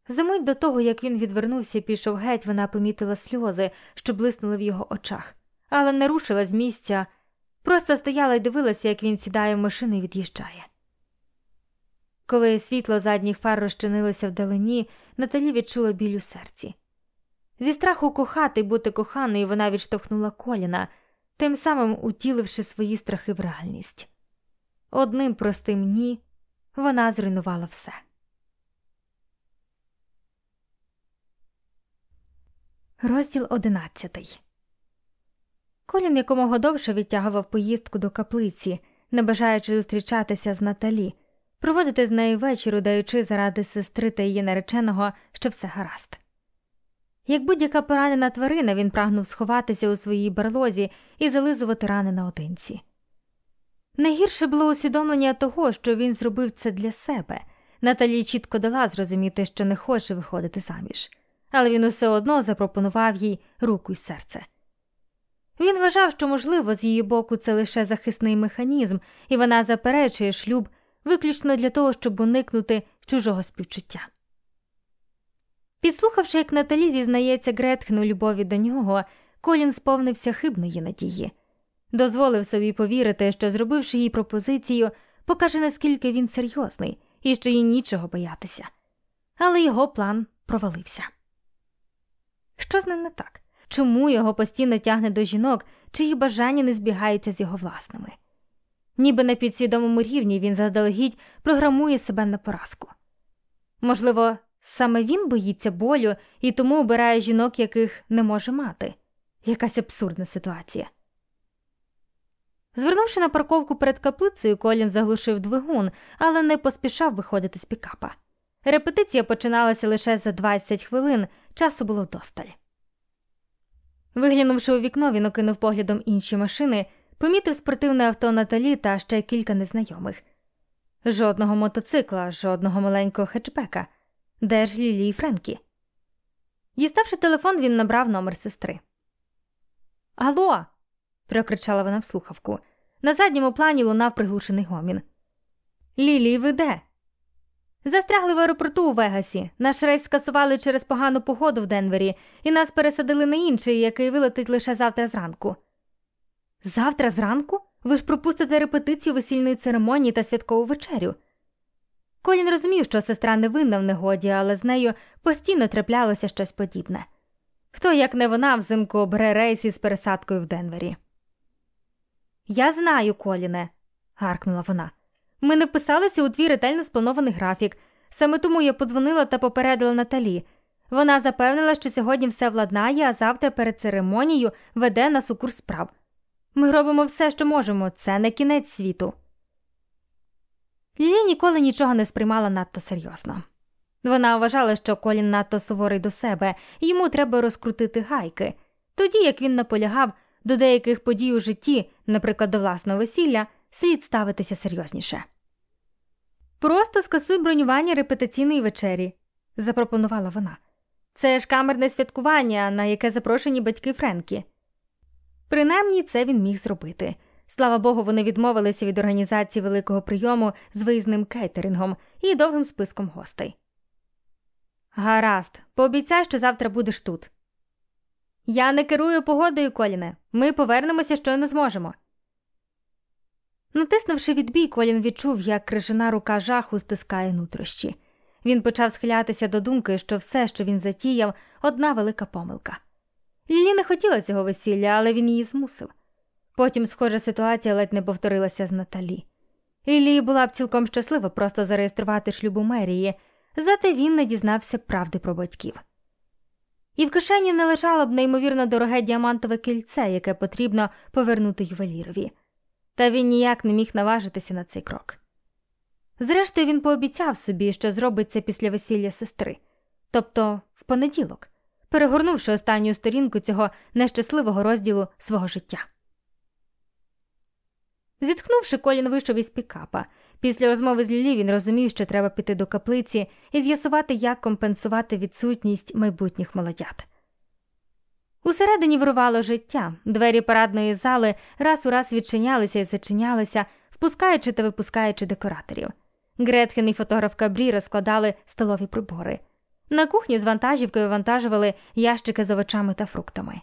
Замить до того, як він відвернувся і пішов геть, вона помітила сльози, що блиснули в його очах, але не рушила з місця, просто стояла і дивилася, як він сідає в машину і від'їжджає. Коли світло задніх фар розчинилося вдалині, Наталі відчула біль у серці. Зі страху кохати бути коханою вона відштовхнула коліна, тим самим утіливши свої страхи в реальність. Одним простим ні вона зруйнувала все. Розділ одинадцятий. Колін якомога довше відтягував поїздку до каплиці, не бажаючи зустрічатися з Наталі, проводити з нею вечір, даючи заради сестри та її нареченого, що все гаразд. Як будь-яка поранена тварина, він прагнув сховатися у своїй барлозі і зализувати рани наодинці. Найгірше було усвідомлення того, що він зробив це для себе. Наталі чітко дала зрозуміти, що не хоче виходити заміж, але він усе одно запропонував їй руку й серце. Він вважав, що, можливо, з її боку це лише захисний механізм, і вона заперечує шлюб виключно для того, щоб уникнути чужого співчуття. Підслухавши, як Наталі зізнається Гретхен любові до нього, Колін сповнився хибної надії, дозволив собі повірити, що, зробивши їй пропозицію, покаже, наскільки він серйозний і що їй нічого боятися. Але його план провалився. Що з ним не так? Чому його постійно тягне до жінок, чиї бажання не збігаються з його власними? Ніби на підсвідомому рівні він заздалегідь програмує себе на поразку. Можливо, саме він боїться болю і тому обирає жінок, яких не може мати. Якась абсурдна ситуація. Звернувши на парковку перед каплицею, Колін заглушив двигун, але не поспішав виходити з пікапа. Репетиція починалася лише за 20 хвилин, часу було досталь. Виглянувши у вікно, він окинув поглядом інші машини, помітив спортивне авто Наталі та ще кілька незнайомих. Жодного мотоцикла, жодного маленького хетчбека. Де ж Лілі і Френкі? Діставши телефон, він набрав номер сестри. Алло. прокричала вона в слухавку. На задньому плані лунав приглушений гомін. Лілі, ви де? Застрягли в аеропорту у Вегасі. Наш рейс скасували через погану погоду в Денвері, і нас пересадили на інший, який вилетить лише завтра зранку. Завтра зранку? Ви ж пропустите репетицію весільної церемонії та святкову вечерю. Колін розумів, що сестра не винна в негоді, але з нею постійно траплялося щось подібне. Хто, як не вона, взимку обере рейс із пересадкою в Денвері. Я знаю, Коліне, гаркнула вона. Ми не вписалися у твій ретельно спланований графік. Саме тому я подзвонила та попередила Наталі. Вона запевнила, що сьогодні все владнає, а завтра перед церемонією веде нас у курс справ. Ми робимо все, що можемо, це не кінець світу. Лілі ніколи нічого не сприймала надто серйозно. Вона вважала, що Колін надто суворий до себе, йому треба розкрутити гайки, тоді як він наполягав до деяких подій у житті, наприклад, до власного весілля, слід ставитися серйозніше. Просто скасуй бронювання репетиційної вечері, запропонувала вона. Це ж камерне святкування, на яке запрошені батьки Френкі. Принаймні це він міг зробити. Слава Богу, вони відмовилися від організації великого прийому з виїзним кейтерингом і довгим списком гостей. Гаразд, пообіцяй, що завтра будеш тут. Я не керую погодою, Коліне. Ми повернемося, що не зможемо. Натиснувши відбій, Колін відчув, як крижана рука жаху стискає нутрощі. Він почав схилятися до думки, що все, що він затіяв, одна велика помилка. Лілі не хотіла цього весілля, але він її змусив. Потім схожа ситуація ледь не повторилася з Наталі. Лілі була б цілком щаслива просто зареєструвати шлюб у мерії, зате він не дізнався правди про батьків. І в кишені не лежало б неймовірно дороге діамантове кільце, яке потрібно повернути ювелірові, та він ніяк не міг наважитися на цей крок. Зрештою, він пообіцяв собі, що зробить це після весілля сестри, тобто в понеділок, перегорнувши останню сторінку цього нещасливого розділу свого життя. Зітхнувши, Колін вийшов із пікапа. Після розмови з Лілі він розумів, що треба піти до каплиці і з'ясувати, як компенсувати відсутність майбутніх молодят. Усередині вирувало життя, двері парадної зали раз у раз відчинялися і зачинялися, впускаючи та випускаючи декораторів. Гретхен і фотограф Кабрі розкладали столові прибори. На кухні з вантажівкою вантажували ящики з овочами та фруктами.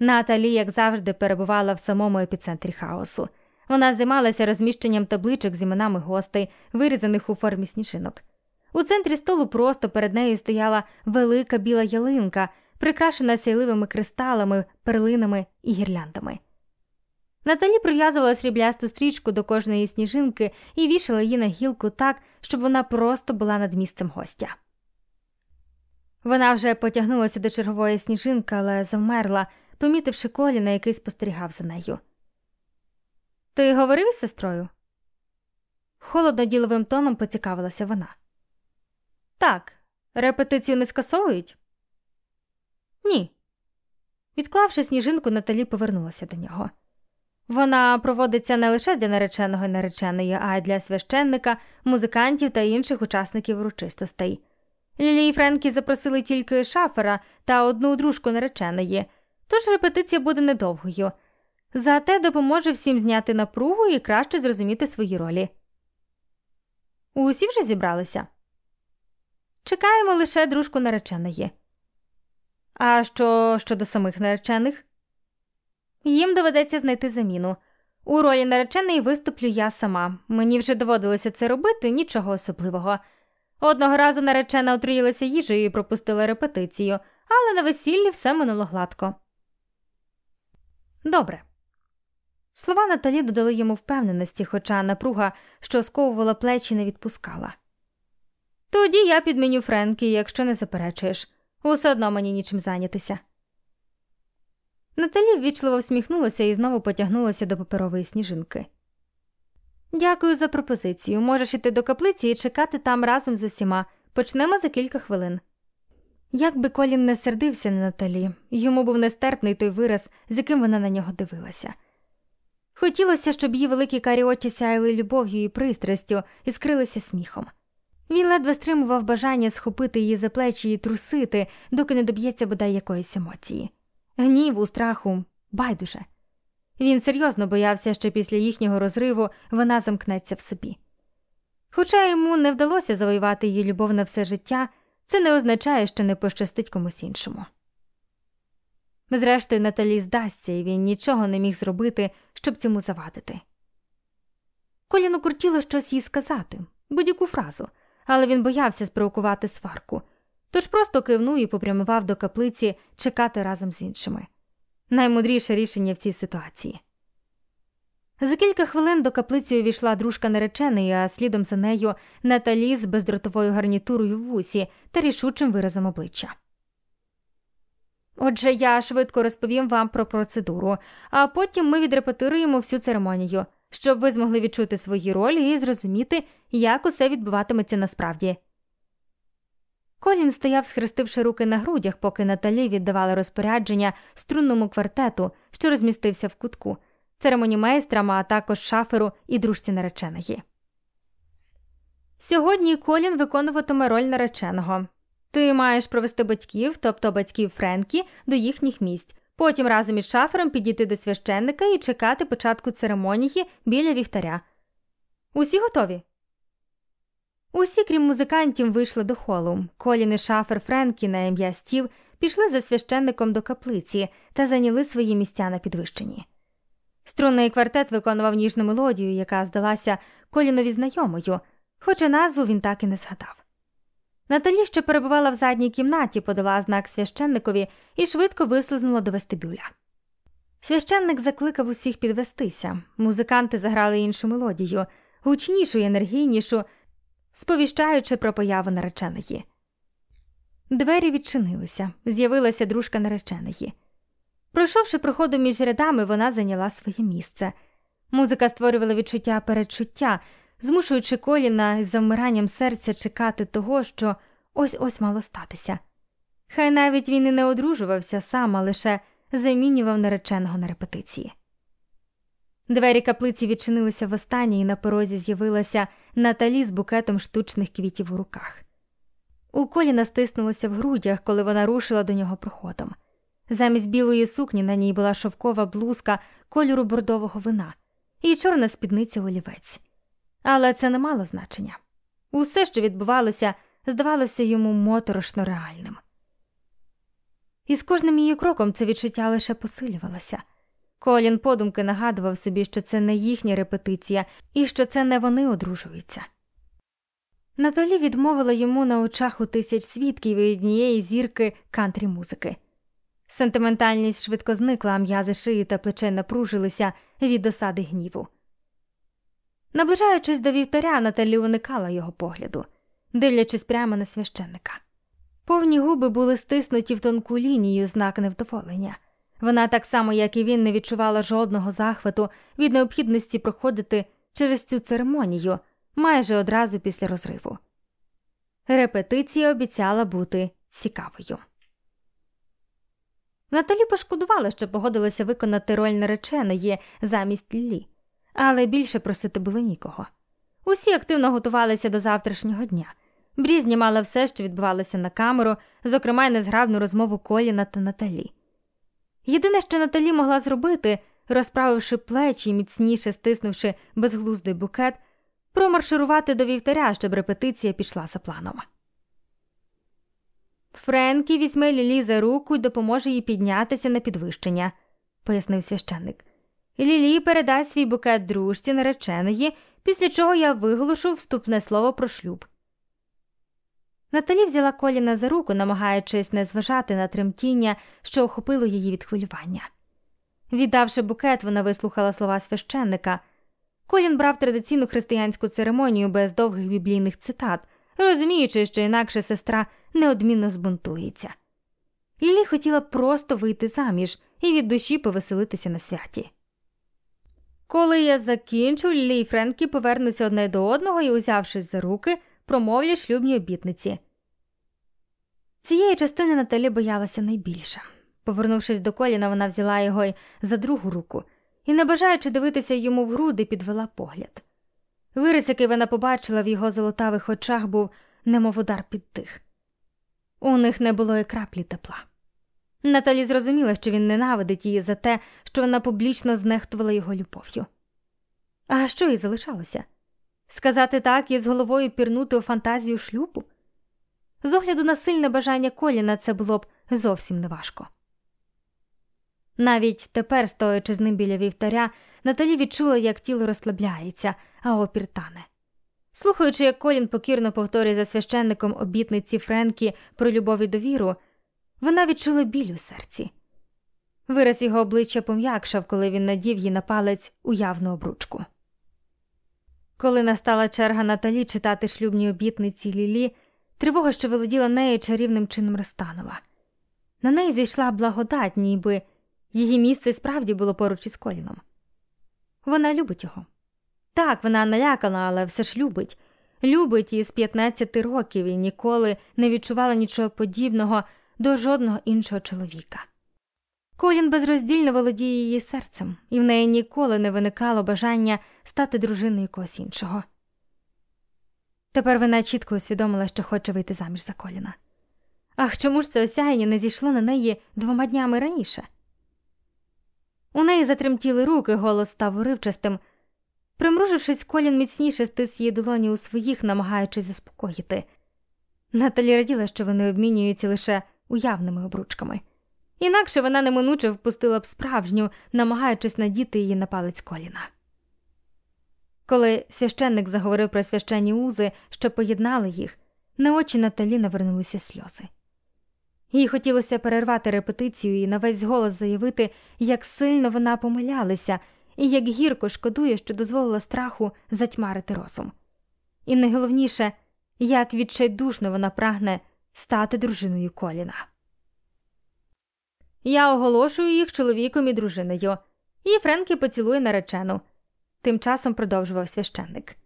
Наталі, як завжди, перебувала в самому епіцентрі хаосу. Вона займалася розміщенням табличок з іменами гостей, вирізаних у формі сніжинок. У центрі столу просто перед нею стояла велика біла ялинка, прикрашена сяйливими кристалами, перлинами і гірляндами. Наталі прив'язувала сріблясту стрічку до кожної сніжинки і вішала її на гілку так, щоб вона просто була над місцем гостя. Вона вже потягнулася до чергової сніжинки, але завмерла, помітивши коліна, який спостерігав за нею. Ти говорив із сестрою? Холодно діловим тоном поцікавилася вона. Так, репетицію не скасовують? Ні. Відклавши сніжинку, Наталі повернулася до нього. Вона проводиться не лише для нареченого і нареченої, а й для священника, музикантів та інших учасників урочистостей. Лілі і Френкі запросили тільки шафера та одну дружку нареченої, тож репетиція буде недовгою. Зате допоможе всім зняти напругу і краще зрозуміти свої ролі. Усі вже зібралися. Чекаємо лише дружку нареченої. А що щодо самих наречених? Їм доведеться знайти заміну. У ролі нареченої виступлю я сама. Мені вже доводилося це робити, нічого особливого. Одного разу наречена отруїлася їжею і пропустила репетицію, але на весіллі все минуло гладко. Добре. Слова Наталі додали йому впевненості, хоча напруга, що сковувала плечі, не відпускала. Тоді я підміню Френкі, якщо не заперечуєш. Усе одно мені нічим зайнятися. Наталі ввічливо всміхнулася і знову потягнулася до паперової сніжинки. Дякую за пропозицію. Можеш іти до каплиці і чекати там разом з усіма. Почнемо за кілька хвилин. Як би Колін не сердився на Наталі, йому був нестерпний той вираз, з яким вона на нього дивилася. Хотілося, щоб її великі карі очі сяяли любов'ю і пристрастю і скрилися сміхом. Він ледве стримував бажання схопити її за плечі і трусити, доки не доб'ється бодай якоїсь емоції. Гніву, страху, байдуже. Він серйозно боявся, що після їхнього розриву вона замкнеться в собі. Хоча йому не вдалося завоювати її любов на все життя, це не означає, що не пощастить комусь іншому. Зрештою, Наталі здасться, і він нічого не міг зробити, щоб цьому завадити. Коліну куртіло щось їй сказати, будь-яку фразу, але він боявся спровокувати сварку, тож просто кивнув і попрямував до каплиці чекати разом з іншими. Наймудріше рішення в цій ситуації. За кілька хвилин до каплиці увійшла дружка нареченої, а слідом за нею Наталі з бездротовою гарнітурою в вусі та рішучим виразом обличчя. Отже, я швидко розповім вам про процедуру, а потім ми відрепетируємо всю церемонію, щоб ви змогли відчути свої ролі і зрозуміти, як усе відбуватиметься насправді. Колін стояв, схрестивши руки на грудях, поки Наталі віддавала розпорядження струнному квартету, що розмістився в кутку, церемонімейстрам, а також шаферу і дружці нареченої. Сьогодні Колін виконуватиме роль нареченого. Ти маєш провести батьків, тобто батьків Френкі, до їхніх місць, потім разом із шафером підійти до священника і чекати початку церемонії біля вівтаря. Усі готові? Усі, крім музикантів, вийшли до холу. Колін і шафер Френкі на ім'я Стів пішли за священником до каплиці та зайняли свої місця на підвищенні. Струнний квартет виконував ніжну мелодію, яка здалася колінові знайомою, хоча назву він так і не згадав. Наталі, що перебувала в задній кімнаті, подала знак священникові і швидко вислизнула до вестибюля. Священник закликав усіх підвестися. Музиканти заграли іншу мелодію, гучнішу і енергійнішу, сповіщаючи про появу нареченої. Двері відчинилися, з'явилася дружка нареченої. Пройшовши проходом між рядами, вона зайняла своє місце. Музика створювала відчуття передчуття, змушуючи коліна з завмиранням серця чекати того, що ось ось мало статися. Хай навіть він і не одружувався сам, а лише замінював нареченого на репетиції. Двері каплиці відчинилися востаннє, і на порозі з'явилася Наталі з букетом штучних квітів у руках. У коліна стиснулося в грудях, коли вона рушила до нього проходом. Замість білої сукні на ній була шовкова блузка кольору бордового вина і чорна спідниця олівець. Але це не мало значення. Усе, що відбувалося, здавалося йому моторошно реальним. І з кожним її кроком це відчуття лише посилювалося. Колін подумки нагадував собі, що це не їхня репетиція і що це не вони одружуються. Наталі відмовила йому на очах у тисяч свідків і однієї зірки кантрі музики. Сентиментальність швидко зникла, а м'язи шиї та плече напружилися від досади гніву. Наближаючись до вівтаря, Наталі уникала його погляду, дивлячись прямо на священника. Повні губи були стиснуті в тонку лінію знак невдоволення. Вона, так само, як і він, не відчувала жодного захвату від необхідності проходити через цю церемонію майже одразу після розриву. Репетиція обіцяла бути цікавою. Наталі пошкодувала, що погодилася виконати роль нареченої замість Лілі, але більше просити було нікого. Усі активно готувалися до завтрашнього дня. Брі знімала все, що відбувалося на камеру, зокрема й незграбну розмову Коліна та Наталі. Єдине, що Наталі могла зробити, розправивши плечі і міцніше стиснувши безглуздий букет, промарширувати до вівтаря, щоб репетиція пішла за планом. Френкі візьме Лілі за руку і допоможе їй піднятися на підвищення, пояснив священник. Лілі передасть свій букет дружці нареченої, після чого я виголошу вступне слово про шлюб. Наталі взяла коліна за руку, намагаючись не зважати на тремтіння, що охопило її від хвилювання. Віддавши букет, вона вислухала слова священника. Колін брав традиційну християнську церемонію без довгих біблійних цитат, розуміючи, що інакше сестра неодмінно збунтується. Лілі хотіла просто вийти заміж і від душі повеселитися на святі. Коли я закінчу, Лілі і Френкі повернуться одне до одного і, узявшись за руки, промовлять шлюбні обітниці. Цієї частини Наталі боялася найбільше. Повернувшись до коліна, вона взяла його й за другу руку і, не бажаючи дивитися йому в груди, підвела погляд. Вирис, який вона побачила в його золотавих очах, був немов удар під тих. У них не було і краплі тепла. Наталі зрозуміла, що він ненавидить її за те, що вона публічно знехтувала його любов'ю. А що їй залишалося? Сказати так і з головою пірнути у фантазію шлюбу? З огляду на сильне бажання коліна це було б зовсім неважко. Навіть тепер, стоячи з ним біля вівтаря, Наталі відчула, як тіло розслабляється, а опір тане. Слухаючи, як Колін покірно повторює за священником обітниці Френкі про любов і довіру, вона відчула біль у серці. Вираз його обличчя пом'якшав, коли він надів їй на палець уявну обручку. Коли настала черга Наталі читати шлюбні обітниці Лілі, тривога, що володіла нею чарівним чином розтанула. На неї зійшла благодать, ніби її місце справді було поруч із коліном. Вона любить його. Так, вона налякана, але все ж любить. Любить із 15 років і ніколи не відчувала нічого подібного до жодного іншого чоловіка. Колін безроздільно володіє її серцем, і в неї ніколи не виникало бажання стати дружиною когось іншого. Тепер вона чітко усвідомила, що хоче вийти заміж за коліна. Ах, чому ж це осяяння не зійшло на неї двома днями раніше? У неї затремтіли руки, голос став уривчастим. Примружившись, колін міцніше стис її долоні у своїх, намагаючись заспокоїти. Наталі раділа, що вони обмінюються лише уявними обручками. Інакше вона неминуче впустила б справжню, намагаючись надіти її на палець коліна. Коли священник заговорив про священні узи, що поєднали їх, на очі Наталі навернулися сльози. Їй хотілося перервати репетицію і на весь голос заявити, як сильно вона помилялася, і як гірко шкодує, що дозволила страху затьмарити розум. І найголовніше, як відчайдушно вона прагне стати дружиною коліна. Я оголошую їх чоловіком і дружиною, і Френкі поцілує наречену. Тим часом продовжував священник.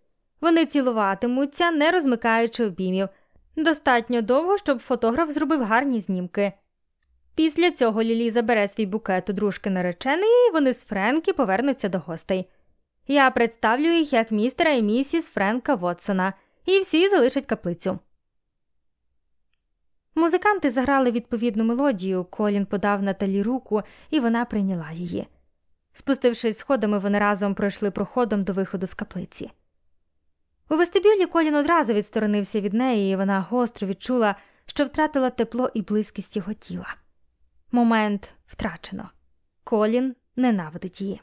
Вони цілуватимуться, не розмикаючи обіймів. Достатньо довго, щоб фотограф зробив гарні знімки. Після цього Лілі забере свій букет у дружки нареченої, і вони з Френкі повернуться до гостей. Я представлю їх як містера і місіс Френка Вотсона, і всі залишать каплицю. Музиканти заграли відповідну мелодію, Колін подав Наталі руку, і вона прийняла її. Спустившись сходами, вони разом пройшли проходом до виходу з каплиці. У вестибюлі Колін одразу відсторонився від неї, і вона гостро відчула, що втратила тепло і близькість його тіла. Момент втрачено. Колін ненавидить її.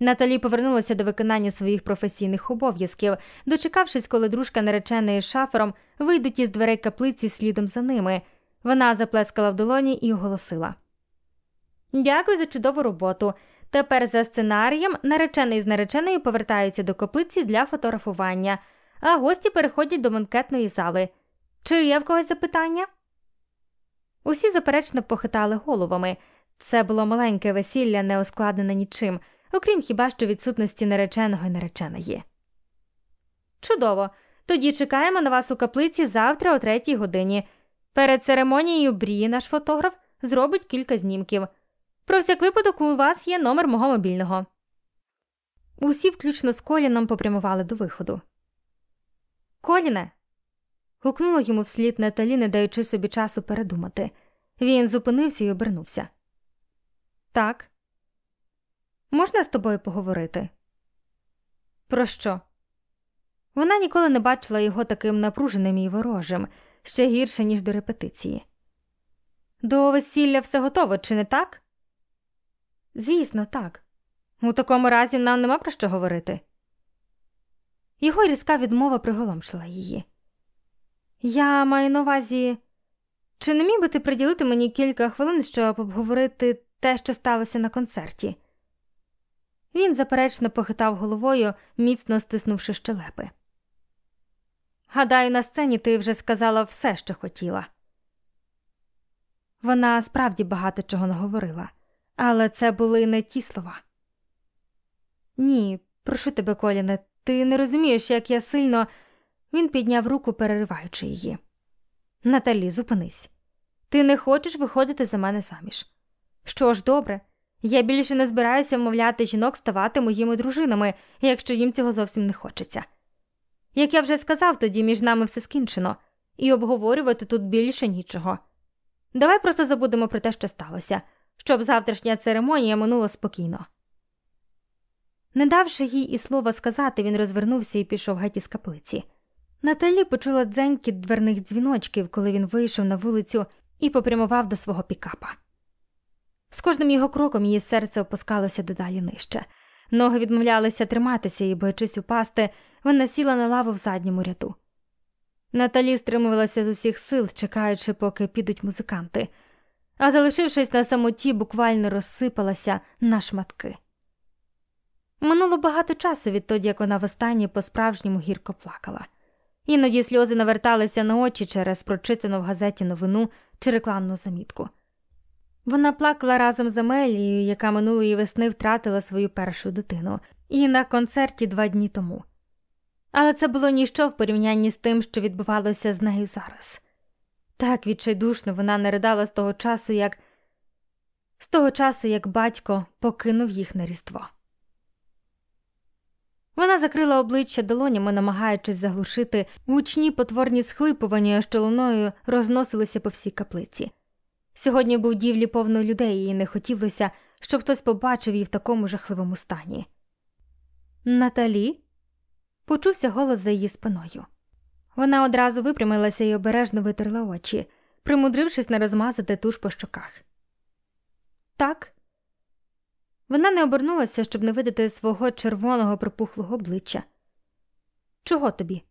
Наталі повернулася до виконання своїх професійних обов'язків, дочекавшись, коли дружка нареченої шафером вийдуть із дверей каплиці слідом за ними. Вона заплескала в долоні і оголосила: Дякую за чудову роботу. Тепер за сценарієм наречений з нареченою повертаються до каплиці для фотографування, а гості переходять до банкетної зали. Чи є в когось запитання? Усі заперечно похитали головами. Це було маленьке весілля, не ускладнене нічим окрім хіба що відсутності нареченого і нареченої. Чудово! Тоді чекаємо на вас у каплиці завтра о третій годині. Перед церемонією Брі наш фотограф зробить кілька знімків. Про всяк випадок у вас є номер мого мобільного. Усі, включно з коліном, попрямували до виходу. Коліне. гукнула йому вслід Наталі, не даючи собі часу передумати. Він зупинився і обернувся. Так. Можна з тобою поговорити? Про що? Вона ніколи не бачила його таким напруженим і ворожим, ще гірше, ніж до репетиції. До весілля все готово, чи не так? Звісно, так. У такому разі нам нема про що говорити. Його різка відмова приголомшила її. Я маю на увазі, чи не міг би ти приділити мені кілька хвилин, щоб обговорити те, що сталося на концерті? Він заперечно похитав головою, міцно стиснувши щелепи. Гадаю, на сцені ти вже сказала все, що хотіла. Вона справді багато чого наговорила, але це були не ті слова. Ні, прошу тебе, Коліне, ти не розумієш, як я сильно. Він підняв руку, перериваючи її. Наталі, зупинись. Ти не хочеш виходити за мене заміж. Що ж, добре, я більше не збираюся вмовляти жінок ставати моїми дружинами, якщо їм цього зовсім не хочеться. Як я вже сказав, тоді між нами все скінчено, і обговорювати тут більше нічого. Давай просто забудемо про те, що сталося, щоб завтрашня церемонія минула спокійно. Не давши їй і слова сказати, він розвернувся і пішов геть із каплиці. Наталі почула дзенькіт дверних дзвіночків, коли він вийшов на вулицю і попрямував до свого пікапа. З кожним його кроком її серце опускалося дедалі нижче. Ноги відмовлялися триматися і, боячись упасти, вона сіла на лаву в задньому ряду. Наталі стримувалася з усіх сил, чекаючи, поки підуть музиканти, а залишившись на самоті, буквально розсипалася на шматки. Минуло багато часу відтоді, як вона востаннє по справжньому гірко плакала. Іноді сльози наверталися на очі через прочитану в газеті новину чи рекламну замітку. Вона плакала разом з Амелією, яка минулої весни втратила свою першу дитину, і на концерті два дні тому. Але це було ніщо в порівнянні з тим, що відбувалося з нею зараз. Так відчайдушно вона не ридала з того часу, як з того часу, як батько покинув їх на різдво. Вона закрила обличчя долонями, намагаючись заглушити гучні потворні схлипування, що луною розносилися по всій каплиці. Сьогодні був дівлі повно людей, і не хотілося, щоб хтось побачив її в такому жахливому стані. Наталі почувся голос за її спиною. Вона одразу випрямилася і обережно витерла очі, примудрившись не розмазати туш по щоках. Так. Вона не обернулася, щоб не видати свого червоного припухлого обличчя. Чого тобі?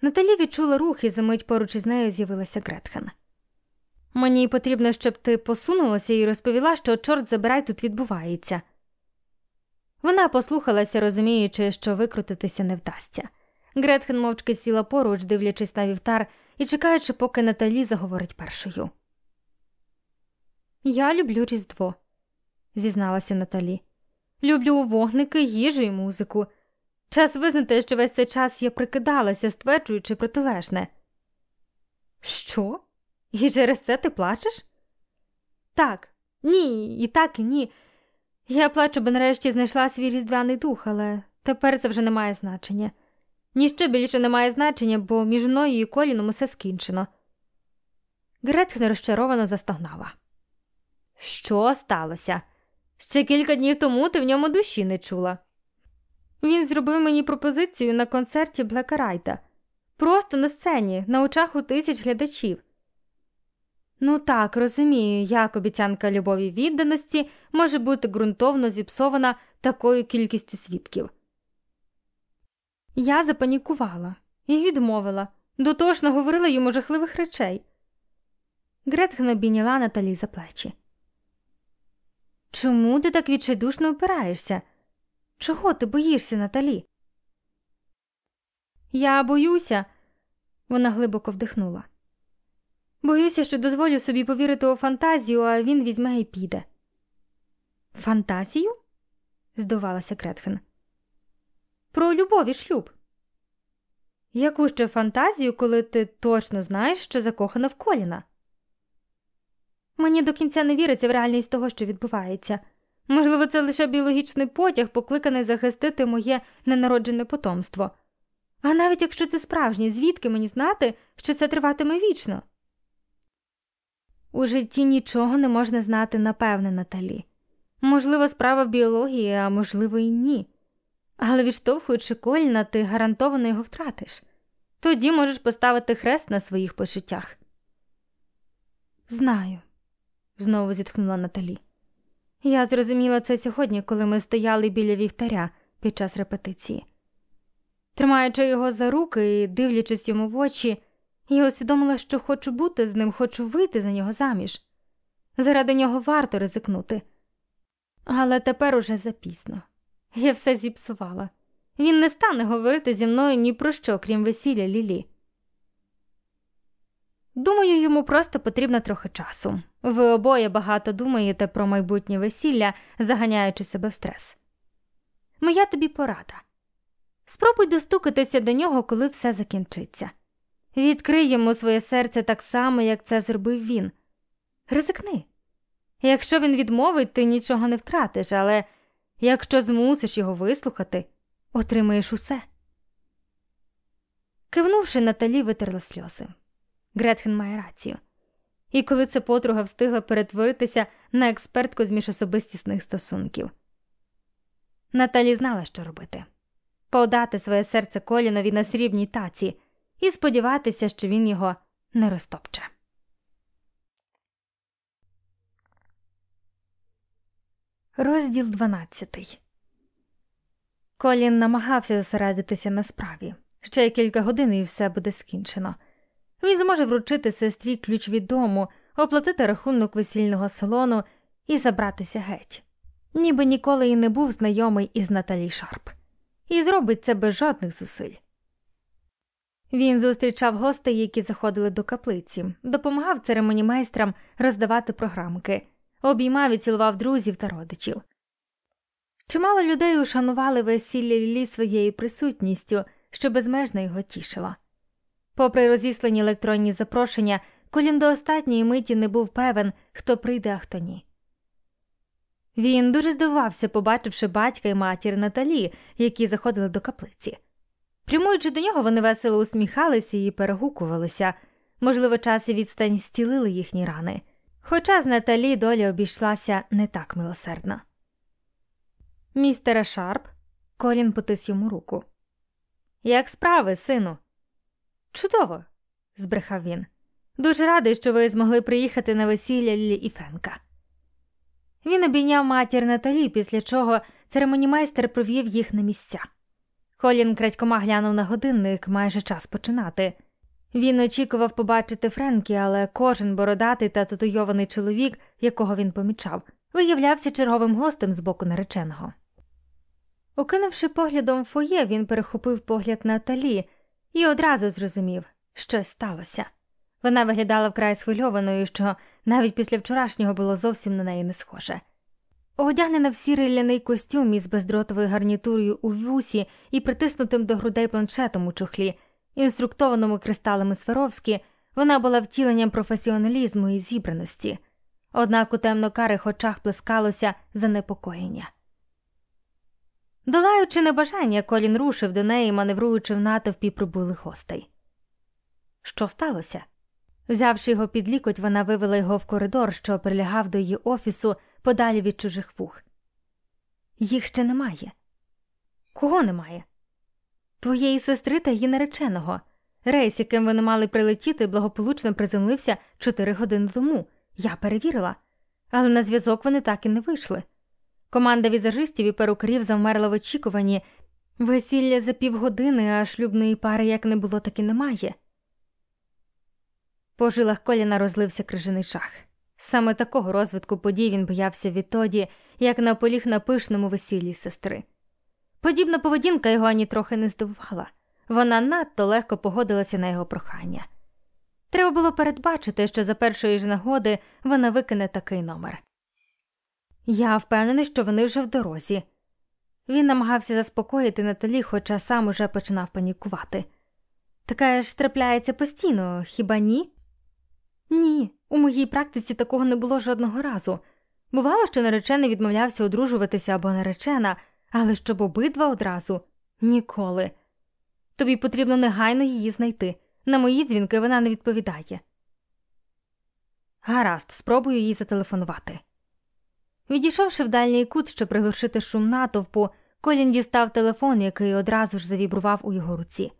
Наталі відчула рух, і за мить поруч із нею з'явилася Гретхен. Мені потрібно, щоб ти посунулася і розповіла, що чорт забирай тут відбувається. Вона послухалася, розуміючи, що викрутитися не вдасться. Гретхен мовчки сіла поруч, дивлячись на вівтар і чекаючи, поки Наталі заговорить першою. Я люблю Різдво, зізналася Наталі. Люблю вогники, їжу і музику. Час визнати, що весь цей час я прикидалася, стверджуючи протилежне. Що? І через це ти плачеш? Так, ні, і так, і ні. Я плачу, бо нарешті знайшла свій різдвяний дух, але тепер це вже не має значення. Ніщо більше не має значення, бо між мною і коліном усе скінчено. Гретхен розчаровано застогнала. Що сталося? Ще кілька днів тому ти в ньому душі не чула. Він зробив мені пропозицію на концерті Блека Райта. Просто на сцені, на очах у тисяч глядачів. Ну так, розумію, як обіцянка любові відданості може бути ґрунтовно зіпсована такою кількістю свідків. Я запанікувала і відмовила, дотошно говорила йому жахливих речей. Гретхен обійняла Наталі за плечі. Чому ти так відчайдушно опираєшся? Чого ти боїшся, Наталі? Я боюся, вона глибоко вдихнула. Боюся, що дозволю собі повірити у фантазію, а він візьме і піде. Фантазію? здивувалася Кретхен. Про любов і шлюб. Яку ще фантазію, коли ти точно знаєш, що закохана в коліна? Мені до кінця не віриться в реальність того, що відбувається. Можливо, це лише біологічний потяг, покликаний захистити моє ненароджене потомство. А навіть якщо це справжнє, звідки мені знати, що це триватиме вічно? У житті нічого не можна знати напевне Наталі. Можливо, справа в біології, а можливо, і ні. Але відштовхуючи коліна, ти гарантовано його втратиш. Тоді можеш поставити хрест на своїх почуттях. Знаю, знову зітхнула Наталі. Я зрозуміла це сьогодні, коли ми стояли біля вівтаря під час репетиції. Тримаючи його за руки і дивлячись йому в очі, я усвідомила, що хочу бути з ним, хочу вийти за нього заміж. Заради нього варто ризикнути. Але тепер уже запізно. Я все зіпсувала. Він не стане говорити зі мною ні про що, крім весілля Лілі. Думаю, йому просто потрібно трохи часу. Ви обоє багато думаєте про майбутнє весілля, заганяючи себе в стрес. Моя тобі порада. Спробуй достукатися до нього, коли все закінчиться. Відкрий йому своє серце так само, як це зробив він. Ризикни. Якщо він відмовить, ти нічого не втратиш, але якщо змусиш його вислухати, отримаєш усе. Кивнувши, Наталі витерла сльози. Гретхен має рацію. І коли ця подруга встигла перетворитися на експертку з міжособистісних стосунків. Наталі знала, що робити подати своє серце колінові на срібній таці і сподіватися, що він його не розтопче. Розділ 12 Колін намагався зосередитися на справі. Ще кілька годин і все буде скінчено. Він зможе вручити сестрі ключ від дому, оплатити рахунок весільного салону і забратися геть, ніби ніколи і не був знайомий із Наталі Шарп, і зробить це без жодних зусиль. Він зустрічав гостей, які заходили до каплиці, допомагав церемонімейстрам роздавати програмки, обіймав і цілував друзів та родичів. Чимало людей ушанували весілля Лілі своєю присутністю, що безмежно його тішила. Попри розіслані електронні запрошення, Колін до останньої миті не був певен, хто прийде, а хто ні. Він дуже здивувався, побачивши батька і матір Наталі, які заходили до каплиці. Прямуючи до нього, вони весело усміхалися і перегукувалися, можливо, час і відстань зцілили їхні рани. Хоча з Наталі доля обійшлася не так милосердно. Містере Шарп, Колін потис йому руку. Як справи, сину? Чудово, збрехав він. Дуже радий, що ви змогли приїхати на весілля Лілі і Френка. Він обійняв матір Наталі, після чого церемонімайстер провів їх на місця. Колін крадькома глянув на годинник майже час починати. Він очікував побачити Френкі, але кожен бородатий та татуйований чоловік, якого він помічав, виявлявся черговим гостем з боку нареченого. Окинувши поглядом фоє, він перехопив погляд Наталі і одразу зрозумів, що сталося. Вона виглядала вкрай схвильованою, що навіть після вчорашнього було зовсім на неї не схоже. Одягнена в сірий ляний костюм із бездротовою гарнітурою у вусі і притиснутим до грудей планшетом у чохлі, інструктованому кристалами Сваровські, вона була втіленням професіоналізму і зібраності, однак у темно-карих очах плескалося занепокоєння. Долаючи небажання, Колін рушив до неї, маневруючи в натовпі прибулих гостей. Що сталося? Взявши його під лікоть, вона вивела його в коридор, що прилягав до її офісу подалі від чужих вух. Їх ще немає. Кого немає? Твоєї сестри та її нареченого. Рейс, яким вони мали прилетіти, благополучно приземлився чотири години тому. Я перевірила, але на зв'язок вони так і не вийшли. Команда візажистів і перукарів завмерла в очікуванні. Весілля за півгодини, а шлюбної пари як не було, так і немає. По жилах коліна розлився крижаний шах. Саме такого розвитку подій він боявся відтоді, як наполіг на пишному весіллі сестри. Подібна поведінка його ані трохи не здивувала, вона надто легко погодилася на його прохання. Треба було передбачити, що за першої ж нагоди вона викине такий номер. Я впевнений, що вони вже в дорозі. Він намагався заспокоїти Наталі, хоча сам уже починав панікувати. Така ж трапляється постійно, хіба ні? Ні, у моїй практиці такого не було жодного разу. Бувало, що наречений відмовлявся одружуватися або наречена, але щоб обидва одразу ніколи. Тобі потрібно негайно її знайти. На мої дзвінки вона не відповідає. Гаразд, спробую їй зателефонувати. Відійшовши в дальній кут, щоб приглушити шум натовпу, Колін дістав телефон, який одразу ж завібрував у його руці.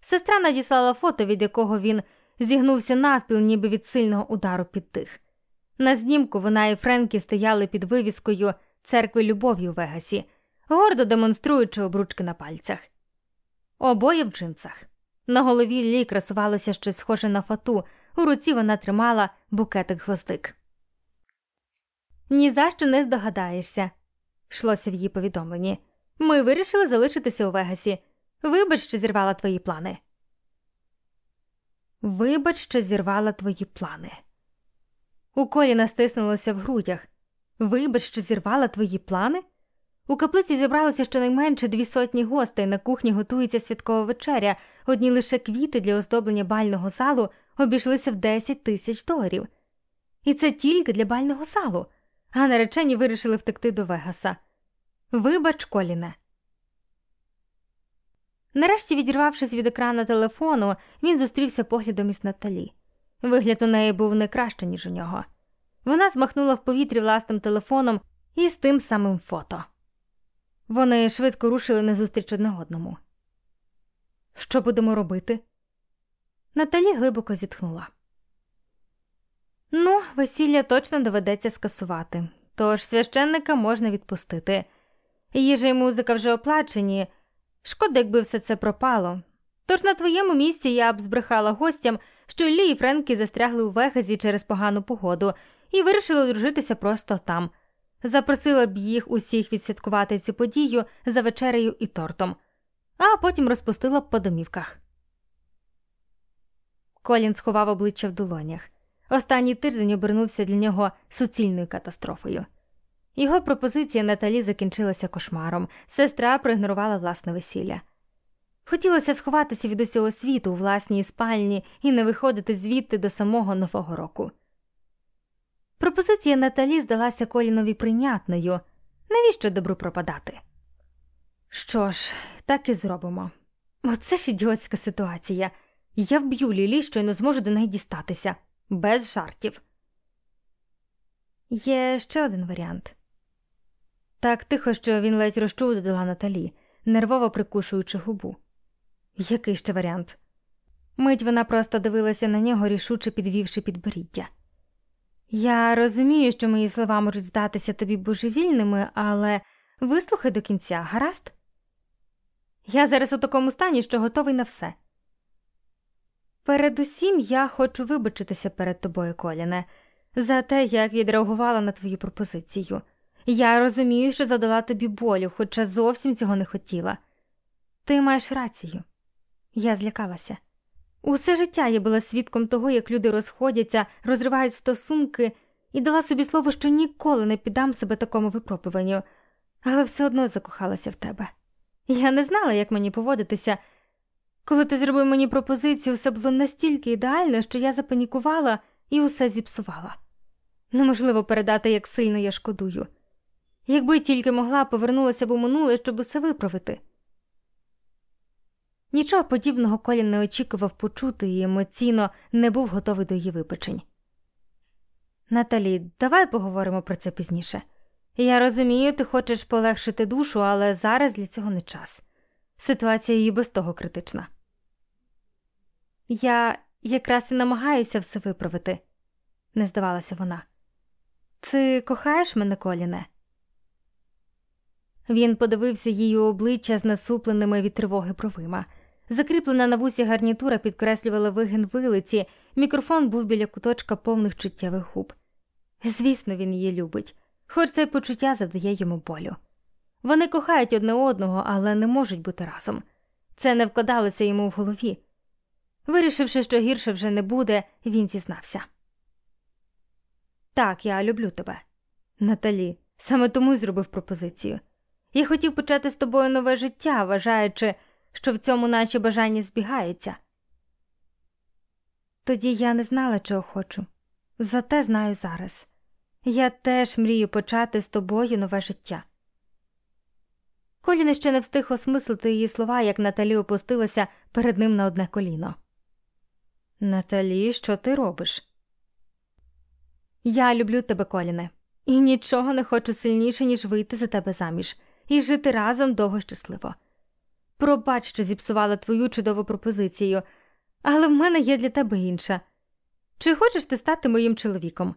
Сестра надіслала фото, від якого він зігнувся навпіл, ніби від сильного удару під тих. На знімку вона і Френкі стояли під вивіскою церкви любові у Вегасі, гордо демонструючи обручки на пальцях. Обоє в джинсах. На голові Лі красувалося щось схоже на фату, у руці вона тримала букетик гвоздик. Ні за що не здогадаєшся, йшлося в її повідомленні. Ми вирішили залишитися у Вегасі. Вибач, що зірвала твої плани. Вибач, що зірвала твої плани. У колі настиснулося в грудях. Вибач, що зірвала твої плани. У каплиці зібралося щонайменше дві сотні гостей. На кухні готується святкова вечеря. Одні лише квіти для оздоблення бального залу обійшлися в 10 тисяч доларів. І це тільки для бального залу. А наречені вирішили втекти до Вегаса. Вибач, Коліне. Нарешті, відірвавшись від екрана телефону, він зустрівся поглядом із Наталі. Вигляд у неї був не краще, ніж у нього. Вона змахнула в повітрі власним телефоном і з тим самим фото. Вони швидко рушили назустріч одне одному. Що будемо робити? Наталі глибоко зітхнула. Ну, весілля точно доведеться скасувати, тож священника можна відпустити. Їжа і музика вже оплачені. Шкода, якби все це пропало. Тож на твоєму місці я б збрехала гостям, що Лі і Френкі застрягли у Вегазі через погану погоду і вирішили одружитися просто там. Запросила б їх усіх відсвяткувати цю подію за вечерею і тортом, а потім розпустила б по домівках. Колін сховав обличчя в долонях. Останній тиждень обернувся для нього суцільною катастрофою. Його пропозиція Наталі закінчилася кошмаром, сестра проігнорувала власне весілля. Хотілося сховатися від усього світу у власній спальні і не виходити звідти до самого нового року. Пропозиція Наталі здалася Колінові прийнятною навіщо добру пропадати? Що ж, так і зробимо. Оце ж ідіотська ситуація. Я вб'ю Лілі, що й не зможу до неї дістатися, без жартів. Є ще один варіант. Так тихо, що він ледь розчув, додала Наталі, нервово прикушуючи губу. Який ще варіант? Мить вона просто дивилася на нього, рішуче підвівши підборіддя. Я розумію, що мої слова можуть здатися тобі божевільними, але вислухай до кінця, гаразд? Я зараз у такому стані, що готовий на все. Передусім я хочу вибачитися перед тобою, Коліне, за те, як відреагувала на твою пропозицію. Я розумію, що задала тобі болю, хоча зовсім цього не хотіла. Ти маєш рацію. Я злякалася. Усе життя я була свідком того, як люди розходяться, розривають стосунки, і дала собі слово, що ніколи не піддам себе такому випробуванню, але все одно закохалася в тебе. Я не знала, як мені поводитися. Коли ти зробив мені пропозицію, все було настільки ідеально, що я запанікувала і усе зіпсувала. Неможливо передати, як сильно я шкодую. Якби тільки могла, повернулася б у минуле, щоб усе виправити. Нічого подібного Колін не очікував почути і емоційно не був готовий до її випечень. Наталі, давай поговоримо про це пізніше. Я розумію, ти хочеш полегшити душу, але зараз для цього не час. Ситуація її без того критична. Я якраз і намагаюся все виправити, не здавалася вона. Ти кохаєш мене, Коліне? Він подивився її обличчя з насупленими від тривоги бровима. Закріплена на вусі гарнітура підкреслювала вигин вилиці, мікрофон був біля куточка повних чуттєвих губ. Звісно, він її любить, хоч це почуття завдає йому болю. Вони кохають одне одного, але не можуть бути разом. Це не вкладалося йому в голові. Вирішивши, що гірше вже не буде, він зізнався. Так, я люблю тебе, Наталі, саме тому й зробив пропозицію. Я хотів почати з тобою нове життя, вважаючи, що в цьому наші бажання збігаються. Тоді я не знала, чого хочу, зате знаю зараз. Я теж мрію почати з тобою нове життя. Колін ще не встиг осмислити її слова, як Наталі опустилася перед ним на одне коліно. Наталі, що ти робиш? Я люблю тебе, Коліне, і нічого не хочу сильніше, ніж вийти за тебе заміж і жити разом довго щасливо. Пробач, що зіпсувала твою чудову пропозицію, але в мене є для тебе інша. Чи хочеш ти стати моїм чоловіком?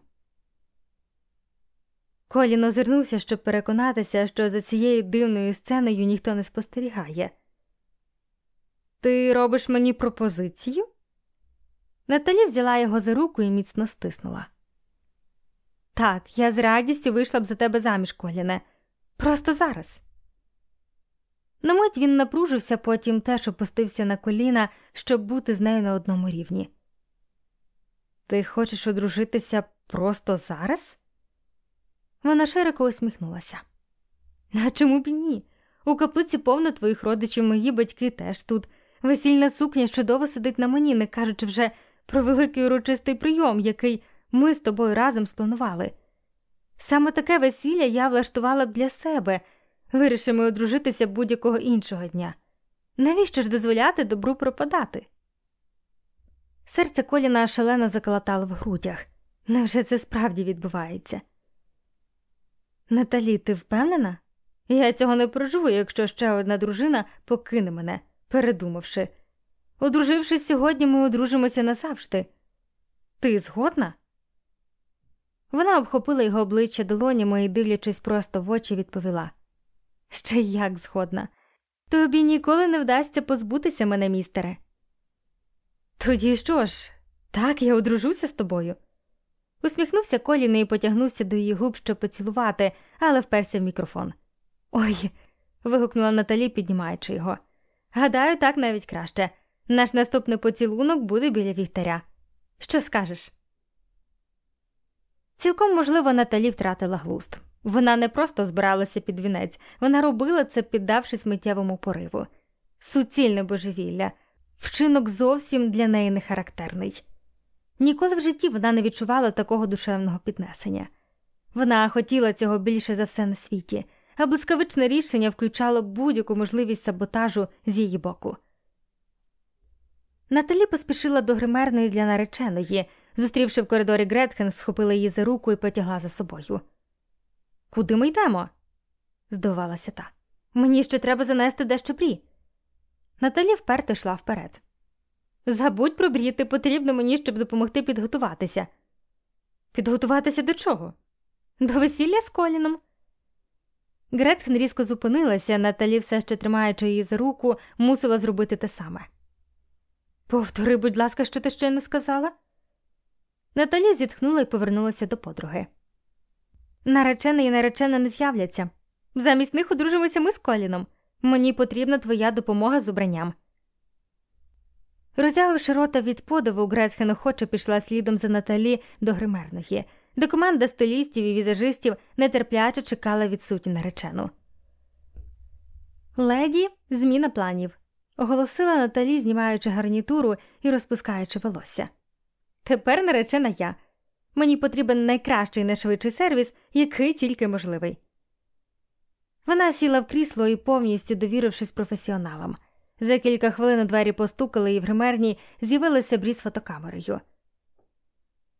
Колін озирнувся, щоб переконатися, що за цією дивною сценою ніхто не спостерігає. Ти робиш мені пропозицію? Наталі взяла його за руку і міцно стиснула. Так, я з радістю вийшла б за тебе заміж, Коліне. Просто зараз. На мить він напружився, потім теж опустився на коліна, щоб бути з нею на одному рівні. Ти хочеш одружитися просто зараз? Вона широко усміхнулася. А чому б ні? У каплиці повно твоїх родичів, мої батьки теж тут. Весільна сукня чудово сидить на мені, не кажучи вже про великий урочистий прийом, який ми з тобою разом спланували. Саме таке весілля я влаштувала б для себе, вирішимо одружитися будь-якого іншого дня. Навіщо ж дозволяти добру пропадати? Серце Коліна шалено заколотало в грудях. Невже це справді відбувається? Наталі, ти впевнена? Я цього не проживу, якщо ще одна дружина покине мене, передумавши. Одружившись сьогодні, ми одружимося назавжди. Ти згодна? Вона обхопила його обличчя долонями і, дивлячись просто в очі, відповіла Ще як згодна. Тобі ніколи не вдасться позбутися мене, містере. Тоді що ж, так, я одружуся з тобою. Усміхнувся Колін і потягнувся до її губ, щоб поцілувати, але вперся в мікрофон. Ой. вигукнула Наталі, піднімаючи його. Гадаю, так навіть краще. Наш наступний поцілунок буде біля вівтаря. Що скажеш? Цілком можливо, Наталі втратила глуст. Вона не просто збиралася під вінець, вона робила це, піддавшись миттєвому пориву. Суцільне божевілля, вчинок зовсім для неї не характерний. Ніколи в житті вона не відчувала такого душевного піднесення. Вона хотіла цього більше за все на світі, а блискавичне рішення включало будь-яку можливість саботажу з її боку. Наталі поспішила до гримерної для нареченої, зустрівши в коридорі Гретхен, схопила її за руку і потягла за собою. Куди ми йдемо? здивувалася та. Мені ще треба занести дещо брі. Наталі вперто йшла вперед. Забудь про брі, ти потрібно мені, щоб допомогти підготуватися. Підготуватися до чого? До весілля з коліном. Гретхен різко зупинилася, Наталі, все ще тримаючи її за руку, мусила зробити те саме. Повтори, будь ласка, що ти щойно сказала? Наталі зітхнула і повернулася до подруги. Наречений і наречена не з'являться. Замість них одружимося ми з коліном. Мені потрібна твоя допомога з убранням. Розявивши рота від подиву, Гретхен охоче пішла слідом за Наталі до гримерної, де команда стилістів і візажистів нетерпляче чекала відсутню наречену. Леді, зміна планів, оголосила Наталі, знімаючи гарнітуру і розпускаючи волосся. Тепер наречена я. Мені потрібен найкращий найшвидший сервіс, який тільки можливий. Вона сіла в крісло і повністю довірившись професіоналам. За кілька хвилин у двері постукали і в гримерні з'явилася брі з фотокамерою.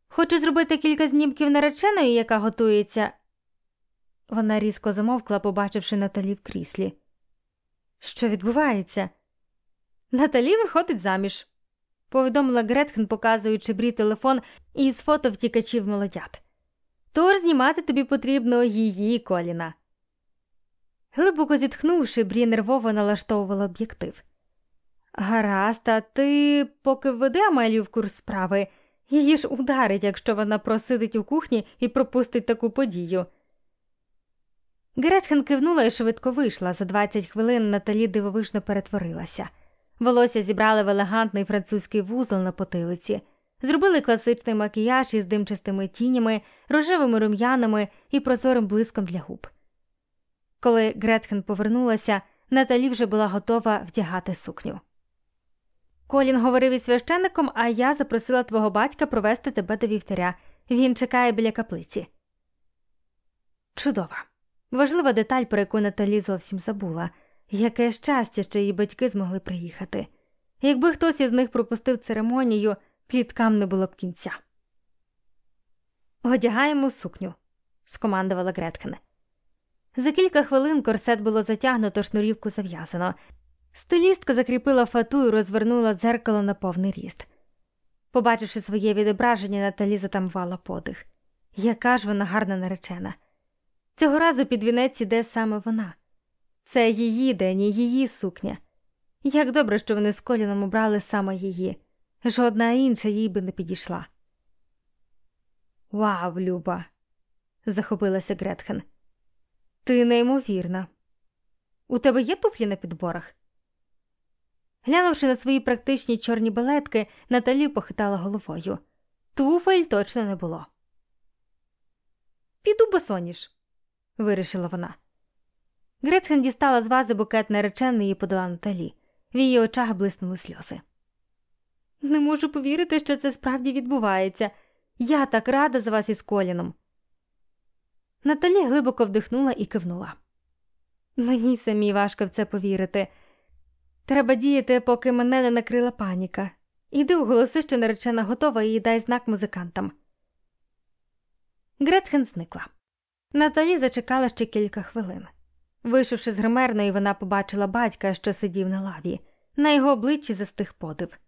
Хочу зробити кілька знімків нареченої, яка готується. Вона різко замовкла, побачивши Наталі в кріслі. Що відбувається? Наталі виходить заміж, повідомила Гретхен, показуючи брі телефон із фото втікачів молодят. Тож знімати тобі потрібно її коліна. Глибоко зітхнувши, Брі нервово налаштовувала об'єктив. Гаразд, а ти поки введи Амелію в курс справи, її ж ударить, якщо вона просидить у кухні і пропустить таку подію. Гретхен кивнула і швидко вийшла. За 20 хвилин Наталі дивовижно перетворилася. Волосся зібрали в елегантний французький вузол на потилиці, зробили класичний макіяж із димчастими тінями, рожевими рум'янами і прозорим блиском для губ. Коли Гретхен повернулася, Наталі вже була готова вдягати сукню. Колін говорив із священником, а я запросила твого батька провести тебе до вівтаря. Він чекає біля каплиці. Чудова. Важлива деталь, про яку Наталі зовсім забула. Яке щастя, що її батьки змогли приїхати. Якби хтось із них пропустив церемонію, пліткам не було б кінця. Одягаємо сукню, скомандувала Гретхен. За кілька хвилин корсет було затягнуто, шнурівку зав'язано. Стилістка закріпила фату і розвернула дзеркало на повний ріст. Побачивши своє відображення, Наталі затамувала подих. Яка ж вона гарна наречена. Цього разу під вінець іде саме вона. Це її день і її сукня. Як добре, що вони з коліном обрали саме її, жодна інша їй би не підійшла. Вау, Люба, захопилася Гретхен. Ти неймовірна. У тебе є туфлі на підборах? Глянувши на свої практичні чорні балетки, Наталі похитала головою. Туфель точно не було. Піду босоніж, вирішила вона. Гретхен дістала з вази букет наречений і подала Наталі. В її очах блиснули сльози. Не можу повірити, що це справді відбувається. Я так рада за вас із коліном. Наталі глибоко вдихнула і кивнула. Мені самій важко в це повірити. Треба діяти, поки мене не накрила паніка. Іди оголоси, що наречена готова і дай знак музикантам. Гретхен зникла. Наталі зачекала ще кілька хвилин. Вийшовши з гримерної, вона побачила батька, що сидів на лаві. На його обличчі застиг подив.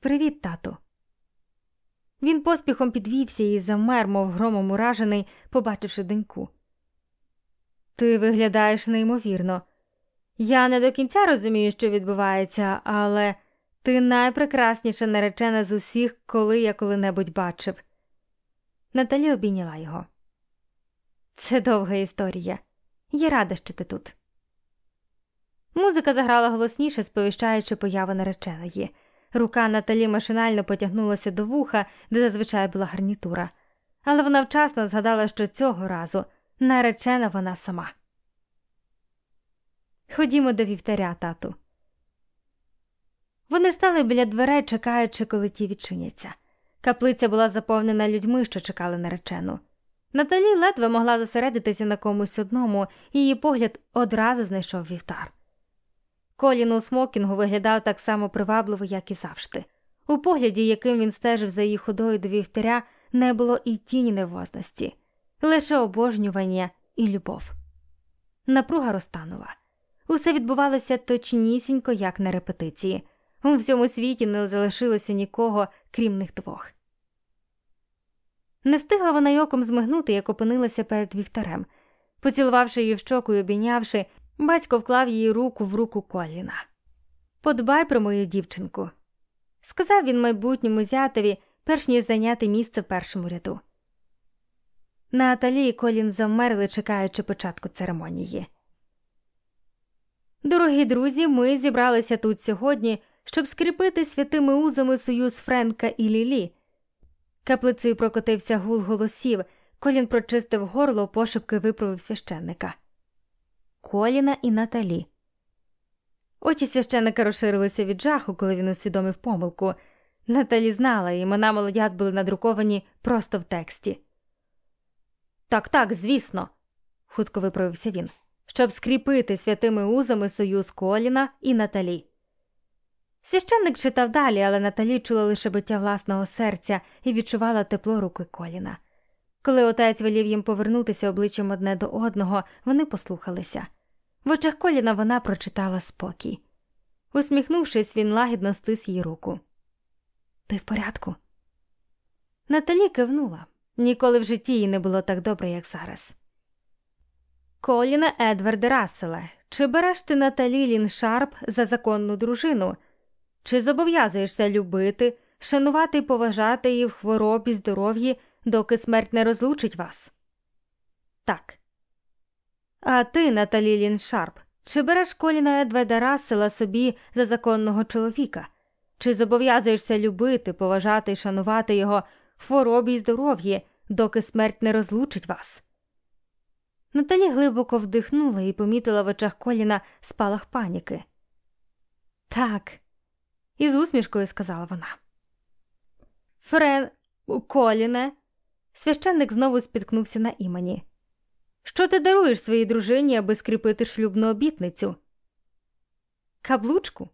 Привіт, тату. Він поспіхом підвівся і замер, мов громом уражений, побачивши доньку. Ти виглядаєш неймовірно. Я не до кінця розумію, що відбувається, але ти найпрекрасніша наречена з усіх, коли я коли-небудь бачив. Наталі обійняла його. Це довга історія. Я рада, що ти тут. Музика заграла голосніше, сповіщаючи появу нареченої. Рука Наталі машинально потягнулася до вуха, де зазвичай була гарнітура, але вона вчасно згадала, що цього разу наречена вона сама. Ходімо до вівтаря, тату. Вони стали біля дверей, чекаючи, коли ті відчиняться. Каплиця була заповнена людьми, що чекали наречену. Наталі ледве могла зосередитися на комусь одному, її погляд одразу знайшов вівтар. Колін у смокінгу виглядав так само привабливо, як і завжди. У погляді, яким він стежив за її ходою до вівтаря, не було і тіні нервозності, лише обожнювання і любов. Напруга розтанула. Усе відбувалося точнісінько, як на репетиції. У всьому світі не залишилося нікого, крім них двох. Не встигла вона й оком змигнути, як опинилася перед вівтарем. Поцілувавши її в щоку і обійнявши, батько вклав її руку в руку коліна. Подбай про мою дівчинку, сказав він майбутньому зятеві, перш ніж зайняти місце в першому ряду. На Аталі Колін замерли, чекаючи початку церемонії. Дорогі друзі, ми зібралися тут сьогодні, щоб скріпити святими узами союз Френка і Лілі. Каплицею прокотився гул голосів, колін прочистив горло, пошепки виправив священника. Коліна і Наталі. Очі священника розширилися від жаху, коли він усвідомив помилку. Наталі знала, імена молодят були надруковані просто в тексті. Так, так, звісно, хутко виправився він, щоб скріпити святими узами союз Коліна і Наталі. Священник читав далі, але Наталі чула лише биття власного серця і відчувала тепло руки коліна. Коли отець велів їм повернутися обличчям одне до одного, вони послухалися. В очах Коліна вона прочитала спокій. Усміхнувшись, він лагідно стис їй руку. Ти в порядку? Наталі кивнула. Ніколи в житті їй не було так добре, як зараз. Коліне Едварде Расселе, чи береш ти Наталі Лін Шарп за законну дружину? Чи зобов'язуєшся любити, шанувати і поважати її в хворобі, здоров'ї, доки смерть не розлучить вас? Так. А ти, Наталі Лін Шарп, чи береш Коліна Едварда Рассела собі за законного чоловіка? Чи зобов'язуєшся любити, поважати і шанувати його в хворобі й здоров'ї, доки смерть не розлучить вас? Наталі глибоко вдихнула і помітила в очах Коліна спалах паніки. Так, із усмішкою сказала вона. Френ Коліне. Священник знову спіткнувся на імені. Що ти даруєш своїй дружині, аби скріпити шлюбну обітницю? Каблучку.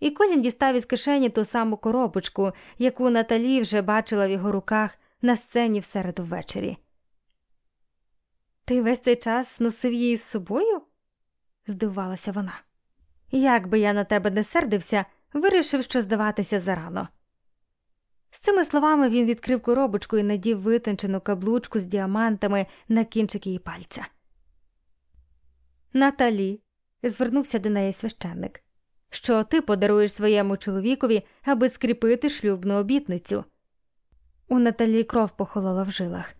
І Колін дістав із кишені ту саму коробочку, яку Наталі вже бачила в його руках на сцені в середу ввечері. Ти весь цей час носив її з собою? здивувалася вона. Як би я на тебе не сердився, вирішив, що здаватися зарано. З цими словами він відкрив коробочку і надів витончену каблучку з діамантами на кінчик її пальця. Наталі, звернувся до неї священник, що ти подаруєш своєму чоловікові, аби скріпити шлюбну обітницю. У Наталі кров похолола в жилах.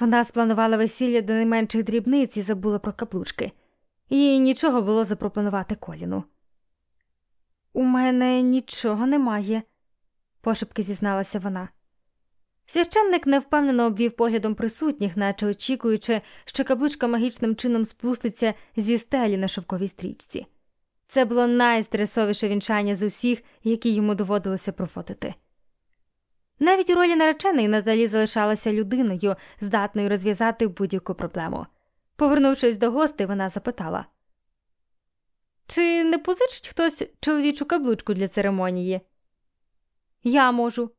Вона спланувала весілля до найменших дрібниць і забула про каблучки. Їй нічого було запропонувати коліну. У мене нічого немає, пошепки зізналася вона. Священник невпевнено обвів поглядом присутніх, наче очікуючи, що каблучка магічним чином спуститься зі стелі на шовковій стрічці. Це було найстресовіше вінчання з усіх, які йому доводилося профотити. Навіть у ролі нареченої Наталі залишалася людиною, здатною розв'язати будь-яку проблему. Повернувшись до гостей, вона запитала чи не позичить хтось чоловічу каблучку для церемонії? Я можу.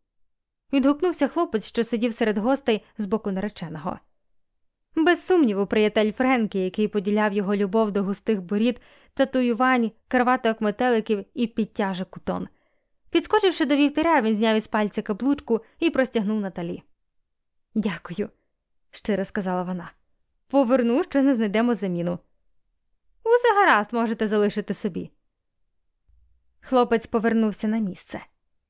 Відгукнувся хлопець, що сидів серед гостей з боку нареченого. Без сумніву, приятель Френкі, який поділяв його любов до густих борід, татуювань, карваток метеликів і підтяжок кутон. Підскочивши до вівтаря, він зняв із пальця каблучку і простягнув Наталі. Дякую, щиро сказала вона. Поверну, що не знайдемо заміну. Усе гаразд можете залишити собі. Хлопець повернувся на місце.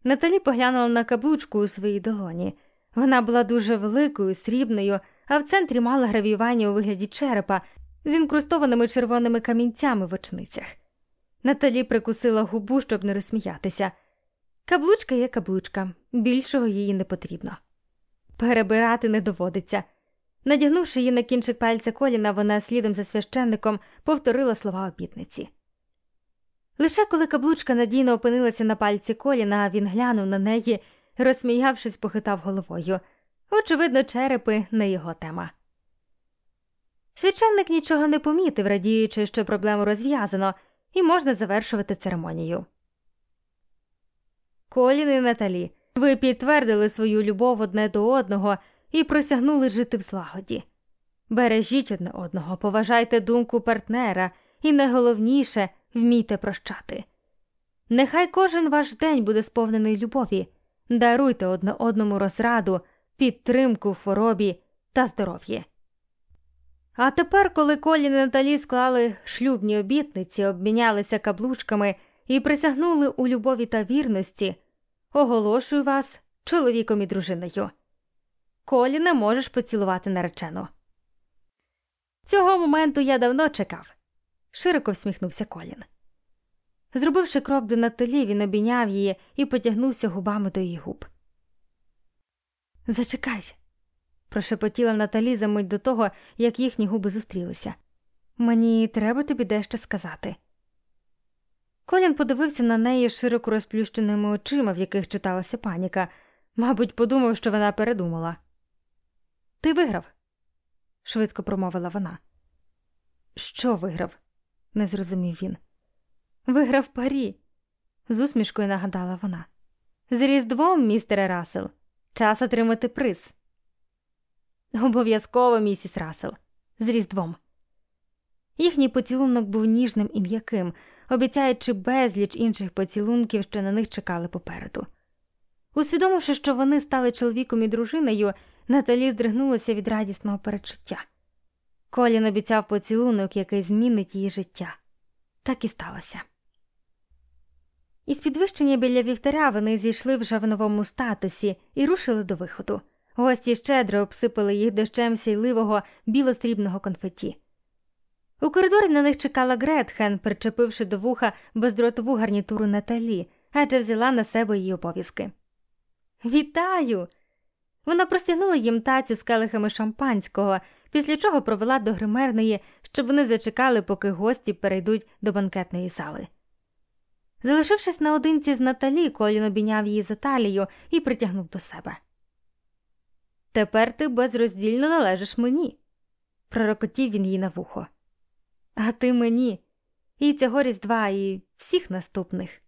Наталі поглянула на каблучку у своїй долоні. Вона була дуже великою, срібною, а в центрі мала гравіювання у вигляді черепа з інкрустованими червоними камінцями в очницях. Наталі прикусила губу, щоб не розсміятися. Каблучка є каблучка, більшого їй не потрібно. Перебирати не доводиться. Надягнувши її на кінчик пальця коліна, вона слідом за священником повторила слова обітниці. Лише коли каблучка надійно опинилася на пальці коліна, він глянув на неї, розсміявшись, похитав головою. Очевидно, черепи не його тема. Священник нічого не помітив, радіючи, що проблему розв'язано, і можна завершувати церемонію. Колін і Наталі, ви підтвердили свою любов одне до одного і просягнули жити в злагоді. Бережіть одне одного, поважайте думку партнера, і найголовніше вмійте прощати. Нехай кожен ваш день буде сповнений любові, даруйте одне одному розраду, підтримку в хворобі та здоров'ї. А тепер, коли Колін і Наталі склали шлюбні обітниці, обмінялися каблучками і присягнули у любові та вірності, оголошую вас чоловіком і дружиною. Коліне можеш поцілувати наречену. Цього моменту я давно чекав, широко всміхнувся Колін. Зробивши крок до Наталі, він обійняв її і потягнувся губами до її губ. Зачекай, прошепотіла Наталі за мить до того, як їхні губи зустрілися. Мені треба тобі дещо сказати. Колін подивився на неї широко розплющеними очима, в яких читалася паніка, мабуть, подумав, що вона передумала. Ти виграв, швидко промовила вона. Що виграв? не зрозумів він. Виграв парі, з усмішкою нагадала вона. З Різдвом, містере Рассел, час отримати приз. Обов'язково, місіс Рассел, з Різдвом. Їхній поцілунок був ніжним і м'яким, обіцяючи безліч інших поцілунків, що на них чекали попереду. Усвідомивши, що вони стали чоловіком і дружиною, Наталі здригнулася від радісного перечуття. Колін обіцяв поцілунок, який змінить її життя. Так і сталося. Із підвищення біля вівтаря вони зійшли вже в новому статусі і рушили до виходу. Гості щедро обсипали їх дощем сяйливого білострібного конфеті. У коридорі на них чекала Гретхен, причепивши до вуха бездротову гарнітуру Наталі, адже взяла на себе її обов'язки. Вітаю! Вона простягнула їм тацю з келихами шампанського, після чого провела до гримерної, щоб вони зачекали, поки гості перейдуть до банкетної зали. Залишившись наодинці з Наталі, Колін обійняв її за талію і притягнув до себе. Тепер ти безроздільно належиш мені, пророкотів він їй на вухо. А ти мені, і цього різдва, і всіх наступних.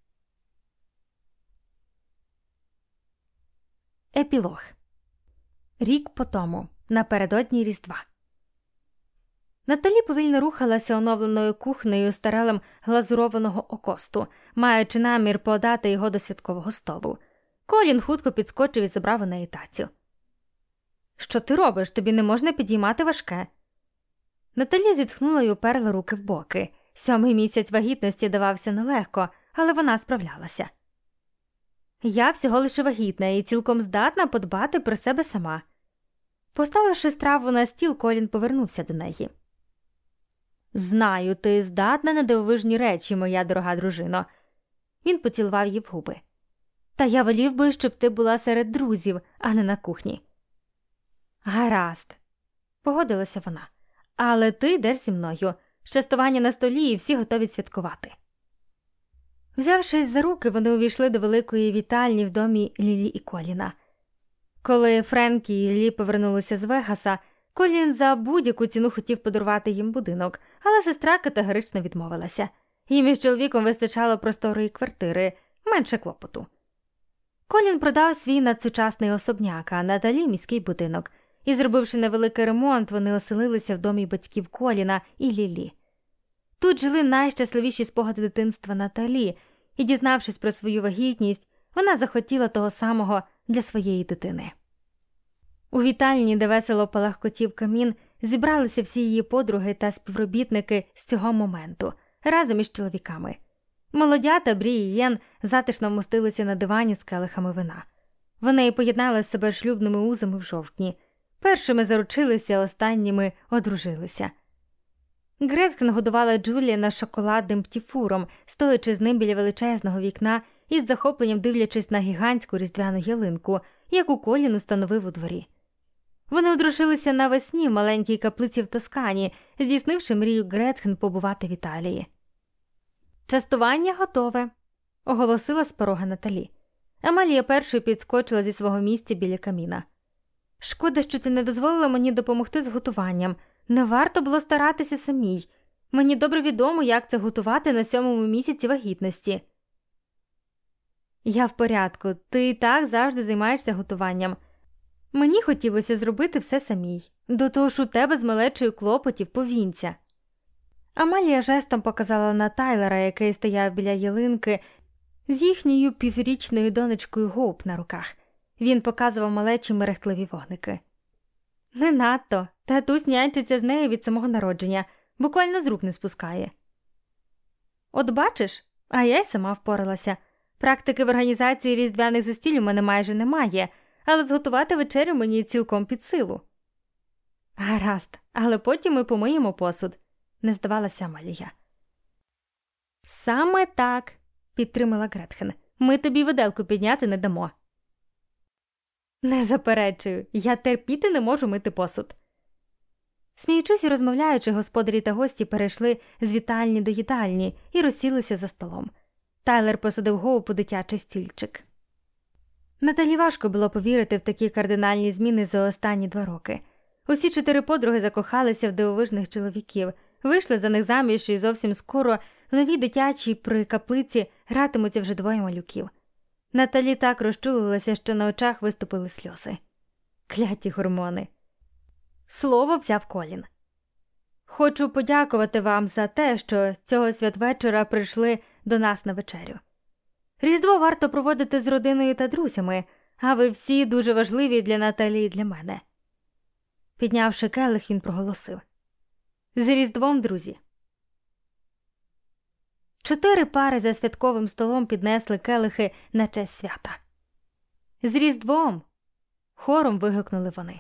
Епілог Рік по тому, напередодні Різдва. Наталі повільно рухалася оновленою кухнею старелем глазурованого окосту, маючи намір подати його до святкового столу. Колін хутко підскочив і забрав у неї тацю. Що ти робиш? Тобі не можна підіймати важке. Наталі зітхнула і уперла руки в боки. Сьомий місяць вагітності давався нелегко, але вона справлялася. Я всього лише вагітна і цілком здатна подбати про себе сама. Поставивши страву на стіл, Колін повернувся до неї. Знаю, ти здатна на дивовижні речі, моя дорога дружино. Він поцілував її в губи. Та я волів би, щоб ти була серед друзів, а не на кухні. Гаразд, погодилася вона. Але ти йдеш зі мною. Щастування на столі і всі готові святкувати. Взявшись за руки, вони увійшли до великої вітальні в домі Лілі і Коліна. Коли Френкі і Лі повернулися з Вегаса, Колін за будь-яку ціну хотів подарувати їм будинок, але сестра категорично відмовилася. Їм із чоловіком вистачало просторої квартири, менше клопоту. Колін продав свій надсучасний особняк, а Наталі міський будинок, і, зробивши невеликий ремонт, вони оселилися в домі батьків Коліна і Лілі. Тут жили найщасливіші спогади дитинства Наталі, і, дізнавшись про свою вагітність, вона захотіла того самого для своєї дитини. У вітальні, де весело палахкотів камін, зібралися всі її подруги та співробітники з цього моменту разом із чоловіками. Молодята Брі і Єн затишно вмостилися на дивані з келихами вина. Вони поєднали себе шлюбними узами в жовтні, першими заручилися, останніми одружилися. Гретхен годувала Джуліана шоколадним птіфуром, стоячи з ним біля величезного вікна і з захопленням дивлячись на гігантську різдвяну ялинку, яку Колін установив у дворі. Вони одружилися навесні в маленькій каплиці в Тоскані, здійснивши мрію Гретхен побувати в Італії. Частування готове, оголосила з порога Наталі. Амалія першою підскочила зі свого місця біля каміна. Шкода, що ти не дозволила мені допомогти з готуванням. Не варто було старатися самій. Мені добре відомо, як це готувати на сьомому місяці вагітності. Я в порядку, ти і так завжди займаєшся готуванням. Мені хотілося зробити все самій, до того ж у тебе з малечою клопотів повінця. Амалія жестом показала на Тайлера, який стояв біля ялинки, з їхньою піврічною донечкою Гоуп на руках. Він показував малечі мерехтливі вогники. Не надто, татусь нянчиться з нею від самого народження, буквально з рук не спускає. От бачиш, а я й сама впоралася. Практики в організації різдвяних застіль у мене майже немає, але зготувати вечерю мені цілком під силу. Гаразд, але потім ми помиємо посуд, не здавалася Амалія. Саме так, підтримала Гретхен. Ми тобі виделку підняти не дамо. Не заперечую, я терпіти не можу мити посуд. Сміючись і розмовляючи, господарі та гості перейшли з вітальні до їдальні і розсілися за столом. Тайлер посадив Гоупу дитячий стільчик. Наталі важко було повірити в такі кардинальні зміни за останні два роки. Усі чотири подруги закохалися в дивовижних чоловіків, вийшли за них заміж і зовсім скоро в новій дитячій при каплиці гратимуться вже двоє малюків. Наталі так розчулилася, що на очах виступили сльози. Кляті гормони. Слово взяв Колін. Хочу подякувати вам за те, що цього святвечора прийшли до нас на вечерю. Різдво варто проводити з родиною та друзями, а ви всі дуже важливі для Наталі і для мене. Піднявши келих, він проголосив З Різдвом, друзі. Чотири пари за святковим столом піднесли келихи на честь свята. З Різдвом. хором вигукнули вони.